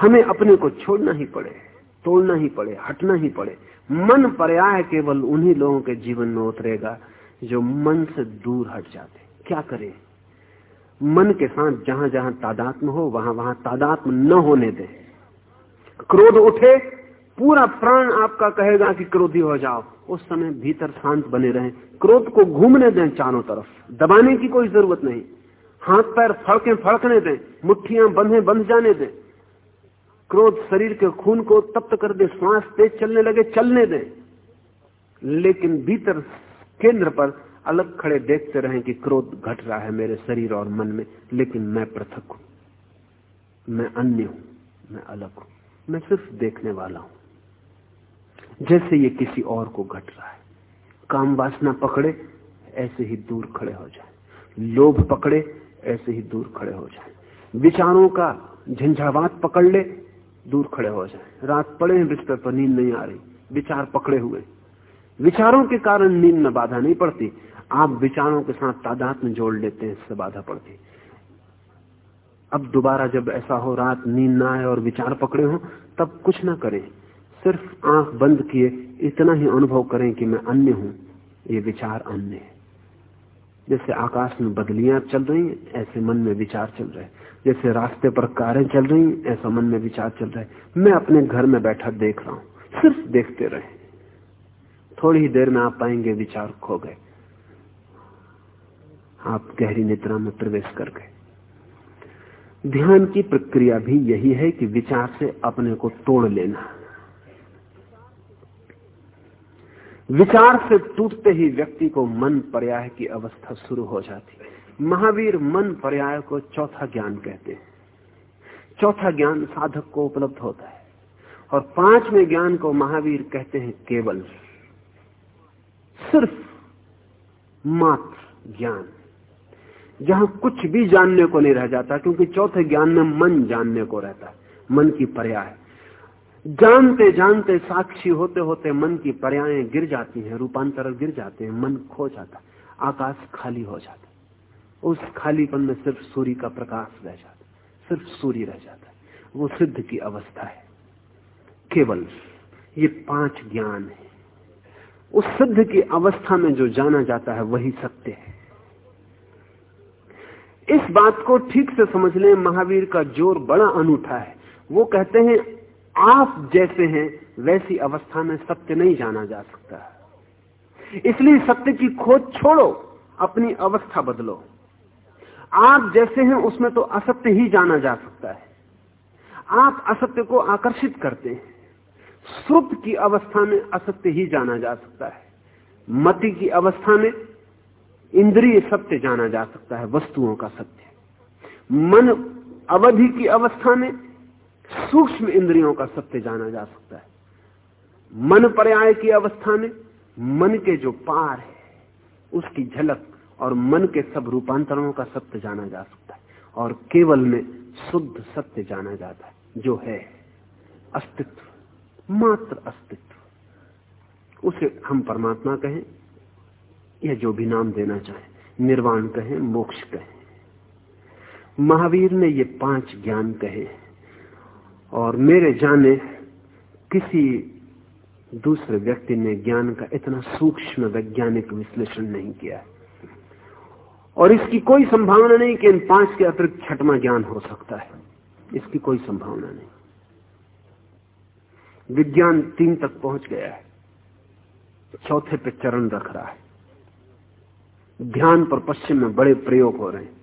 हमें अपने को छोड़ना ही पड़े, तोड़ना ही पड़े, हटना ही पड़े। मन पर्याय केवल उन्हीं लोगों के जीवन में उतरेगा जो मन से दूर हट जाते। क्या करें? मन के साथ जहाँ जहाँ तादात्म हो, वहाँ वहाँ तादात्म न होने दे। क्रोध उठे, पूरा प्राण आपका कहेगा कि क्रोधी हो जाओ। उस समय भीतर शांत बने रहें। क्रोध को घूमने दें चारों तरफ़। दबाने की कोई ज़रूरत नहीं। हाथ पैर फड़के फड़कने दें। मुट्ठियाँ बंधे बंध जाने दें। क्रोध शरीर के खून को तप्त कर दे। श्वास तेज चलने लगे, चलने दें। लेकिन भीतर केंद्र पर अलग खड़े देखते रहें कि क्रोध घट रहा है मेरे शरीर और मन में, लेकिन मैं पृथक हूँ। मैं अन्य हूँ, मैं अलग हूँ, मैं सिर्फ़ देखने वाला हूँ। जैसे ये किसी और को घट रहा है। काम वासना पकड़े, ऐसे ही दूर खड़े हो जाए। लोभ पकड़े, ऐसे ही दूर खड़े हो जाए। विचारों का झंझावात पकड़ ले, दूर खड़े हो जाए। रात पड़े हैं, बिस्तर पर नींद नहीं आ रही। विचार पकड़े हुए। विचारों के कारण नींद में बाधा नहीं पड़ती। आप विचारों के साथ तादाद में जोड़ लेते हैं, इससे बाधा पड़ती अब दोबारा जब ऐसा हो, रात नींद ना आए और विचार पकड़े हो, तब कुछ ना करें। सिर्फ़ आँख बंद किए, इतना ही अनुभव करें कि मैं अन्य हूँ। ये विचार अन्य है। जैसे आकाश में बदलियाँ चल रही हैं, ऐसे मन में विचार चल रहे जैसे रास्ते पर कारें चल रही ऐसा मन में विचार चल रहे मैं अपने घर में बैठा देख रहा हूँ। सिर्फ़ देखते रहे। थोड़ी ही देर में आप पाएँगे विचार खो गए। आप गहरी निद्रा में प्रवेश कर गए। ध्यान की प्रक्रिया भी यही है कि विचार से अपने को तोड़ लेना। विचार से टूटते ही व्यक्ति को मन पर्याय की अवस्था शुरू हो जाती। है महावीर मन पर्याय को चौथा ज्ञान कहते हैं। चौथा ज्ञान साधक को उपलब्ध होता है। और पाँचवें ज्ञान को महावीर कहते हैं केवल। सिर्फ़ मात्र ज्ञान। जहाँ कुछ भी जानने को नहीं रह जाता, क्योंकि चौथे ज्ञान में मन जानने को रहता है, मन की पर्याय। जानते जानते साक्षी होते होते मन की पर्याएँ गिर जाती हैं रूपांतर गिर जाते हैं, मन खो जाता आकाश खाली हो जाता उस खालीपन में सिर्फ़ सूर्य का प्रकाश रह जाता सिर्फ़ सूर्य रह जाता है। वो सिद्ध की अवस्था है। केवल ये पाँच ज्ञान है। उस सिद्ध की अवस्था में जो जाना जाता है, वही सत्य है। इस बात को ठीक से समझ लें, महावीर का ज़ोर बड़ा अनूठा है। वो कहते हैं, आप जैसे हैं, वैसी अवस्था में सत्य नहीं जाना जा सकता। इसलिए सत्य की खोज छोड़ो, अपनी अवस्था बदलो। आप जैसे हैं, उसमें तो असत्य ही जाना जा सकता है। आप असत्य को आकर्षित करते हैं। श्रुत की अवस्था में असत्य ही जाना जा सकता है। मति की अवस्था में इंद्रिय सत्य जाना जा सकता है, वस्तुओं का सत्य। मन अवधि की अवस्था में सूक्ष्म इंद्रियों का सत्य जाना जा सकता है। मन पर्याय की अवस्था में मन के जो पार है, उसकी झलक और मन के सब रूपांतरणों का सत्य जाना जा सकता है और केवल में शुद्ध सत्य जाना जाता है, जो है अस्तित्व। मात्र अस्तित्व। उसे हम परमात्मा कहें या जो भी नाम देना चाहे, निर्वाण कहें, मोक्ष कहें। महावीर ने ये पाँच ज्ञान कहे और मेरे जाने किसी दूसरे व्यक्ति ने ज्ञान का इतना सूक्ष्म वैज्ञानिक विश्लेषण नहीं किया। और इसकी कोई संभावना नहीं कि इन पाँच के अतिरिक्त छठवा ज्ञान हो सकता है। इसकी कोई संभावना नहीं। विज्ञान तीन तक पहुँच गया है। चौथे पे चरण रख रहा है। ध्यान पर पश्चिम में बड़े प्रयोग हो रहे हैं।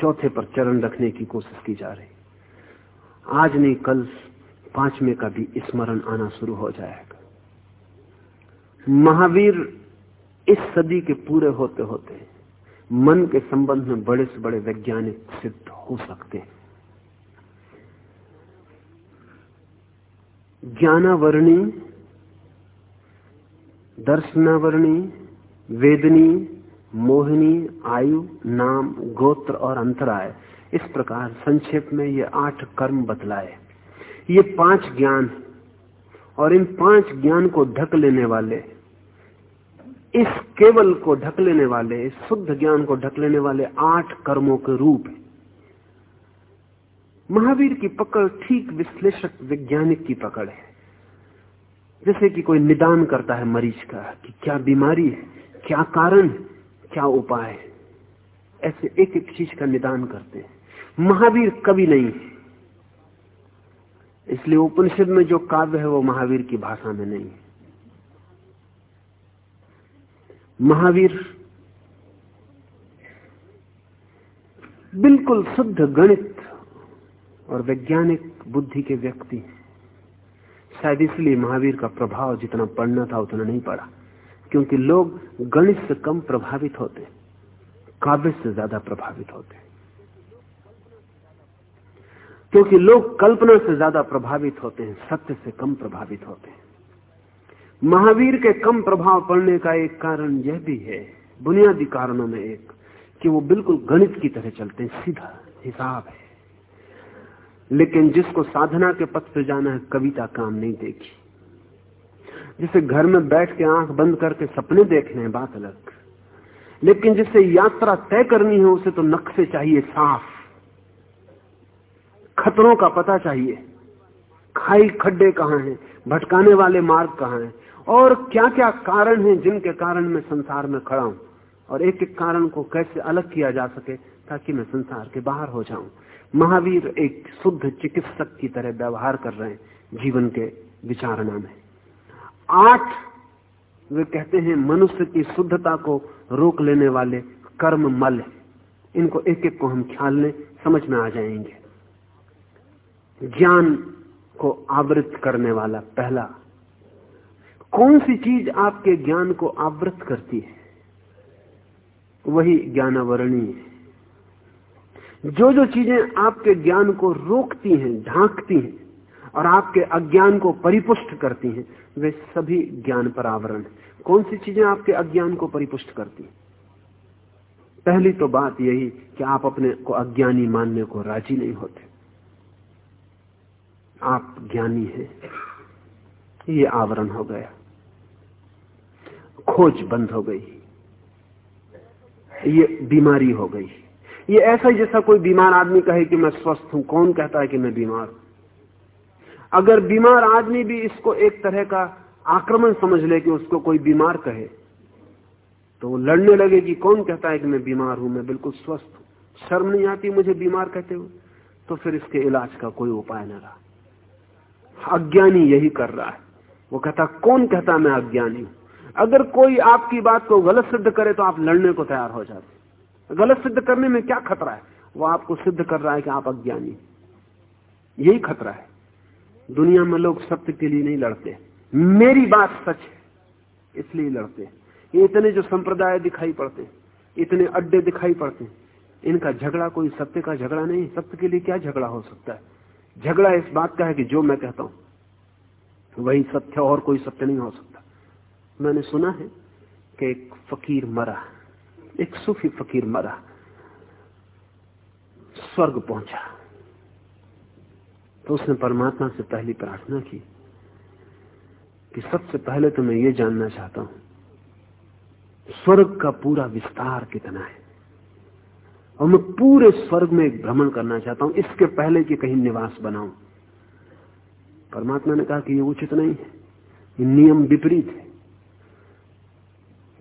चौथे पर चरण रखने की कोशिश की जा रही आज नहीं, कल पाँचवें का भी स्मरण आना शुरू हो जाएगा। महावीर इस सदी के पूरे होते होते मन के संबंध में बड़े से बड़े वैज्ञानिक सिद्ध हो सकते हैं। ज्ञानावरणी, दर्शनावरणी, वेदनी, मोहिनी, आयु, नाम, गोत्र और अंतराय। इस प्रकार संक्षेप में ये आठ कर्म बतलाए। ये पाँच ज्ञान और इन पाँच ज्ञान को ढक लेने वाले, इस केवल को ढक लेने वाले, इस शुद्ध ज्ञान को ढक लेने वाले आठ कर्मों के रूप महावीर की पकड़ ठीक विश्लेषक वैज्ञानिक की पकड़ है। जैसे कि कोई निदान करता है मरीज़ का कि क्या बीमारी है, क्या कारण क्या उपाय है। ऐसे एक एक चीज़ का निदान करते हैं। महावीर कभी नहीं है। इसलिए उपनिषद में जो काव्य है वो महावीर की भाषा में नहीं है। महावीर बिल्कुल शुद्ध गणित और वैज्ञानिक बुद्धि के व्यक्ति। शायद इसलिए महावीर का प्रभाव जितना पढ़ना था उतना नहीं पड़ा, क्योंकि लोग गणित से कम प्रभावित होते, काव्य से ज़्यादा प्रभावित होते। क्योंकि लोग कल्पना से ज़्यादा प्रभावित होते हैं, सत्य से कम प्रभावित होते हैं। महावीर के कम प्रभाव पड़ने का एक कारण यह भी है, बुनियादी कारणों में एक, कि वो बिल्कुल गणित की तरह चलते हैं, सीधा हिसाब है। लेकिन जिसको साधना के पथ पर जाना है, कविता काम नहीं देखी। जिसे घर में बैठ के आँख बंद करके सपने देखने हैं, बात अलग। लेकिन जिसे यात्रा तय करनी है, उसे तो नक्शे चाहिए साफ़। खतरों का पता चाहिए। खाई खड्डे कहाँ हैं? भटकाने वाले मार्ग कहाँ हैं? और क्या क्या कारण हैं जिनके कारण मैं संसार में खड़ा हूँ? और एक एक कारण को कैसे अलग किया जा सके ताकि मैं संसार के बाहर हो जाऊँ? महावीर एक शुद्ध चिकित्सक की तरह व्यवहार कर रहे हैं जीवन के विचारणा में। आठ, वे कहते हैं, मनुष्य की शुद्धता को रोक लेने वाले कर्म मल इनको एक एक को हम ख्याल लें समझ में आ जाएँगे। ज्ञान को आवृत करने वाला पहला। कौन सी चीज़ आपके ज्ञान को आवृत करती है? वही ज्ञानावरणी है। जो जो चीज़ें आपके ज्ञान को रोकती हैं, ढांकती हैं और आपके अज्ञान को परिपुष्ट करती हैं, वे सभी ज्ञान पर आवरण है। कौन सी चीज़ें आपके अज्ञान को परिपुष्ट करती हैं? पहली तो बात यही कि आप अपने को अज्ञानी मानने को राज़ी नहीं होते। आप ज्ञानी हैं। ये आवरण हो गया। खोज बंद हो गई। ये बीमारी हो गई। ये ऐसा जैसा कोई बीमार आदमी कहे कि मैं स्वस्थ हूँ, कौन कहता है कि मैं बीमार हूँ? अगर बीमार आदमी भी इसको एक तरह का आक्रमण समझ ले कि उसको कोई बीमार कहे तो लड़ने लगे कि कौन कहता है कि मैं बीमार हूँ, मैं बिल्कुल स्वस्थ हूँ? शर्म नहीं आती मुझे बीमार कहते हुए? तो फिर इसके इलाज का कोई उपाय न रहा। अज्ञानी यही कर रहा है। वो कहता, कौन कहता मैं अज्ञानी हूँ? अगर कोई आपकी बात को गलत सिद्ध करे तो आप लड़ने को तैयार हो जाते। गलत सिद्ध करने में क्या खतरा है? वो आपको सिद्ध कर रहा है कि आप अज्ञानी यही खतरा है। दुनिया में लोग सत्य के लिए नहीं लड़ते। मेरी बात सच है, इसलिए लड़ते हैं। इतने जो संप्रदाय दिखाई पड़ते इतने अड्डे दिखाई पड़ते इनका झगड़ा कोई सत्य का झगड़ा नहीं सत्य के लिए क्या झगड़ा हो सकता है? झगड़ा इस बात का है कि जो मैं कहता हूँ, वही सत्य और कोई सत्य नहीं हो सकता। मैंने सुना है कि एक फकीर मरा एक सूफी फकीर मरा। स्वर्ग पहुँचा। तो उसने परमात्मा से पहली प्रार्थना की कि सबसे पहले तो मैं ये जानना चाहता हूँ, स्वर्ग का पूरा विस्तार कितना है। और मैं पूरे स्वर्ग में एक भ्रमण करना चाहता हूँ, इसके पहले कि कहीं निवास बनाऊँ। परमात्मा ने कहा कि ये उचित नहीं है, ये नियम विपरीत है।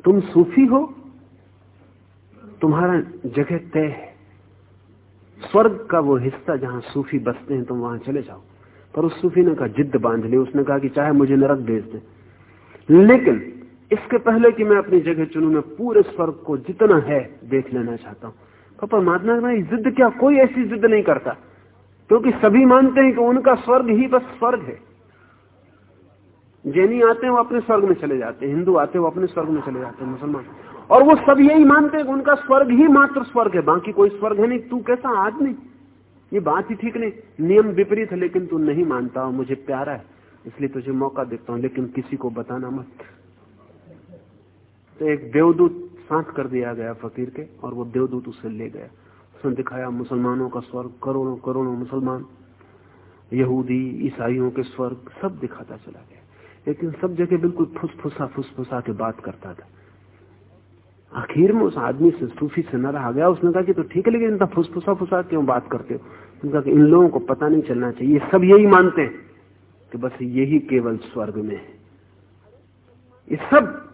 तुम सूफी हो तुम्हारा जगह तय है। स्वर्ग का वो हिस्सा जहाँ सूफी बसते हैं, तुम वहाँ चले जाओ। पर उस सूफी ने कहा जिद बाँध ली। उसने कहा कि चाहे मुझे नरक भेज दे। लेकिन इसके पहले कि मैं अपनी जगह चुनू, मैं पूरे स्वर्ग को जितना है देख लेना चाहता हूँ। परमात्मा ने जिद क्या? कोई ऐसी जिद नहीं करता। क्योंकि तो सभी मानते हैं कि उनका स्वर्ग ही बस स्वर्ग है। जैनी आते हैं, वो अपने स्वर्ग में चले जाते हैं। हिंदू आते हैं, वो अपने स्वर्ग में चले जाते हैं। मुसलमान और वो सब यही मानते हैं उनका स्वर्ग ही मात्र स्वर्ग है, बाकी कोई स्वर्ग है नहीं। तू कैसा आदमी? ये बात ही ठीक नहीं। नियम विपरीत है, लेकिन तू नहीं मानता मुझे प्यारा है, इसलिए तुझे मौका देता हूँ, लेकिन किसी को बताना मत। तो एक देवदूत साथ कर दिया गया फकीर के, और वो देवदूत उसे ले गया। उसने दिखाया, मुसलमानों का स्वर्ग, करोड़ों करोड़ों मुसलमान, यहूदी, ईसाइयों के स्वर्ग, सब दिखाता चला गया। लेकिन सब जगह बिल्कुल फुसफुसा फुसफुसा के बात करता था। आखिर में उस आदमी से सूफी से न रहा गया। उसने कहा कि तो ठीक है, लेकिन इतना फुसफुसा फुसा क्यों बात करते हो? उनका कि इन लोगों को पता नहीं चलना चाहिए। सब यही मानते हैं कि बस यही केवल स्वर्ग में है। ये सब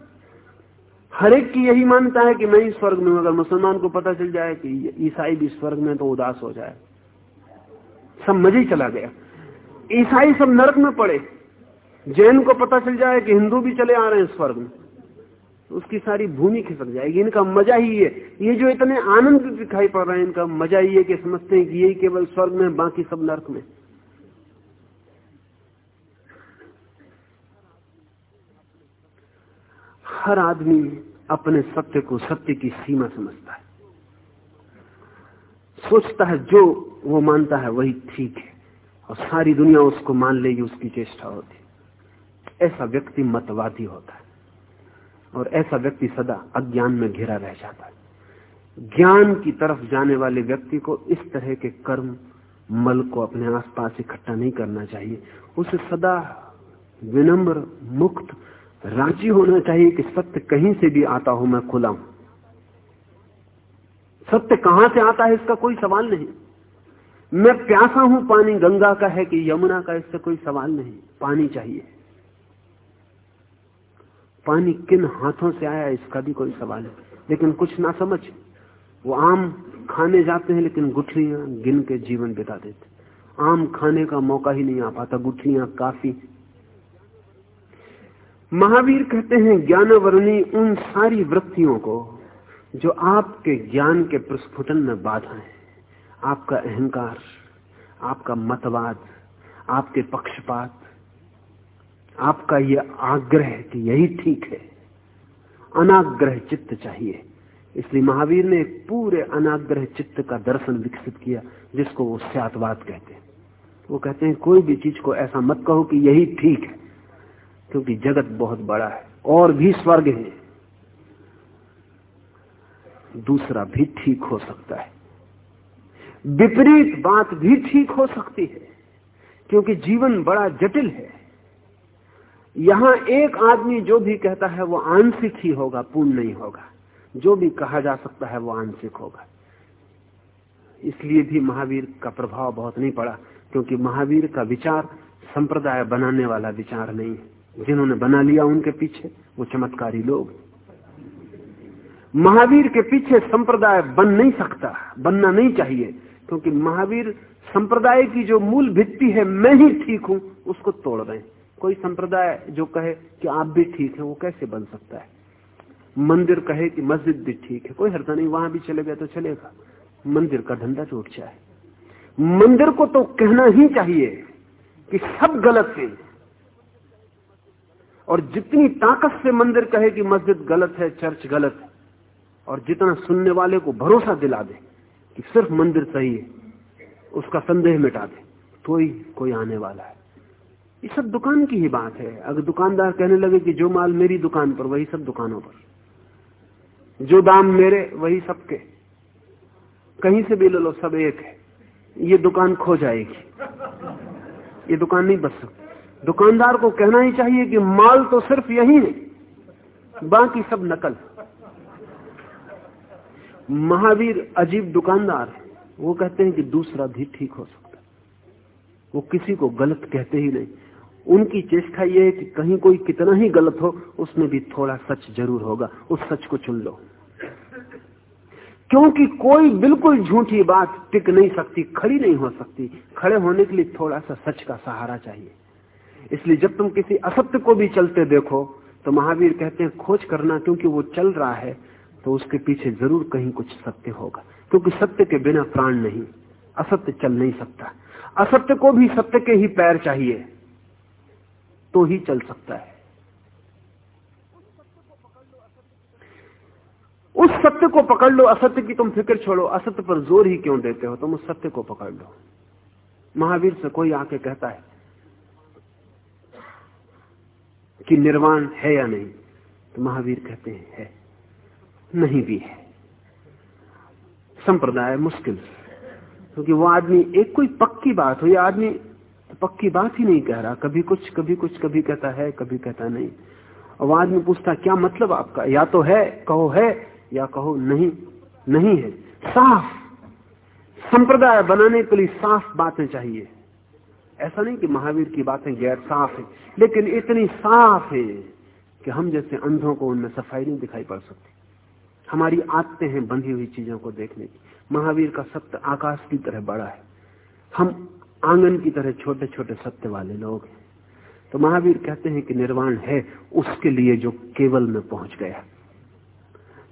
हर एक की यही मानता है कि मैं ही स्वर्ग में अगर मुसलमान को पता चल जाए कि ईसाई भी स्वर्ग में तो उदास हो जाए। सब मज़े ही चला गया। ईसाई सब नरक में पड़े। जैन को पता चल जाए कि हिंदू भी चले आ रहे हैं स्वर्ग में। उसकी सारी भूमि खिसक जाएगी, इनका मज़ा ही है ये जो इतने आनंद दिखाई पड़ रहे हैं, इनका मज़ा ही है कि समझते हैं कि यही केवल स्वर्ग में, बाकी सब नर्क में। हर आदमी अपने सत्य को सत्य की सीमा समझता है। सोचता है जो वो मानता है, वही ठीक है। और सारी दुनिया उसको मान लेगी, उसकी चेष्टा होती ऐसा व्यक्ति मतवादी होता है। और ऐसा व्यक्ति सदा अज्ञान में घिरा रह जाता है। ज्ञान की तरफ़ जाने वाले व्यक्ति को इस तरह के कर्म, मल को अपने आसपास इकट्ठा नहीं करना चाहिए। उसे सदा विनम्र, मुक्त, राज़ी होना चाहिए कि सत्य कहीं से भी आता हो, मैं खुला हूँ। सत्य कहाँ से आता है, इसका कोई सवाल नहीं। मैं प्यासा हूँ, पानी गंगा का है कि यमुना का, इससे कोई सवाल नहीं। पानी चाहिए। पानी किन हाथों से आया, इसका भी कोई सवाल है। लेकिन कुछ ना समझ। वो आम खाने जाते हैं, लेकिन गुठलियाँ गिन के जीवन बिता देते आम खाने का मौका ही नहीं आ पाता, गुठलियाँ काफ़ी महावीर कहते हैं, ज्ञानवर्णी उन सारी वृत्तियों को, जो आपके ज्ञान के प्रस्फुटन में बाधा है। आपका अहंकार, आपका मतवाद, आपके पक्षपात आपका यह आग्रह कि यही ठीक है। अनाग्रह चित्त चाहिए। इसलिए महावीर ने पूरे अनाग्रह चित्त का दर्शन विकसित किया, जिसको वो स्यातवाद कहते हैं। वो कहते हैं, कोई भी चीज़ को ऐसा मत कहो कि यही ठीक है, क्योंकि जगत बहुत बड़ा है, और भी स्वर्ग है। दूसरा भी ठीक हो सकता है। विपरीत बात भी ठीक हो सकती है, क्योंकि जीवन बड़ा जटिल है। यहाँ एक आदमी जो भी कहता है वो आंशिक ही होगा, पूर्ण नहीं होगा। जो भी कहा जा सकता है वो आंशिक होगा। इसलिए भी महावीर का प्रभाव बहुत नहीं पड़ा, क्योंकि महावीर का विचार संप्रदाय बनाने वाला विचार नहीं है। जिन्होंने बना लिया उनके पीछे, वो चमत्कारी लोग। महावीर के पीछे संप्रदाय बन नहीं सकता, बनना नहीं चाहिए, क्योंकि महावीर संप्रदाय की जो मूल भित्ति है, मैं ही ठीक हूँ, उसको तोड़ रहे कोई संप्रदाय जो कहे कि आप भी ठीक है, वो कैसे बन सकता है? मंदिर कहे कि मस्जिद भी ठीक है, कोई हरता नहीं, वहाँ भी चले गए तो चलेगा। मंदिर का धंधा टूट जाए। मंदिर को तो कहना ही चाहिए कि सब गलत है। और जितनी ताकत से मंदिर कहे कि मस्जिद गलत है, चर्च गलत है, और जितना सुनने वाले को भरोसा दिला दे कि सिर्फ़ मंदिर सही है, उसका संदेह मिटा दे तो ही कोई आने वाला है। ये सब दुकान की ही बात है। अगर दुकानदार कहने लगे कि जो माल मेरी दुकान पर, वही सब दुकानों पर। जो दाम मेरे, वही सबके। कहीं से भी ले लो, सब एक है। ये दुकान खो जाएगी। ये दुकान नहीं बच सकती। दुकानदार को कहना ही चाहिए कि माल तो सिर्फ़ यही है, बाकी सब नकल। महावीर अजीब दुकानदार है। वो कहते हैं कि दूसरा भी ठीक हो सकता वो किसी को गलत कहते ही नहीं। उनकी चेष्टा यह है कि कहीं कोई कितना ही गलत हो, उसमें भी थोड़ा सच ज़रूर होगा। उस सच को चुन लो। क्योंकि कोई बिल्कुल झूठी बात टिक नहीं सकती, खड़ी नहीं हो सकती। खड़े होने के लिए थोड़ा सा सच का सहारा चाहिए। इसलिए जब तुम किसी असत्य को भी चलते देखो तो महावीर कहते हैं, खोज करना, क्योंकि वो चल रहा है तो उसके पीछे ज़रूर कहीं कुछ सत्य होगा। क्योंकि सत्य के बिना प्राण नहीं। असत्य चल नहीं सकता। असत्य को भी सत्य के ही पैर चाहिए। तो ही चल सकता है। उस सत्य को पकड़ लो, असत्य की तुम फ़िक्र छोड़ो, असत्य पर ज़ोर ही क्यों देते हो? तुम उस सत्य को पकड़ लो। महावीर से कोई आके कहता है कि निर्वाण है या नहीं? तो महावीर कहते हैं, है। नहीं भी है। संप्रदाय मुश्किल क्योंकि वो आदमी, एक कोई पक्की बात हो, या आदमी पक्की बात ही नहीं कह रहा। कभी कुछ कभी कुछ, कभी कहता है, कभी कहता नहीं। और आदमी पूछता, क्या मतलब आपका? या तो है, कहो है, या कहो नहीं नहीं है। साफ़। संप्रदाय बनाने के लिए साफ़ बातें चाहिए। ऐसा नहीं कि महावीर की बातें गैर साफ़ है, लेकिन इतनी साफ़ है कि हम जैसे अंधों को उनमें सफ़ाई नहीं दिखाई पड़ सकती। हमारी आदतें हैं बंधी हुई चीज़ों को देखने की। महावीर का सत्य आकाश की तरह बड़ा है। हम आँगन की तरह छोटे छोटे सत्य वाले लोग हैं। तो महावीर कहते हैं कि निर्वाण है उसके लिए जो केवल में पहुँच गया।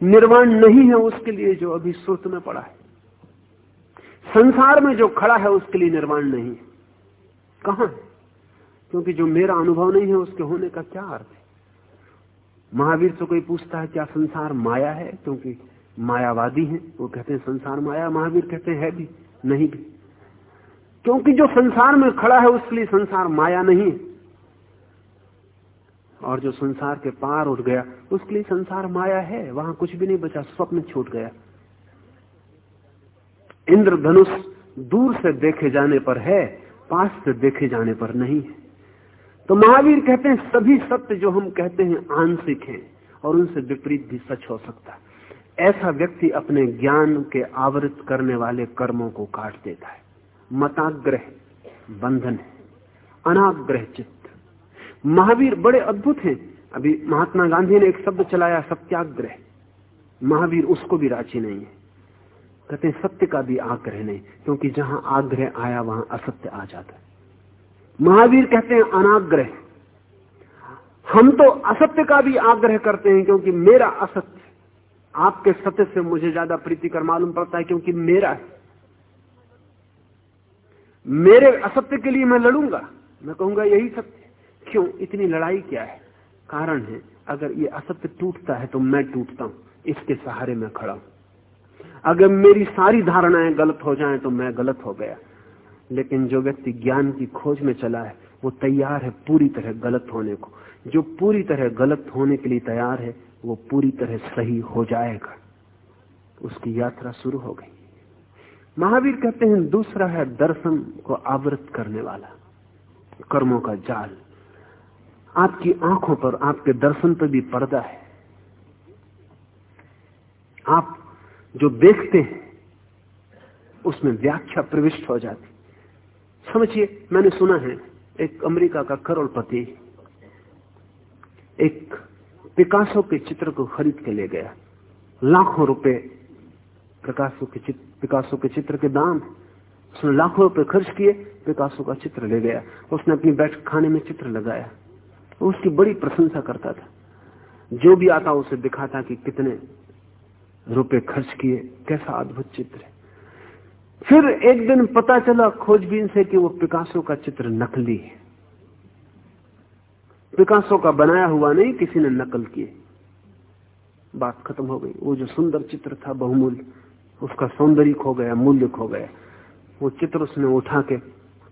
निर्वाण नहीं है उसके लिए जो अभी सुरत में पड़ा है। संसार में जो खड़ा है उसके लिए निर्वाण नहीं है। कहा है? क्योंकि जो मेरा अनुभव नहीं है उसके होने का क्या अर्थ है? महावीर से कोई पूछता है, क्या संसार माया है? क्योंकि मायावादी है, वो कहते हैं, संसार माया महावीर कहते हैं, है भी, नहीं भी। क्योंकि जो संसार में खड़ा है उसके लिए संसार माया नहीं और जो संसार के पार उठ गया, उसके लिए संसार माया है। वहाँ कुछ भी नहीं बचा, स्वप्न छूट गया। इंद्रधनुष दूर से देखे जाने पर है, पास से देखे जाने पर नहीं है। तो महावीर कहते हैं, सभी सत्य जो हम कहते हैं आंशिक हैं, और उनसे विपरीत भी सच हो सकता। है ऐसा व्यक्ति अपने ज्ञान के आवृत करने वाले कर्मों को काट देता है। मताग्रह, बंधन है, अनाग्रह चित्त। महावीर बड़े अद्भुत हैं। अभी महात्मा गांधी ने एक शब्द चलाया, सत्याग्रह। महावीर उसको भी राज़ी नहीं है। कहते हैं, सत्य का भी आग्रह नहीं, क्योंकि जहाँ आग्रह आया, वहाँ असत्य आ जाता है। महावीर कहते हैं, अनाग्रह। हम तो असत्य का भी आग्रह करते हैं, क्योंकि मेरा असत्य, आपके सत्य से मुझे ज़्यादा प्रीतिकर मालूम पड़ता है, क्योंकि मेरा है। मेरे असत्य के लिए मैं लड़ूँगा। मैं कहूँगा, यही सत्य क्यों? इतनी लड़ाई क्या है? कारण है, अगर ये असत्य टूटता है तो मैं टूटता हूँ। इसके सहारे में खड़ा हूँ। अगर मेरी सारी धारणाएँ गलत हो जाएँ तो मैं गलत हो गया। लेकिन जो व्यक्ति ज्ञान की खोज में चला है, वो तैयार है पूरी तरह गलत होने को। जो पूरी तरह गलत होने के लिए तैयार है, वो पूरी तरह सही हो जाएगा। उसकी यात्रा शुरू हो गई। महावीर कहते हैं, दूसरा है दर्शन को आवृत करने वाला, कर्मों का जाल। आपकी आँखों पर आपके दर्शन पर भी पर्दा है। आप जो देखते हैं, उसमें व्याख्या प्रविष्ट हो जाती। समझिए, मैंने सुना है, एक अमेरिका का करोड़पति एक पिकासो के चित्र को खरीद के ले गया। लाखों रुपए पिकासो के चित्र पिकासो के चित्र के दाम उसने लाखों रुपए खर्च किए, पिकासो का चित्र ले गया। उसने अपनी बैठ खाने में चित्र लगाया। उसकी बड़ी प्रशंसा करता था। जो भी आता उसे दिखाता कि कितने रुपए खर्च किए, कैसा अद्भुत चित्र है। फिर एक दिन पता चला खोजबीन से कि वो पिकासो का चित्र नकली है। पिकासो का बनाया हुआ नहीं, किसी ने नकल किए। बात खत्म हो गई। वो जो सुंदर चित्र था, बहुमूल्य। उसका सौंदर्य खो गया, मूल्य खो गया। वो चित्र उसने उठा के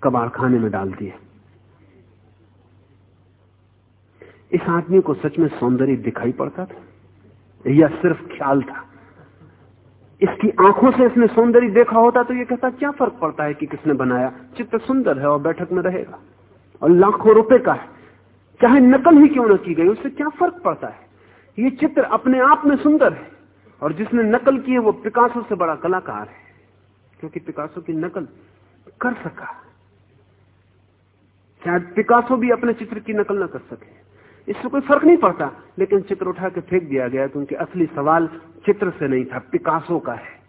कबाड़ खाने में डाल दिया। इस आदमी को सच में सौंदर्य दिखाई पड़ता था? या सिर्फ़ ख्याल था? इसकी आँखों से इसने सौंदर्य देखा होता तो ये कहता, क्या फ़र्क पड़ता है कि किसने बनाया? चित्र सुंदर है और बैठक में रहेगा। और लाखों रुपए का है। चाहे नकल ही क्यों न की गई, उससे क्या फ़र्क पड़ता है? ये चित्र अपने आप में सुंदर है। और जिसने नकल की है वो पिकासो से बड़ा कलाकार है, क्योंकि पिकासो की नकल कर सका। शायद पिकासो भी अपने चित्र की नकल न कर सके। इससे कोई फ़र्क नहीं पड़ता, लेकिन चित्र उठा के फेंक दिया गया क्योंकि असली सवाल चित्र से नहीं था, पिकासो का है।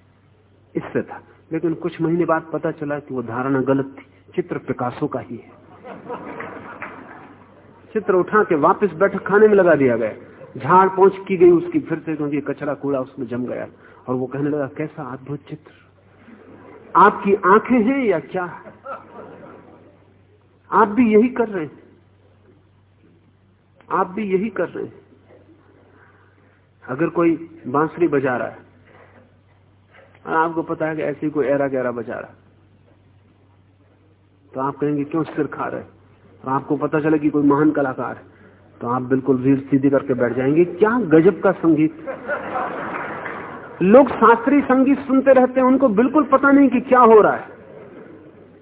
इससे था। लेकिन कुछ महीने बाद पता चला कि वो धारणा गलत थी। चित्र पिकासो का ही है। चित्र उठा के वापस बैठक खाने में लगा दिया गया। झाड़ पहुँच की गई उसकी, फिर से क्योंकि कचरा कूड़ा उसमें जम गया। और वो कहने लगा, कैसा अद्भुत चित्र। आपकी आँखें हैं या क्या? आप भी यही कर रहे हैं। आप भी यही कर रहे हैं। अगर कोई बांसुरी बजा रहा है आपको पता है कि ऐसे कोई एरा गहरा बजा रहा तो आप कहेंगे, क्यों सिर खा रहे और आपको पता चले कि कोई महान कलाकार है। तो आप बिल्कुल रीढ़ सीधी करके बैठ जाएँगे। क्या गजब का संगीत। लोग शास्त्रीय संगीत सुनते रहते हैं, उनको बिल्कुल पता नहीं कि क्या हो रहा है।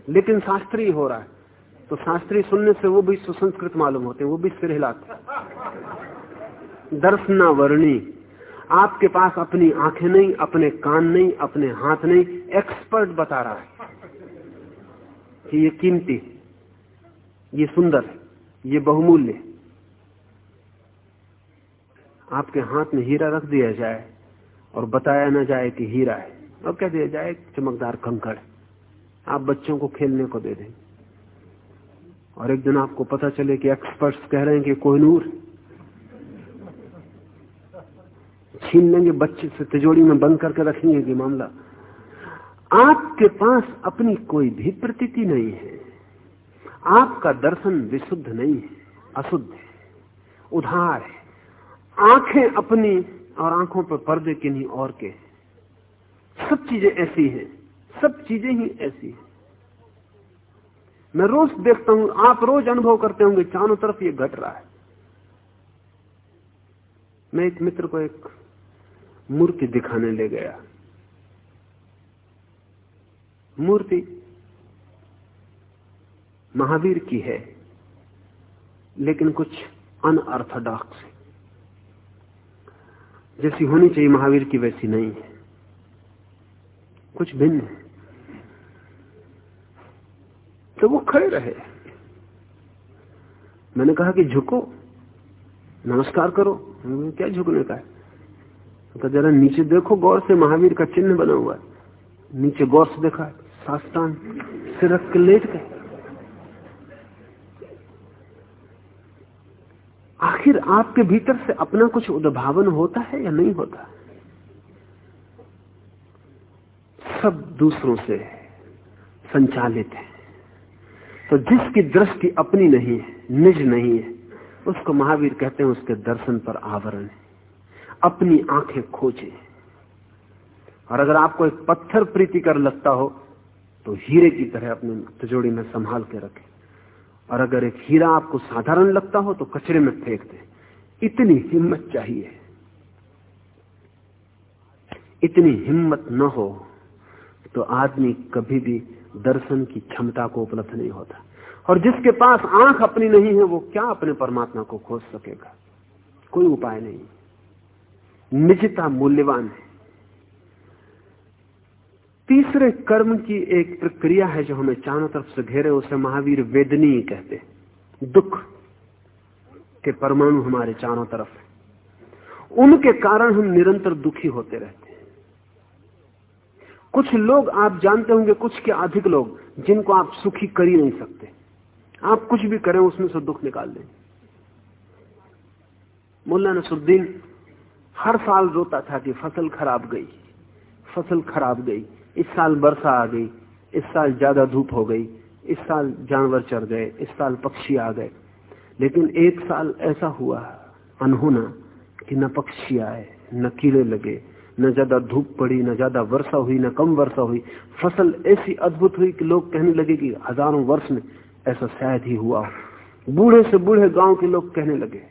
लेकिन शास्त्रीय हो रहा है। तो शास्त्रीय सुनने से वो भी सुसंस्कृत मालूम होते हैं, वो भी सिर हिलाते दर्शना वर्णी आपके पास अपनी आँखें नहीं, अपने कान नहीं, अपने हाथ नहीं, एक्सपर्ट बता रहा है कि ये कीमती, ये सुंदर, ये बहुमूल्य। आपके हाथ में हीरा रख दिया जाए और बताया ना जाए कि हीरा है। और कह दिया जाए चमकदार कंकड़ आप बच्चों को खेलने को दे दें। और एक दिन आपको पता चले कि एक्सपर्ट्स कह रहे हैं कि कोहनूर छीन लेंगे बच्चे से तिजोड़ी में बंद करके रखेंगे कि मामला। आपके पास अपनी कोई भी प्रतीति नहीं है। आपका दर्शन विशुद्ध नहीं है, अशुद्ध है, उधार है। आँखें अपनी और आँखों पर पर्दे किन्हीं और के सब चीज़ें ऐसी हैं, सब चीज़ें ही ऐसी हैं। मैं रोज देखता हूँ, आप रोज अनुभव करते होंगे, चारों तरफ़ ये घट रहा है। मैं एक मित्र को एक मूर्ति दिखाने ले गया। मूर्ति महावीर की है, लेकिन कुछ अनऑर्थोडॉक्स जैसी होनी चाहिए, महावीर की वैसी नहीं है। कुछ भिन्न है। तो वो खड़े रहे। मैंने कहा कि झुको, नमस्कार करो। क्या झुकने का है? तो जरा नीचे देखो, गौर से महावीर का चिन्ह बना हुआ है। नीचे गौर से देखा सास्तान सिर रख के लेट गए। आखिर आपके भीतर से अपना कुछ उद्भावन होता है या नहीं होता? सब दूसरों से संचालित है। तो जिसकी दृष्टि अपनी नहीं है, निज नहीं है, उसको महावीर कहते हैं उसके दर्शन पर आवरण है। अपनी आँखें खोजे। और अगर आपको एक पत्थर प्रीति कर लगता हो तो हीरे की तरह अपने तिजोड़ी में संभाल के रखे। और अगर एक हीरा आपको साधारण लगता हो तो कचरे में फेंक दे। इतनी हिम्मत चाहिए। इतनी हिम्मत न हो तो आदमी कभी भी दर्शन की क्षमता को उपलब्ध नहीं होता। और जिसके पास आँख अपनी नहीं है, वो क्या अपने परमात्मा को खोज सकेगा? कोई उपाय नहीं। निजता मूल्यवान है। तीसरे कर्म की एक प्रक्रिया है जो हमें चारों तरफ़ से घेरे, उसे महावीर वेदनी कहते दुख के परमाणु हमारे चारों तरफ़ है। उनके कारण हम निरंतर दुखी होते रहते हैं। कुछ लोग, आप जानते होंगे, कुछ के अधिक लोग, जिनको आप सुखी कर ही नहीं सकते। आप कुछ भी करें, उसमें से दुख निकाल दें मुल्ला नसरुद्दीन हर साल रोता था कि फ़सल खराब गई, फ़सल खराब गई। इस साल वर्षा आ गई, इस साल ज़्यादा धूप हो गई, इस साल जानवर चढ़ गए, इस साल पक्षी आ गए। लेकिन एक साल ऐसा हुआ, अनहोना, कि न पक्षी आए, न कीड़े लगे, न ज़्यादा धूप पड़ी, न ज़्यादा वर्षा हुई, न कम वर्षा हुई। फ़सल ऐसी अद्भुत हुई कि लोग कहने लगे कि हज़ारों वर्ष में ऐसा शायद ही हुआ बूढ़े से बूढ़े गाँव के लोग कहने लगे,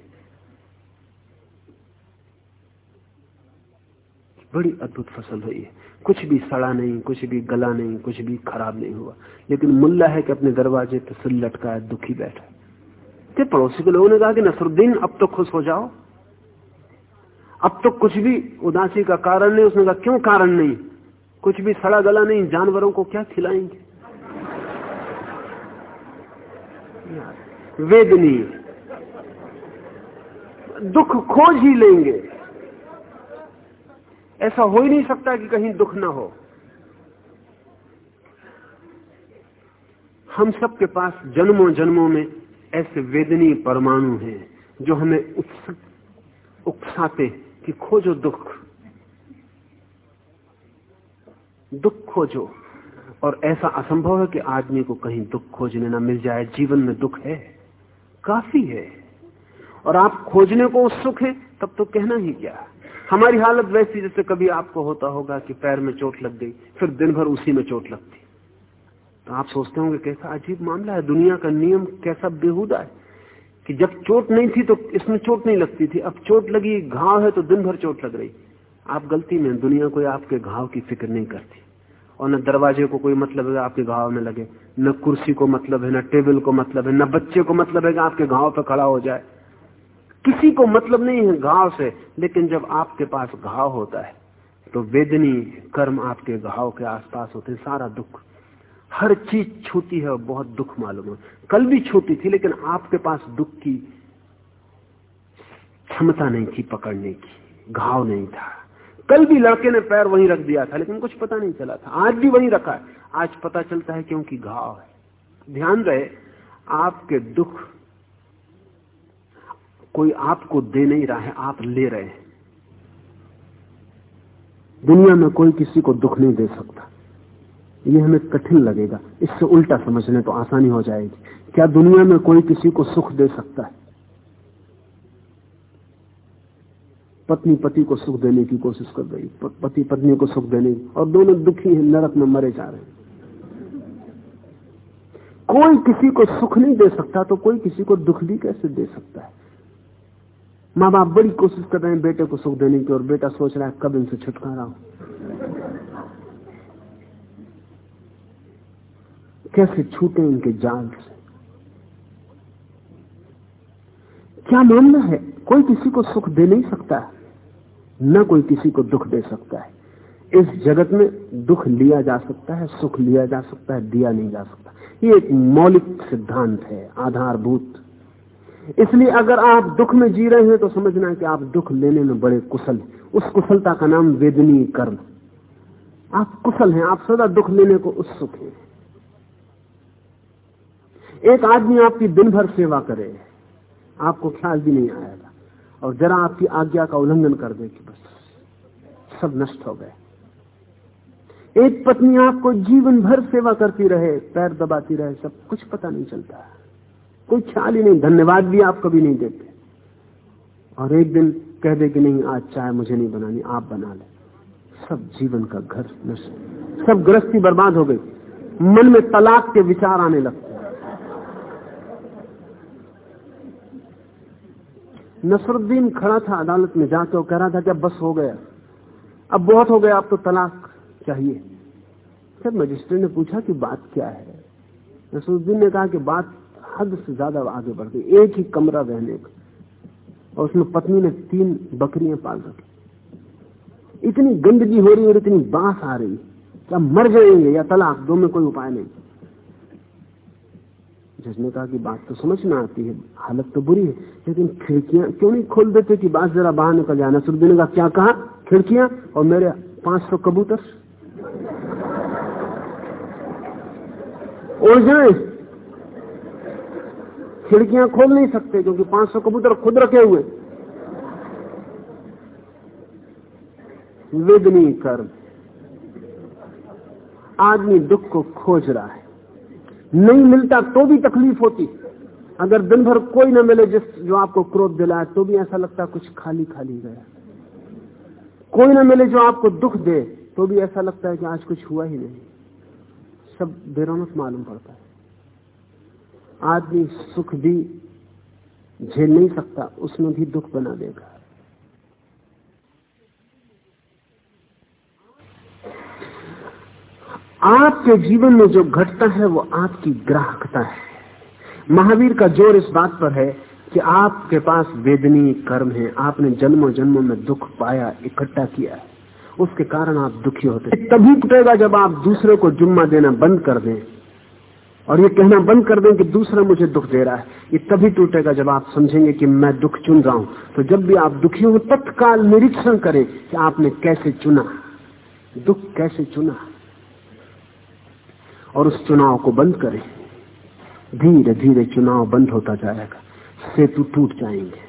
बड़ी अद्भुत फ़सल हुई है कुछ भी सड़ा नहीं, कुछ भी गला नहीं, कुछ भी खराब नहीं हुआ। लेकिन मुल्ला है कि अपने दरवाजे पर सिल लटका है दुखी बैठा। ते पड़ोसी के लोगों ने कहा कि नसरुद्दीन, अब तो खुश हो जाओ। अब तो कुछ भी उदासी का कारण नहीं, उसने कहा, क्यों कारण नहीं? कुछ भी सड़ा गला नहीं, जानवरों को क्या खिलाएँगे? वेदनी। दुख खोज ही लेंगे। ऐसा हो ही नहीं सकता कि कहीं दुख ना हो। हम सबके पास जन्मों जन्मों में ऐसे वेदनीय परमाणु हैं जो हमें उकसाते कि खोजो दुख। दुख खोजो। और ऐसा असंभव है कि आदमी को कहीं दुख खोजने ना मिल जाए। जीवन में दुख है। काफ़ी है। और आप खोजने को उत्सुक है, तब तो कहना ही क्या? हमारी हालत वैसी जैसे कभी आपको होता होगा कि पैर में चोट लग गई, फिर दिन भर उसी में चोट लगती। तो आप सोचते होंगे, कैसा अजीब मामला है, दुनिया का नियम कैसा बेहुदा है कि जब चोट नहीं थी तो इसमें चोट नहीं लगती थी, अब चोट लगी, घाव है तो दिन भर चोट लग रही। आप गलती में दुनिया कोई आपके घाव की फ़िक्र नहीं करती। और न दरवाजे को कोई मतलब है आपके घाव में लगे, न कुर्सी को मतलब है, न टेबल को मतलब है, न बच्चे को मतलब है कि आपके घाव पर खड़ा हो जाए। किसी को मतलब नहीं है घाव से, लेकिन जब आपके पास घाव होता है तो वेदनी कर्म आपके घाव के आसपास होते सारा दुख। हर चीज़ छूती है और बहुत दुख मालूम है। कल भी छूती थी, लेकिन आपके पास दुख की क्षमता नहीं थी पकड़ने की, घाव नहीं था। कल भी लड़के ने पैर वहीं रख दिया था, लेकिन कुछ पता नहीं चला था। आज भी वहीं रखा है। आज पता चलता है क्योंकि घाव है। ध्यान रहे, आपके दुख कोई आपको दे नहीं रहा है, आप ले रहे हैं। दुनिया में कोई किसी को दुख नहीं दे सकता। यह हमें कठिन लगेगा। इससे उल्टा समझने तो आसानी हो जाएगी। क्या दुनिया में कोई किसी को सुख दे सकता है? पत्नी पति को सुख देने की कोशिश कर रही पति पत्नी को सुख देने और दोनों दुखी हैं, नरक में मरे जा रहे हैं। कोई किसी को सुख नहीं दे सकता तो कोई किसी को दुख भी कैसे दे सकता है? माँ बाप बड़ी कोशिश कर रहे हैं बेटे को सुख देने की और बेटा सोच रहा है कब इनसे छुटकारा हो। कैसे छूटे इनके जाल से? क्या मामला है? कोई किसी को सुख दे नहीं सकता न कोई किसी को दुख दे सकता है। इस जगत में दुख लिया जा सकता है, सुख लिया जा सकता है, दिया नहीं जा सकता। ये एक मौलिक सिद्धांत है, आधारभूत। इसलिए अगर आप दुख में जी रहे हैं तो समझना है कि आप दुख लेने में बड़े कुशल हैं। उस कुशलता का नाम वेदनीय कर्म। आप कुशल हैं, आप सदा दुख लेने को उत्सुक हैं। एक आदमी आपकी दिन भर सेवा करे, आपको ख्याल भी नहीं आएगा। और जरा आपकी आज्ञा का उल्लंघन कर दे कि बस, सब नष्ट हो गए। एक पत्नी आपको जीवन भर सेवा करती रहे, पैर दबाती रहे, सब कुछ पता नहीं चलता। कोई ख्याल ही नहीं, धन्यवाद भी आप कभी नहीं देते। और एक दिन कह दे कि नहीं, आज चाय मुझे नहीं बनानी, आप बना ले। सब जीवन का घर नष्ट। सब गृहस्थी बर्बाद हो गई। मन में तलाक के विचार आने लगते नसरुद्दीन खड़ा था अदालत में जाके, वो कह रहा था कि अब बस हो गया। अब बहुत हो गया, अब तो तलाक चाहिए। फिर मजिस्ट्रेट ने पूछा कि बात क्या है, नसरुद्दीन ने कहा कि बात हद से ज़्यादा आगे बढ़ गई। एक ही कमरा रहने का और उसमें पत्नी ने तीन बकरियाँ पाल रखी। इतनी गंदगी हो रही और इतनी बाँस आ रही क्या मर जाएँगे या तलाक, दो में कोई उपाय नहीं। जिसने कहा कि बात तो समझ में आती है, हालत तो बुरी है, लेकिन खिड़कियाँ क्यों नहीं खोल देते कि बात जरा बाहर निकल जाना? जाए नसरुद्दीन का क्या कहा? खिड़कियाँ और मेरे पाँच सौ कबूतर? उड़ जाए। खिड़कियाँ खोल नहीं सकते, क्योंकि पाँच सौ कबूतर खुद रखे हुए। वेदनी कर्म। आदमी दुख को खोज रहा है। नहीं मिलता तो भी तकलीफ़ होती। अगर दिन भर कोई ना मिले जिस जो आपको क्रोध दिलाए तो भी ऐसा लगता कुछ खाली खाली गया। कोई ना मिले जो आपको दुख दे तो भी ऐसा लगता है कि आज कुछ हुआ ही नहीं। सब बेरोनक मालूम पड़ता है। आदमी सुख भी झेल नहीं सकता, उसमें भी दुख बना देगा। आपके जीवन में जो घटता है, वो आपकी ग्राहकता है। महावीर का ज़ोर इस बात पर है कि आपके पास वेदनीय कर्म है। आपने जन्मों जन्मों में दुख पाया, इकट्ठा किया। है उसके कारण आप दुखी होते तभी टूटेगा जब आप दूसरे को जुम्मा देना बंद कर दें। और ये कहना बंद कर दें कि दूसरा मुझे दुख दे रहा है। ये तभी टूटेगा जब आप समझेंगे कि मैं दुख चुन रहा हूँ। तो जब भी आप दुखी हो, तत्काल निरीक्षण करें कि आपने कैसे चुना। दुख कैसे चुना। और उस चुनाव को बंद करें। धीरे धीरे चुनाव बंद होता जाएगा। सेतु टूट जाएँगे।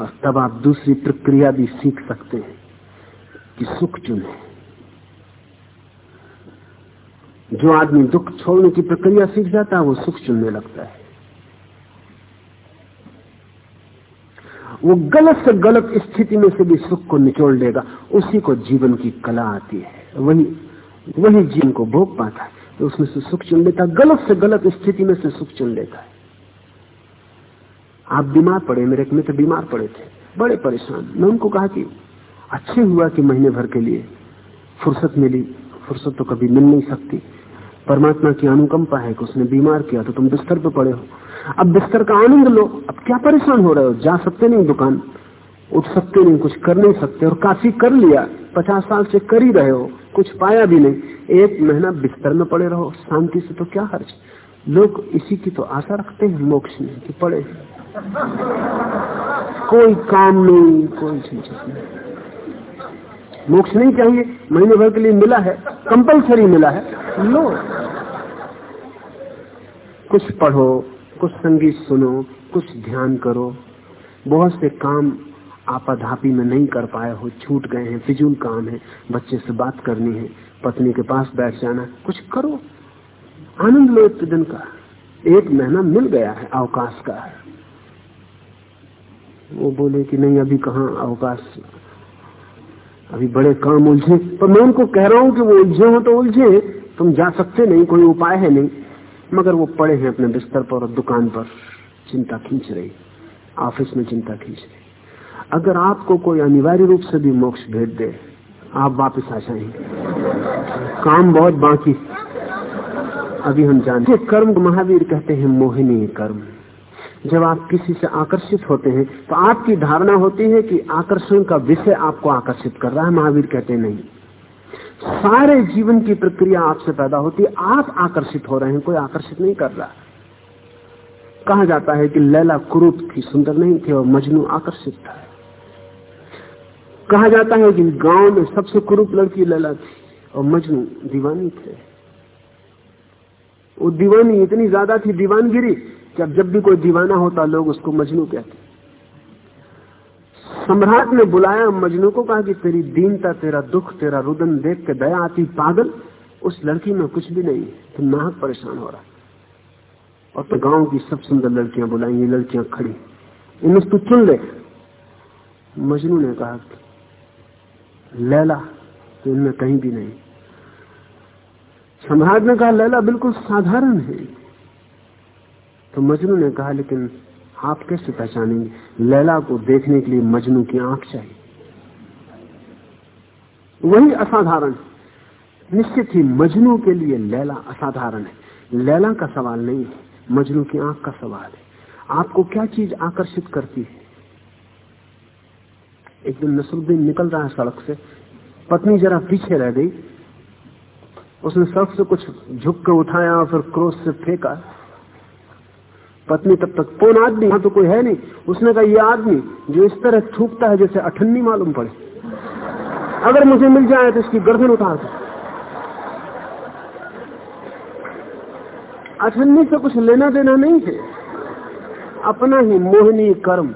और तब आप दूसरी प्रक्रिया भी सीख सकते हैं कि सुख चुने। जो आदमी दुख छोड़ने की प्रक्रिया सीख जाता है, वो सुख चुनने लगता है। वो गलत से गलत स्थिति में से भी सुख को निचोड़ लेगा। उसी को जीवन की कला आती है। वही वही जीवन को भोग पाता है। तो उसमें से सुख चुन लेता है। गलत से गलत स्थिति में से सुख चुन लेता है। आप बीमार पड़े, मेरे एक मित्र बीमार पड़े थे। बड़े परेशान। मैं उनको कहा कि, अच्छे हुआ कि महीने भर के लिए फुर्सत मिली। फुर्सत तो कभी मिल नहीं सकती। परमात्मा की अनुकंपा है कि उसने बीमार किया तो तुम बिस्तर पे पड़े हो। अब बिस्तर का आनंद लो। अब क्या परेशान हो रहे हो? जा सकते नहीं दुकान। उठ सकते नहीं, कुछ कर नहीं सकते और काफ़ी कर लिया। पचास साल से कर ही रहे हो। कुछ पाया भी नहीं। एक महीना बिस्तर में पड़े रहो। शांति से तो क्या हर्ज? लोग इसी की तो आशा रखते हैं, मोक्ष में कि पड़े कोई काम नहीं, कोई चीज़ नहीं। मोक्ष नहीं चाहिए, महीने भर के लिए मिला है कंपलसरी मिला है। लो कुछ पढ़ो, कुछ संगीत सुनो, कुछ ध्यान करो। बहुत से काम आपाधापी में नहीं कर पाए हो, छूट गए हैं, फिजूल काम है, बच्चे से बात करनी है, पत्नी के पास बैठ जाना, कुछ करो। आनंद लो एक दिन का। एक महीना मिल गया है अवकाश का। वो बोले कि नहीं, अभी कहा अवकाश? अभी बड़े काम उलझे। पर मैं उनको कह रहा हूँ कि वो उलझे हो तो उलझे। तुम जा सकते नहीं, कोई उपाय है नहीं। मगर वो पड़े हैं अपने बिस्तर पर और दुकान पर। चिंता खींच रही। ऑफ़िस में चिंता खींच रही। अगर आपको कोई अनिवार्य रूप से भी मोक्ष भेज दे, आप वापस आ जाएँगे। काम बहुत बाकी। अभी हम जानते कर्म महावीर कहते हैं, मोहिनी कर्म। जब आप किसी से आकर्षित होते हैं तो आपकी धारणा होती है कि आकर्षण का विषय आपको आकर्षित कर रहा है, महावीर कहते नहीं। सारे जीवन की प्रक्रिया आपसे पैदा होती है, आप आकर्षित हो रहे हैं, कोई आकर्षित नहीं कर रहा। कहा जाता है कि लैला कुरूप थी, सुंदर नहीं थी और मजनू आकर्षित था। कहा जाता है कि गाँव में सबसे कुरूप लड़की लैला थी और मजनू दीवानी थे। वो दीवानी इतनी ज़्यादा थी, दीवानगिरी कि अब जब भी कोई दीवाना होता, लोग उसको मजनू कहते सम्राट ने बुलाया, मजनू को कहा कि तेरी दीनता, तेरा दुख, तेरा रुदन देख के दया आती, पागल, उस लड़की में कुछ भी नहीं तो नाहक परेशान हो रहा और तो गाँव की सब सुंदर लड़कियाँ बुलाई, ये लड़कियाँ खड़ी। इनमें तू चुन ले। मजनू ने कहा लैला तो इनमें कहीं भी नहीं। सम्राट ने कहा, लैला बिल्कुल साधारण है। तो मजनू ने कहा, लेकिन आप कैसे पहचानेंगे? लैला को देखने के लिए मजनू की आँख चाहिए। वही असाधारण। निश्चित ही मजनू के लिए लैला असाधारण है। लैला का सवाल नहीं है, मजनू की आँख का सवाल है। आपको क्या चीज़ आकर्षित करती है? एक दिन नसरुद्दीन निकल रहा है सड़क से। पत्नी जरा पीछे रह गई। उसने सड़क से कुछ झुक कर उठाया और फिर क्रोध से फेंका। पत्नी तब तक कौन आदमी? यहाँ तो कोई है नहीं। उसने कहा यह आदमी जो इस तरह थूकता है जैसे अठन्नी मालूम पड़े। अगर मुझे मिल जाए तो इसकी गर्दन उठा दो। अठन्नी से कुछ लेना देना नहीं है अपना ही मोहनी कर्म,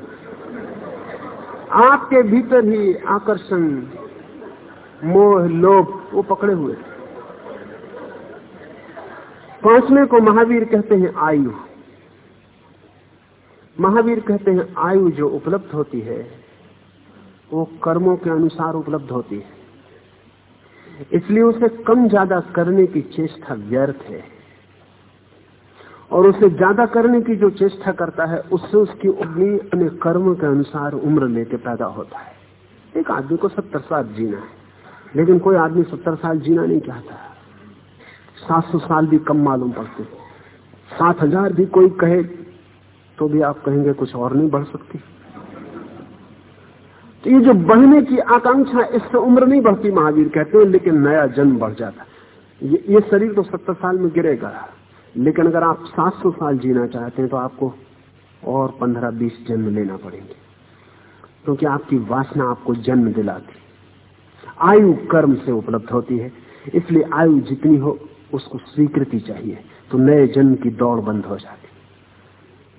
आपके भीतर ही आकर्षण, मोह, लोभ, वो पकड़े हुए। पांचवे को महावीर कहते हैं, आयु। महावीर कहते हैं, आयु जो उपलब्ध होती है, वो कर्मों के अनुसार उपलब्ध होती है। इसलिए उसे कम ज़्यादा करने की चेष्टा व्यर्थ है। और उसे ज़्यादा करने की जो चेष्टा करता है, उससे उसकी उम्मीद अपने कर्म के अनुसार उम्र लेके पैदा होता है। एक आदमी को सत्तर साल जीना है, लेकिन कोई आदमी सत्तर साल जीना नहीं चाहता। सात सौ साल भी कम मालूम पड़ते सात हज़ार भी कोई कहे तो भी आप कहेंगे कुछ और नहीं बढ़ सकती। तो ये जो बढ़ने की आकांक्षा इससे उम्र नहीं बढ़ती महावीर कहते हैं लेकिन नया जन्म बढ़ जाता ये, ये शरीर तो सत्तर साल में गिरेगा। लेकिन अगर आप सात सौ साल जीना चाहते हैं तो आपको और पंद्रह बीस जन्म लेना पड़ेंगे। क्योंकि आपकी वासना आपको जन्म दिलाती आयु कर्म से उपलब्ध होती है। इसलिए आयु जितनी हो उसको स्वीकृति चाहिए। तो नए जन्म की दौड़ बंद हो जाती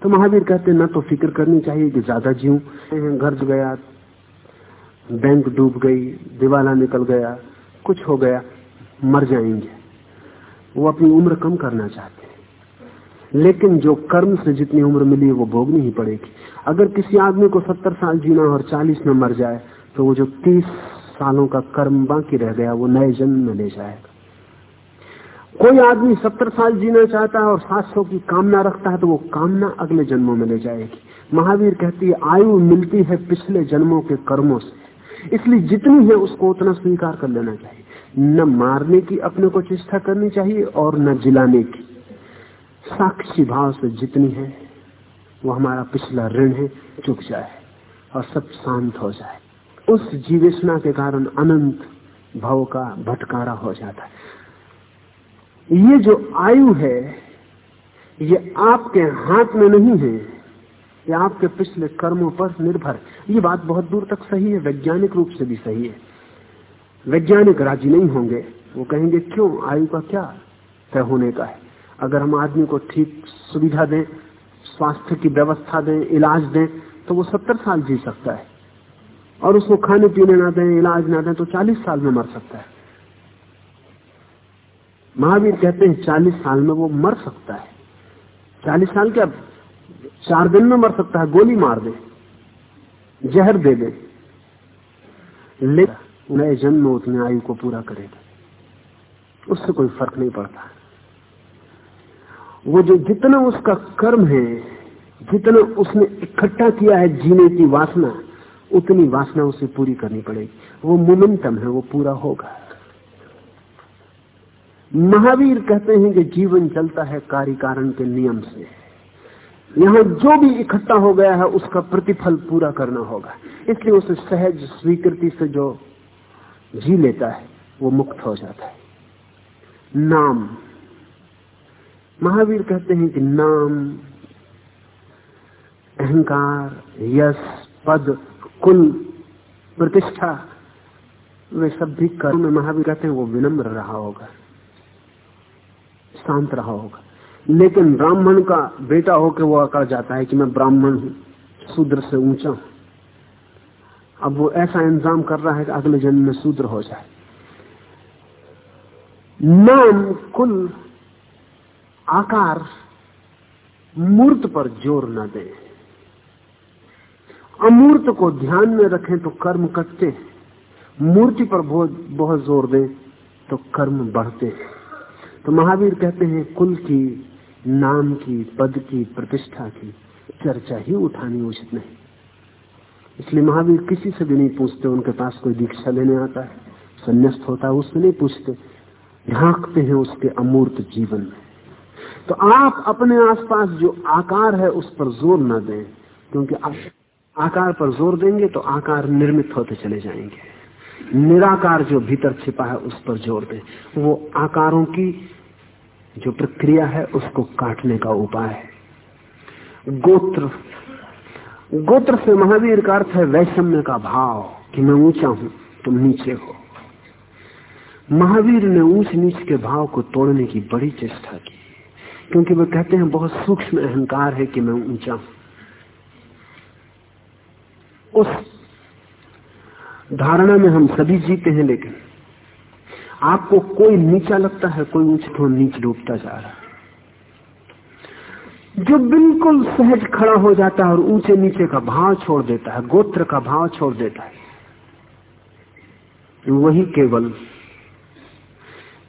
तो महावीर कहते न तो फ़िक्र करनी चाहिए कि ज़्यादा जीव घर गया, बैंक डूब गई, दिवाला निकल गया, कुछ हो गया, मर जाएँगे। वो अपनी उम्र कम करना चाहते हैं। लेकिन जो कर्म से जितनी उम्र मिली, वो भोगनी ही पड़ेगी। अगर किसी आदमी को सत्तर साल जीना और चालीस में मर जाए तो वो जो तीस सालों का कर्म बाकी रह गया, वो नए जन्म में ले जाएगा। कोई आदमी सत्तर साल जीना चाहता है और सात सौ की कामना रखता है तो वो कामना अगले जन्मों में ले जाएगी। महावीर कहती है, आयु मिलती है पिछले जन्मों के कर्मों से। इसलिए जितनी है उसको उतना स्वीकार कर लेना चाहिए। न मारने की अपने को चेष्टा करनी चाहिए और न जिलाने की। साक्षी भाव से जितनी है, वो हमारा पिछला ऋण है, चुक जाए और सब शांत हो जाए। उस जीवेशना के कारण अनंत भाव का भटकारा हो जाता है। ये जो आयु है, ये आपके हाथ में नहीं है, ये आपके पिछले कर्मों पर निर्भर ये बात बहुत दूर तक सही है, वैज्ञानिक रूप से भी सही है। वैज्ञानिक राज़ी नहीं होंगे, वो कहेंगे, क्यों? आयु का क्या तय होने का है? अगर हम आदमी को ठीक सुविधा दें, स्वास्थ्य की व्यवस्था दें, इलाज दें तो वो सत्तर साल जी सकता है। और उसको खाने पीने ना दें, इलाज ना दें तो चालीस साल में मर सकता है। महावीर कहते हैं, चालीस साल में वो मर सकता है। चालीस साल क्या? चार दिन में मर सकता है, गोली मार दे, जहर दे दे। लेकिन नए जन्म उतने आयु को पूरा करेगा। उससे कोई फ़र्क नहीं पड़ता। वो जो जितना उसका कर्म है, जितना उसने इकट्ठा किया है जीने की वासना, उतनी वासना उसे पूरी करनी पड़ेगी। वो मोमेंटम है, वो पूरा होगा। महावीर कहते हैं कि जीवन चलता है कार्य कारण के नियम से। यहाँ जो भी इकट्ठा हो गया है, उसका प्रतिफल पूरा करना होगा। इसलिए उसे सहज स्वीकृति से जो जी लेता है, वो मुक्त हो जाता है। नाम। महावीर कहते हैं कि नाम, अहंकार, यश, पद, कुल, प्रतिष्ठा, वे सब भी कर्म महावीर कहते हैं, वो विनम्र रहा होगा। शांत रहा होगा। लेकिन ब्राह्मण का बेटा होकर वो अकड़ जाता है कि मैं ब्राह्मण हूँ, शूद्र से ऊँचा हूँ। अब वो ऐसा इंतज़ाम कर रहा है कि अगले जन्म में शूद्र हो जाए। नाम, कुल, आकार, मूर्त पर ज़ोर न दे। अमूर्त को ध्यान में रखें तो कर्म कटते हैं। मूर्ति पर बहुत बहुत ज़ोर दें तो कर्म बढ़ते तो महावीर कहते हैं, कुल की, नाम की, पद की, प्रतिष्ठा की चर्चा ही उठानी उचित नहीं। इसलिए महावीर किसी से भी नहीं पूछते, उनके पास कोई दीक्षा लेने आता है। संन्यास्त होता है, उससे नहीं पूछते। झांकते हैं उसके अमूर्त जीवन में। तो आप अपने आसपास जो आकार है, उस पर ज़ोर न दें, क्योंकि आप आकार पर ज़ोर देंगे तो आकार निर्मित होते चले जाएँगे। निराकार जो भीतर छिपा है, उस पर ज़ोर दें। वो आकारों की जो प्रक्रिया है उसको काटने का उपाय है। गोत्र। गोत्र से महावीर का अर्थ है वैषम्य का भाव कि मैं ऊँचा हूँ, तुम नीचे हो। महावीर ने ऊंच नीच के भाव को तोड़ने की बड़ी चेष्टा की, क्योंकि वे कहते हैं बहुत सूक्ष्म अहंकार है कि मैं ऊँचा हूँ। उस धारणा में हम सभी जीते हैं, लेकिन आपको कोई नीचा लगता है, कोई ऊँचे तो नीचे डूबता जा रहा है। जो बिल्कुल सहज खड़ा हो जाता है और ऊँचे नीचे का भाव छोड़ देता है, गोत्र का भाव छोड़ देता है, वही केवल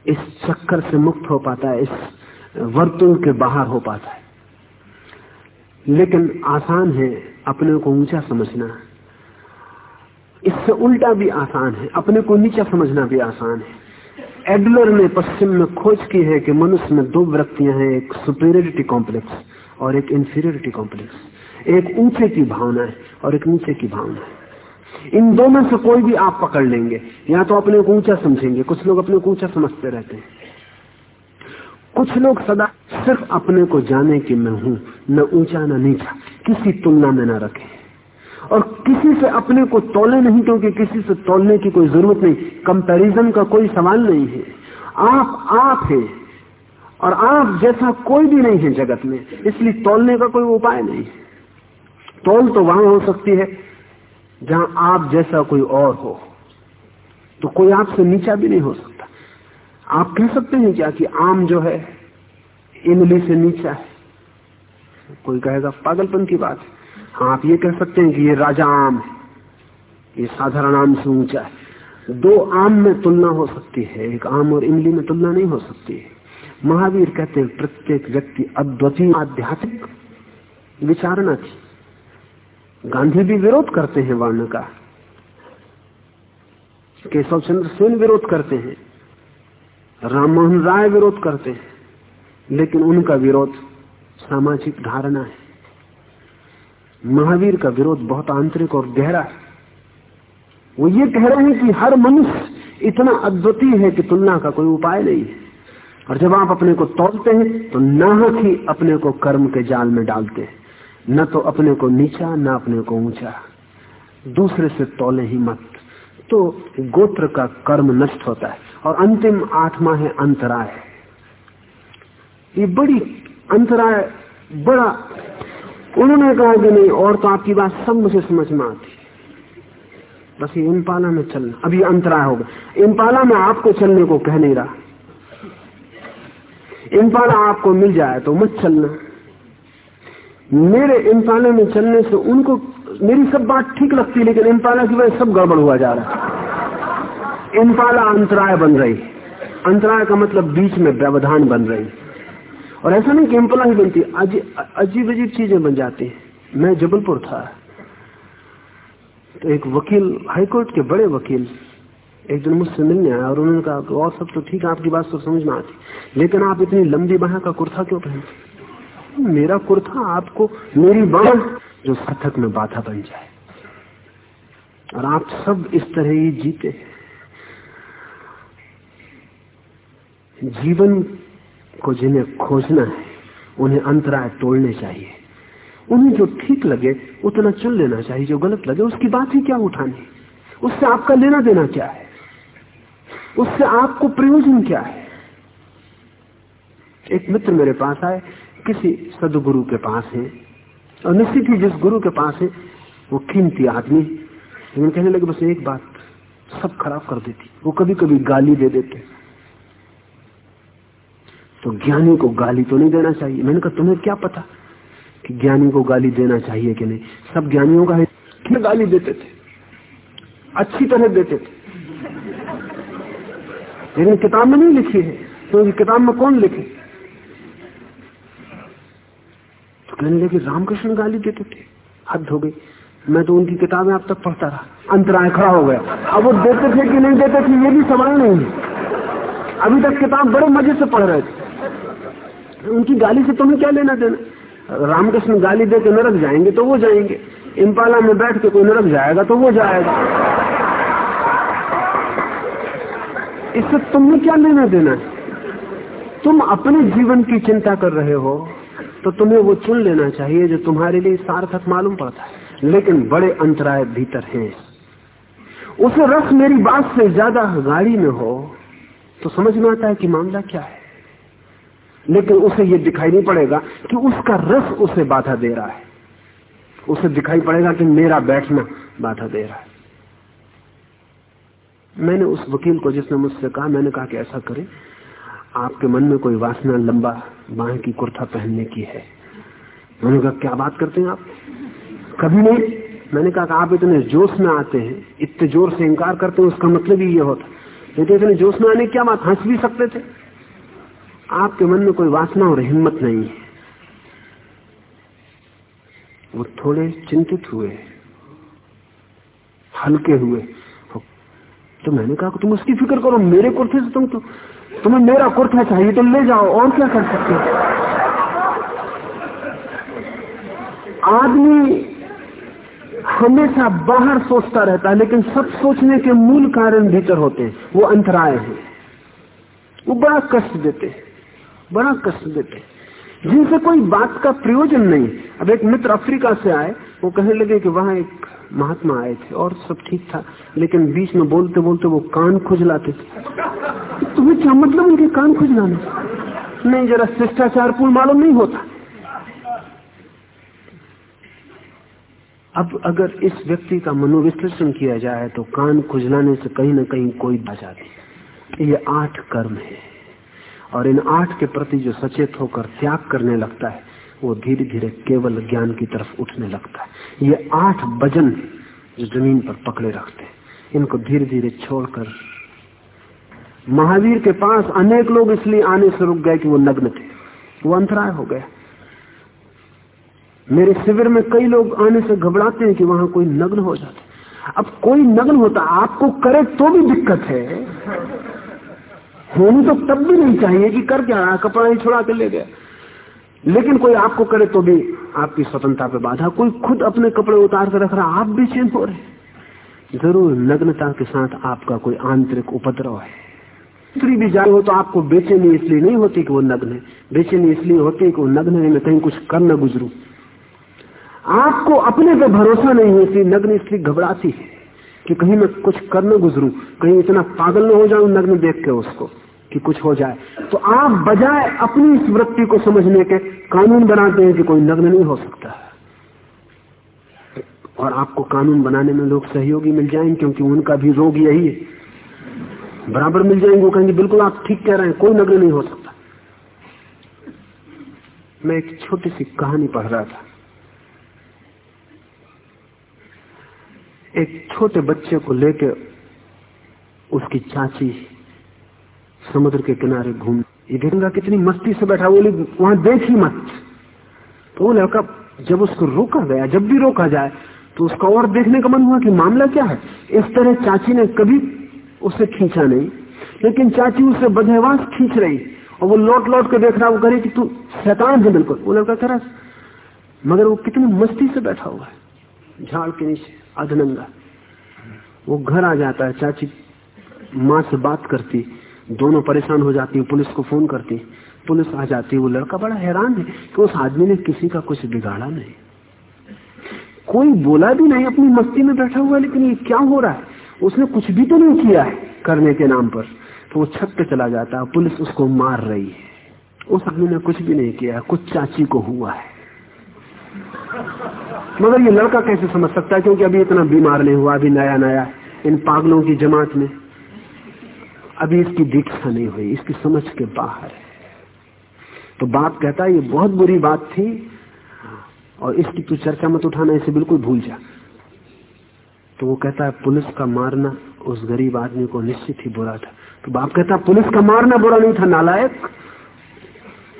इस चक्कर से मुक्त हो पाता है, इस वर्तुल के बाहर हो पाता है। लेकिन आसान है अपने को ऊँचा समझना। इससे उल्टा भी आसान है, अपने को नीचा समझना भी आसान है। एडलर ने पश्चिम में खोज की है कि मनुष्य में दो वृत्तियाँ हैं, एक सुपेरिटी कॉम्प्लेक्स और एक इंफीरियरिटी कॉम्प्लेक्स एक ऊँचे की भावना है और एक नीचे की भावना है। इन दोनों से कोई भी आप पकड़ लेंगे, या तो अपने को ऊँचा समझेंगे। कुछ लोग अपने को ऊँचा समझते रहते हैं। कुछ लोग सदा सिर्फ़ अपने को जाने कि मैं हूँ, न ऊँचा न नीचा। किसी तुलना में न रखे। और किसी से अपने को तोले नहीं, क्योंकि किसी से तोलने की कोई ज़रूरत नहीं। कंपैरिजन का कोई सवाल नहीं है। आप आप हैं। और आप जैसा कोई भी नहीं है जगत में। इसलिए तोलने का कोई उपाय नहीं। है तोल तो वहाँ हो सकती है, जहाँ आप जैसा कोई और हो। तो कोई आपसे नीचा भी नहीं हो सकता। आप कह सकते हैं क्या कि आम जो है, इमली से नीचा है। कोई कहेगा, पागलपन की बात है। आप ये कह सकते हैं कि ये राजा आम है, ये साधारण आम से ऊँचा है। दो आम में तुलना हो सकती है, एक आम और इमली में तुलना नहीं हो सकती है। महावीर कहते हैं, प्रत्येक व्यक्ति अद्वितीय आध्यात्मिक विचारणा थी गांधी भी विरोध करते हैं वर्ण का केशव चंद्र सेन विरोध करते हैं। राम मोहन राय विरोध करते हैं। लेकिन उनका विरोध सामाजिक धारणा है। महावीर का विरोध बहुत आंतरिक और गहरा है। वो ये कह रहे हैं कि हर मनुष्य इतना अद्वितीय है कि तुलना का कोई उपाय नहीं है। और जब आप अपने को तोलते हैं तो नाहक ही अपने को कर्म के जाल में डालते हैं। न तो अपने को नीचा, न अपने को ऊँचा। दूसरे से तोले ही मत। तो गोत्र का कर्म नष्ट होता है और अंतिम आत्मा है अंतराय। ये बड़ी अंतराय, बड़ा उन्होंने कहा कि नहीं, और तो आपकी बात सब मुझे समझ में आती। बस ये इम्पाला में चलना, अभी अंतराय होगा इम्पाला में आपको चलने को कह नहीं रहा। इम्पाला आपको मिल जाए तो मत चलना। मेरे इम्पाले में चलने से उनको, मेरी सब बात ठीक लगती है लेकिन इम्पाला की वजह सब गड़बड़ हुआ जा रहा इम्पाला अंतराय बन रही। अंतराय का मतलब बीच में व्यवधान बन रही। और ऐसा नहीं कि इम्पाला ही बनती अजीब अजीब चीज़ें बन जाती हैं। मैं जबलपुर था। तो एक वकील हाईकोर्ट के बड़े वकील, एक दिन मुझसे मिलने आया और उन्होंने कहा और सब तो ठीक है, आपकी बात तो समझ में आती। लेकिन आप इतनी लंबी बाह का कुर्ता क्यों पहनते? मेरा कुर्ता आपको, मेरी बाह जो सार्थक में बाधा बन जाए। और आप सब इस तरह ही जीते जीवन को जिन्हें खोजना है, उन्हें अंतराय तोड़ने चाहिए। उन्हें जो ठीक लगे, उतना चुन लेना चाहिए। जो गलत लगे, उसकी बात ही क्या उठानी? उससे आपका लेना देना क्या है? उससे आपको प्रयोजन क्या है? एक मित्र मेरे पास आए, किसी सदगुरु के पास है, और निश्चित ही जिस गुरु के पास है, वो कीमती आदमी लेकिन कहने लगे, बस एक बात सब खराब कर देती। वो कभी कभी गाली दे देते। तो ज्ञानी को गाली तो नहीं देना चाहिए। मैंने कहा, तुम्हें क्या पता कि ज्ञानी को गाली देना चाहिए कि नहीं? सब ज्ञानियों का है गाली देते थे? अच्छी तरह देते थे। लेकिन किताब में नहीं लिखी है। तो किताब में कौन लिखे? तो कहने लगे, रामकृष्ण गाली देते थे। हद हो गई। मैं तो उनकी किताबें अब तक पढ़ता रहा। अंतराय खड़ा हो गया। अब वो देते थे कि नहीं देते थे, ये भी सवाल नहीं है। अभी तक किताब बड़े मज़े से पढ़ रहे थे। उनकी गाली से तुम्हें क्या लेना देना? रामकृष्ण गाली दे के नरक जाएँगे तो वो जाएँगे। इम्पाला में बैठ के कोई नरक जाएगा तो वो जाएगा। इससे तुम्हें क्या लेना देना? तुम अपने जीवन की चिंता कर रहे हो तो तुम्हें वो चुन लेना चाहिए जो तुम्हारे लिए सार्थक मालूम पड़ता है। लेकिन बड़े अंतराय भीतर हैं। उसे रस मेरी बात से ज़्यादा गाड़ी में हो तो समझ में आता है कि मामला क्या है। लेकिन उसे यह दिखाई नहीं पड़ेगा कि उसका रस उसे बाधा दे रहा है। उसे दिखाई पड़ेगा कि मेरा बैठना बाधा दे रहा है। मैंने उस वकील को जिसने मुझसे कहा, मैंने कहा कि ऐसा करें, आपके मन में कोई वासना लंबा बाह की कुर्ता पहनने की है? मैंने कहा, क्या बात करते हैं आप? कभी नहीं। मैंने कहा आप इतने जोश में आते हैं, इतने ज़ोर से इंकार करते हैं, उसका मतलब ही ये होता। तो इतने जोश में आने क्या बात? हंस भी सकते थे। आपके मन में कोई वासना और हिम्मत नहीं है। वो थोड़े चिंतित हुए, हल्के हुए। तो मैंने कहा कि तुम उसकी फ़िक्र करो, मेरे कुर्ते से तुम तो तुम्हें मेरा कुर्ता चाहिए तो ले जाओ, और क्या कर सकते हो? आदमी हमेशा बाहर सोचता रहता है, लेकिन सब सोचने के मूल कारण भीतर होते हैं, वो अंतराय है। वो बड़ा कष्ट देते बड़ा कष्ट देते जिनसे कोई बात का प्रयोजन नहीं। अब एक मित्र अफ्रीका से आए, वो कहने लगे कि वहाँ एक महात्मा आए थे और सब ठीक था, लेकिन बीच में बोलते बोलते वो कान खुजलाते थे। तुम्हें क्या मतलब उनके कान खुजलाने? नहीं, जरा शिष्टाचार पूर्ण मालूम नहीं होता। अब अगर इस व्यक्ति का मनोविश्लेषण किया जाए तो कान खुजलाने से कहीं ना कहीं कोई जाती ये आठ कर्म है। और इन आठ के प्रति जो सचेत होकर त्याग करने लगता है, वो धीरे धीरे केवल ज्ञान की तरफ़ उठने लगता है। ये आठ वज़न जो ज़मीन पर पकड़े रखते हैं, इनको धीरे धीरे छोड़कर महावीर के पास अनेक लोग इसलिए आने से रुक गए कि वो नग्न थे। वो अंतराय हो गया मेरे शिविर में कई लोग आने से घबराते हैं कि वहाँ कोई नग्न हो जाता अब कोई नग्न होता, आपको करे तो भी दिक्कत है। होनी तो तब भी नहीं चाहिए कि कर क्या रहा कपड़ा ही छुड़ा के ले गया। लेकिन कोई आपको करे तो भी आपकी स्वतंत्रता पे बाधा। कोई खुद अपने कपड़े उतार कर रख रहा, आप चेंज हो रहे ज़रूर नग्नता के साथ आपका कोई आंतरिक उपद्रव है। स्त्री भी जाए हो तो आपको बेचैनी इसलिए नहीं होती कि वो नग्न है। बेचैनी इसलिए होती है कि वो नग्न है, मैं कहीं कुछ कर न गुजरू। आपको अपने पे भरोसा नहीं है इसलिए नग्न इसलिए घबराती है कि कहीं मैं कुछ कर न गुजरू, कहीं इतना पागल न हो जाऊँ नग्न देख के उसको। कि कुछ हो जाए। तो आप बजाय अपनी इस वृत्ति को समझने के कानून बनाते हैं कि कोई नग्न नहीं हो सकता। और आपको कानून बनाने में लोग सहयोगी मिल जाएँगे क्योंकि उनका भी रोग यही है। बराबर मिल जाएँगे, वो कहेंगे, बिल्कुल आप ठीक कह रहे हैं, कोई नग्न नहीं हो सकता। मैं एक छोटी सी कहानी पढ़ रहा था। एक छोटे बच्चे को लेकर उसकी चाची समुद्र के किनारे घूम। ये देखूँगा कितनी मस्ती से बैठा बोली, वहाँ देख ही मत। तो वो लड़का जब उसको रोका गया, जब भी रोका जाए तो उसका और देखने का मन हुआ कि मामला क्या है? इस तरह चाची ने कभी उसे खींचा नहीं, लेकिन चाची उसे बदहवास खींच रही, और वो लौट लौट के देख रहा, वो करे कि तू शैतान है बिल्कुल। वो लड़का कह रहा मगर वो कितनी मस्ती से बैठा हुआ है, झाड़ के नीचे अधनंगा वो घर आ जाता है, चाची माँ से बात करती दोनों परेशान हो जाती है, पुलिस को फ़ोन करती पुलिस आ जाती है, वो लड़का बड़ा हैरान है कि उस आदमी ने किसी का कुछ बिगाड़ा नहीं। कोई बोला भी नहीं, अपनी मस्ती में बैठा हुआ, लेकिन ये क्या हो रहा है? उसने कुछ भी तो नहीं किया है करने के नाम पर। तो वो छत पे चला जाता है पुलिस उसको मार रही है। उस आदमी ने कुछ भी नहीं किया, कुछ चाची को हुआ है। मगर ये लड़का कैसे समझ सकता है, क्योंकि अभी इतना बीमार नहीं हुआ, अभी नया नया इन पागलों की जमात में अभी इसकी दीक्षा नहीं हुई, इसकी समझ के बाहर है। तो बाप कहता है ये बहुत बुरी बात थी और इसकी तू चर्चा मत उठाना, इसे बिल्कुल भूल जा। तो वो कहता है पुलिस का मारना उस गरीब आदमी को निश्चित ही बुरा था। तो बाप कहता, पुलिस का मारना बुरा नहीं था, नालायक।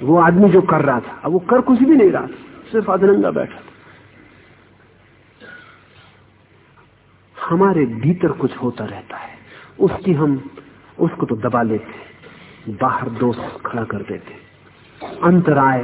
वो आदमी जो कर रहा था, अब वो कर कुछ भी नहीं रहा, सिर्फ़ अधनंगा बैठा था। हमारे भीतर कुछ होता रहता है, उसकी हम उसको तो दबा लेते बाहर दोष खड़ा कर देते। अंतराय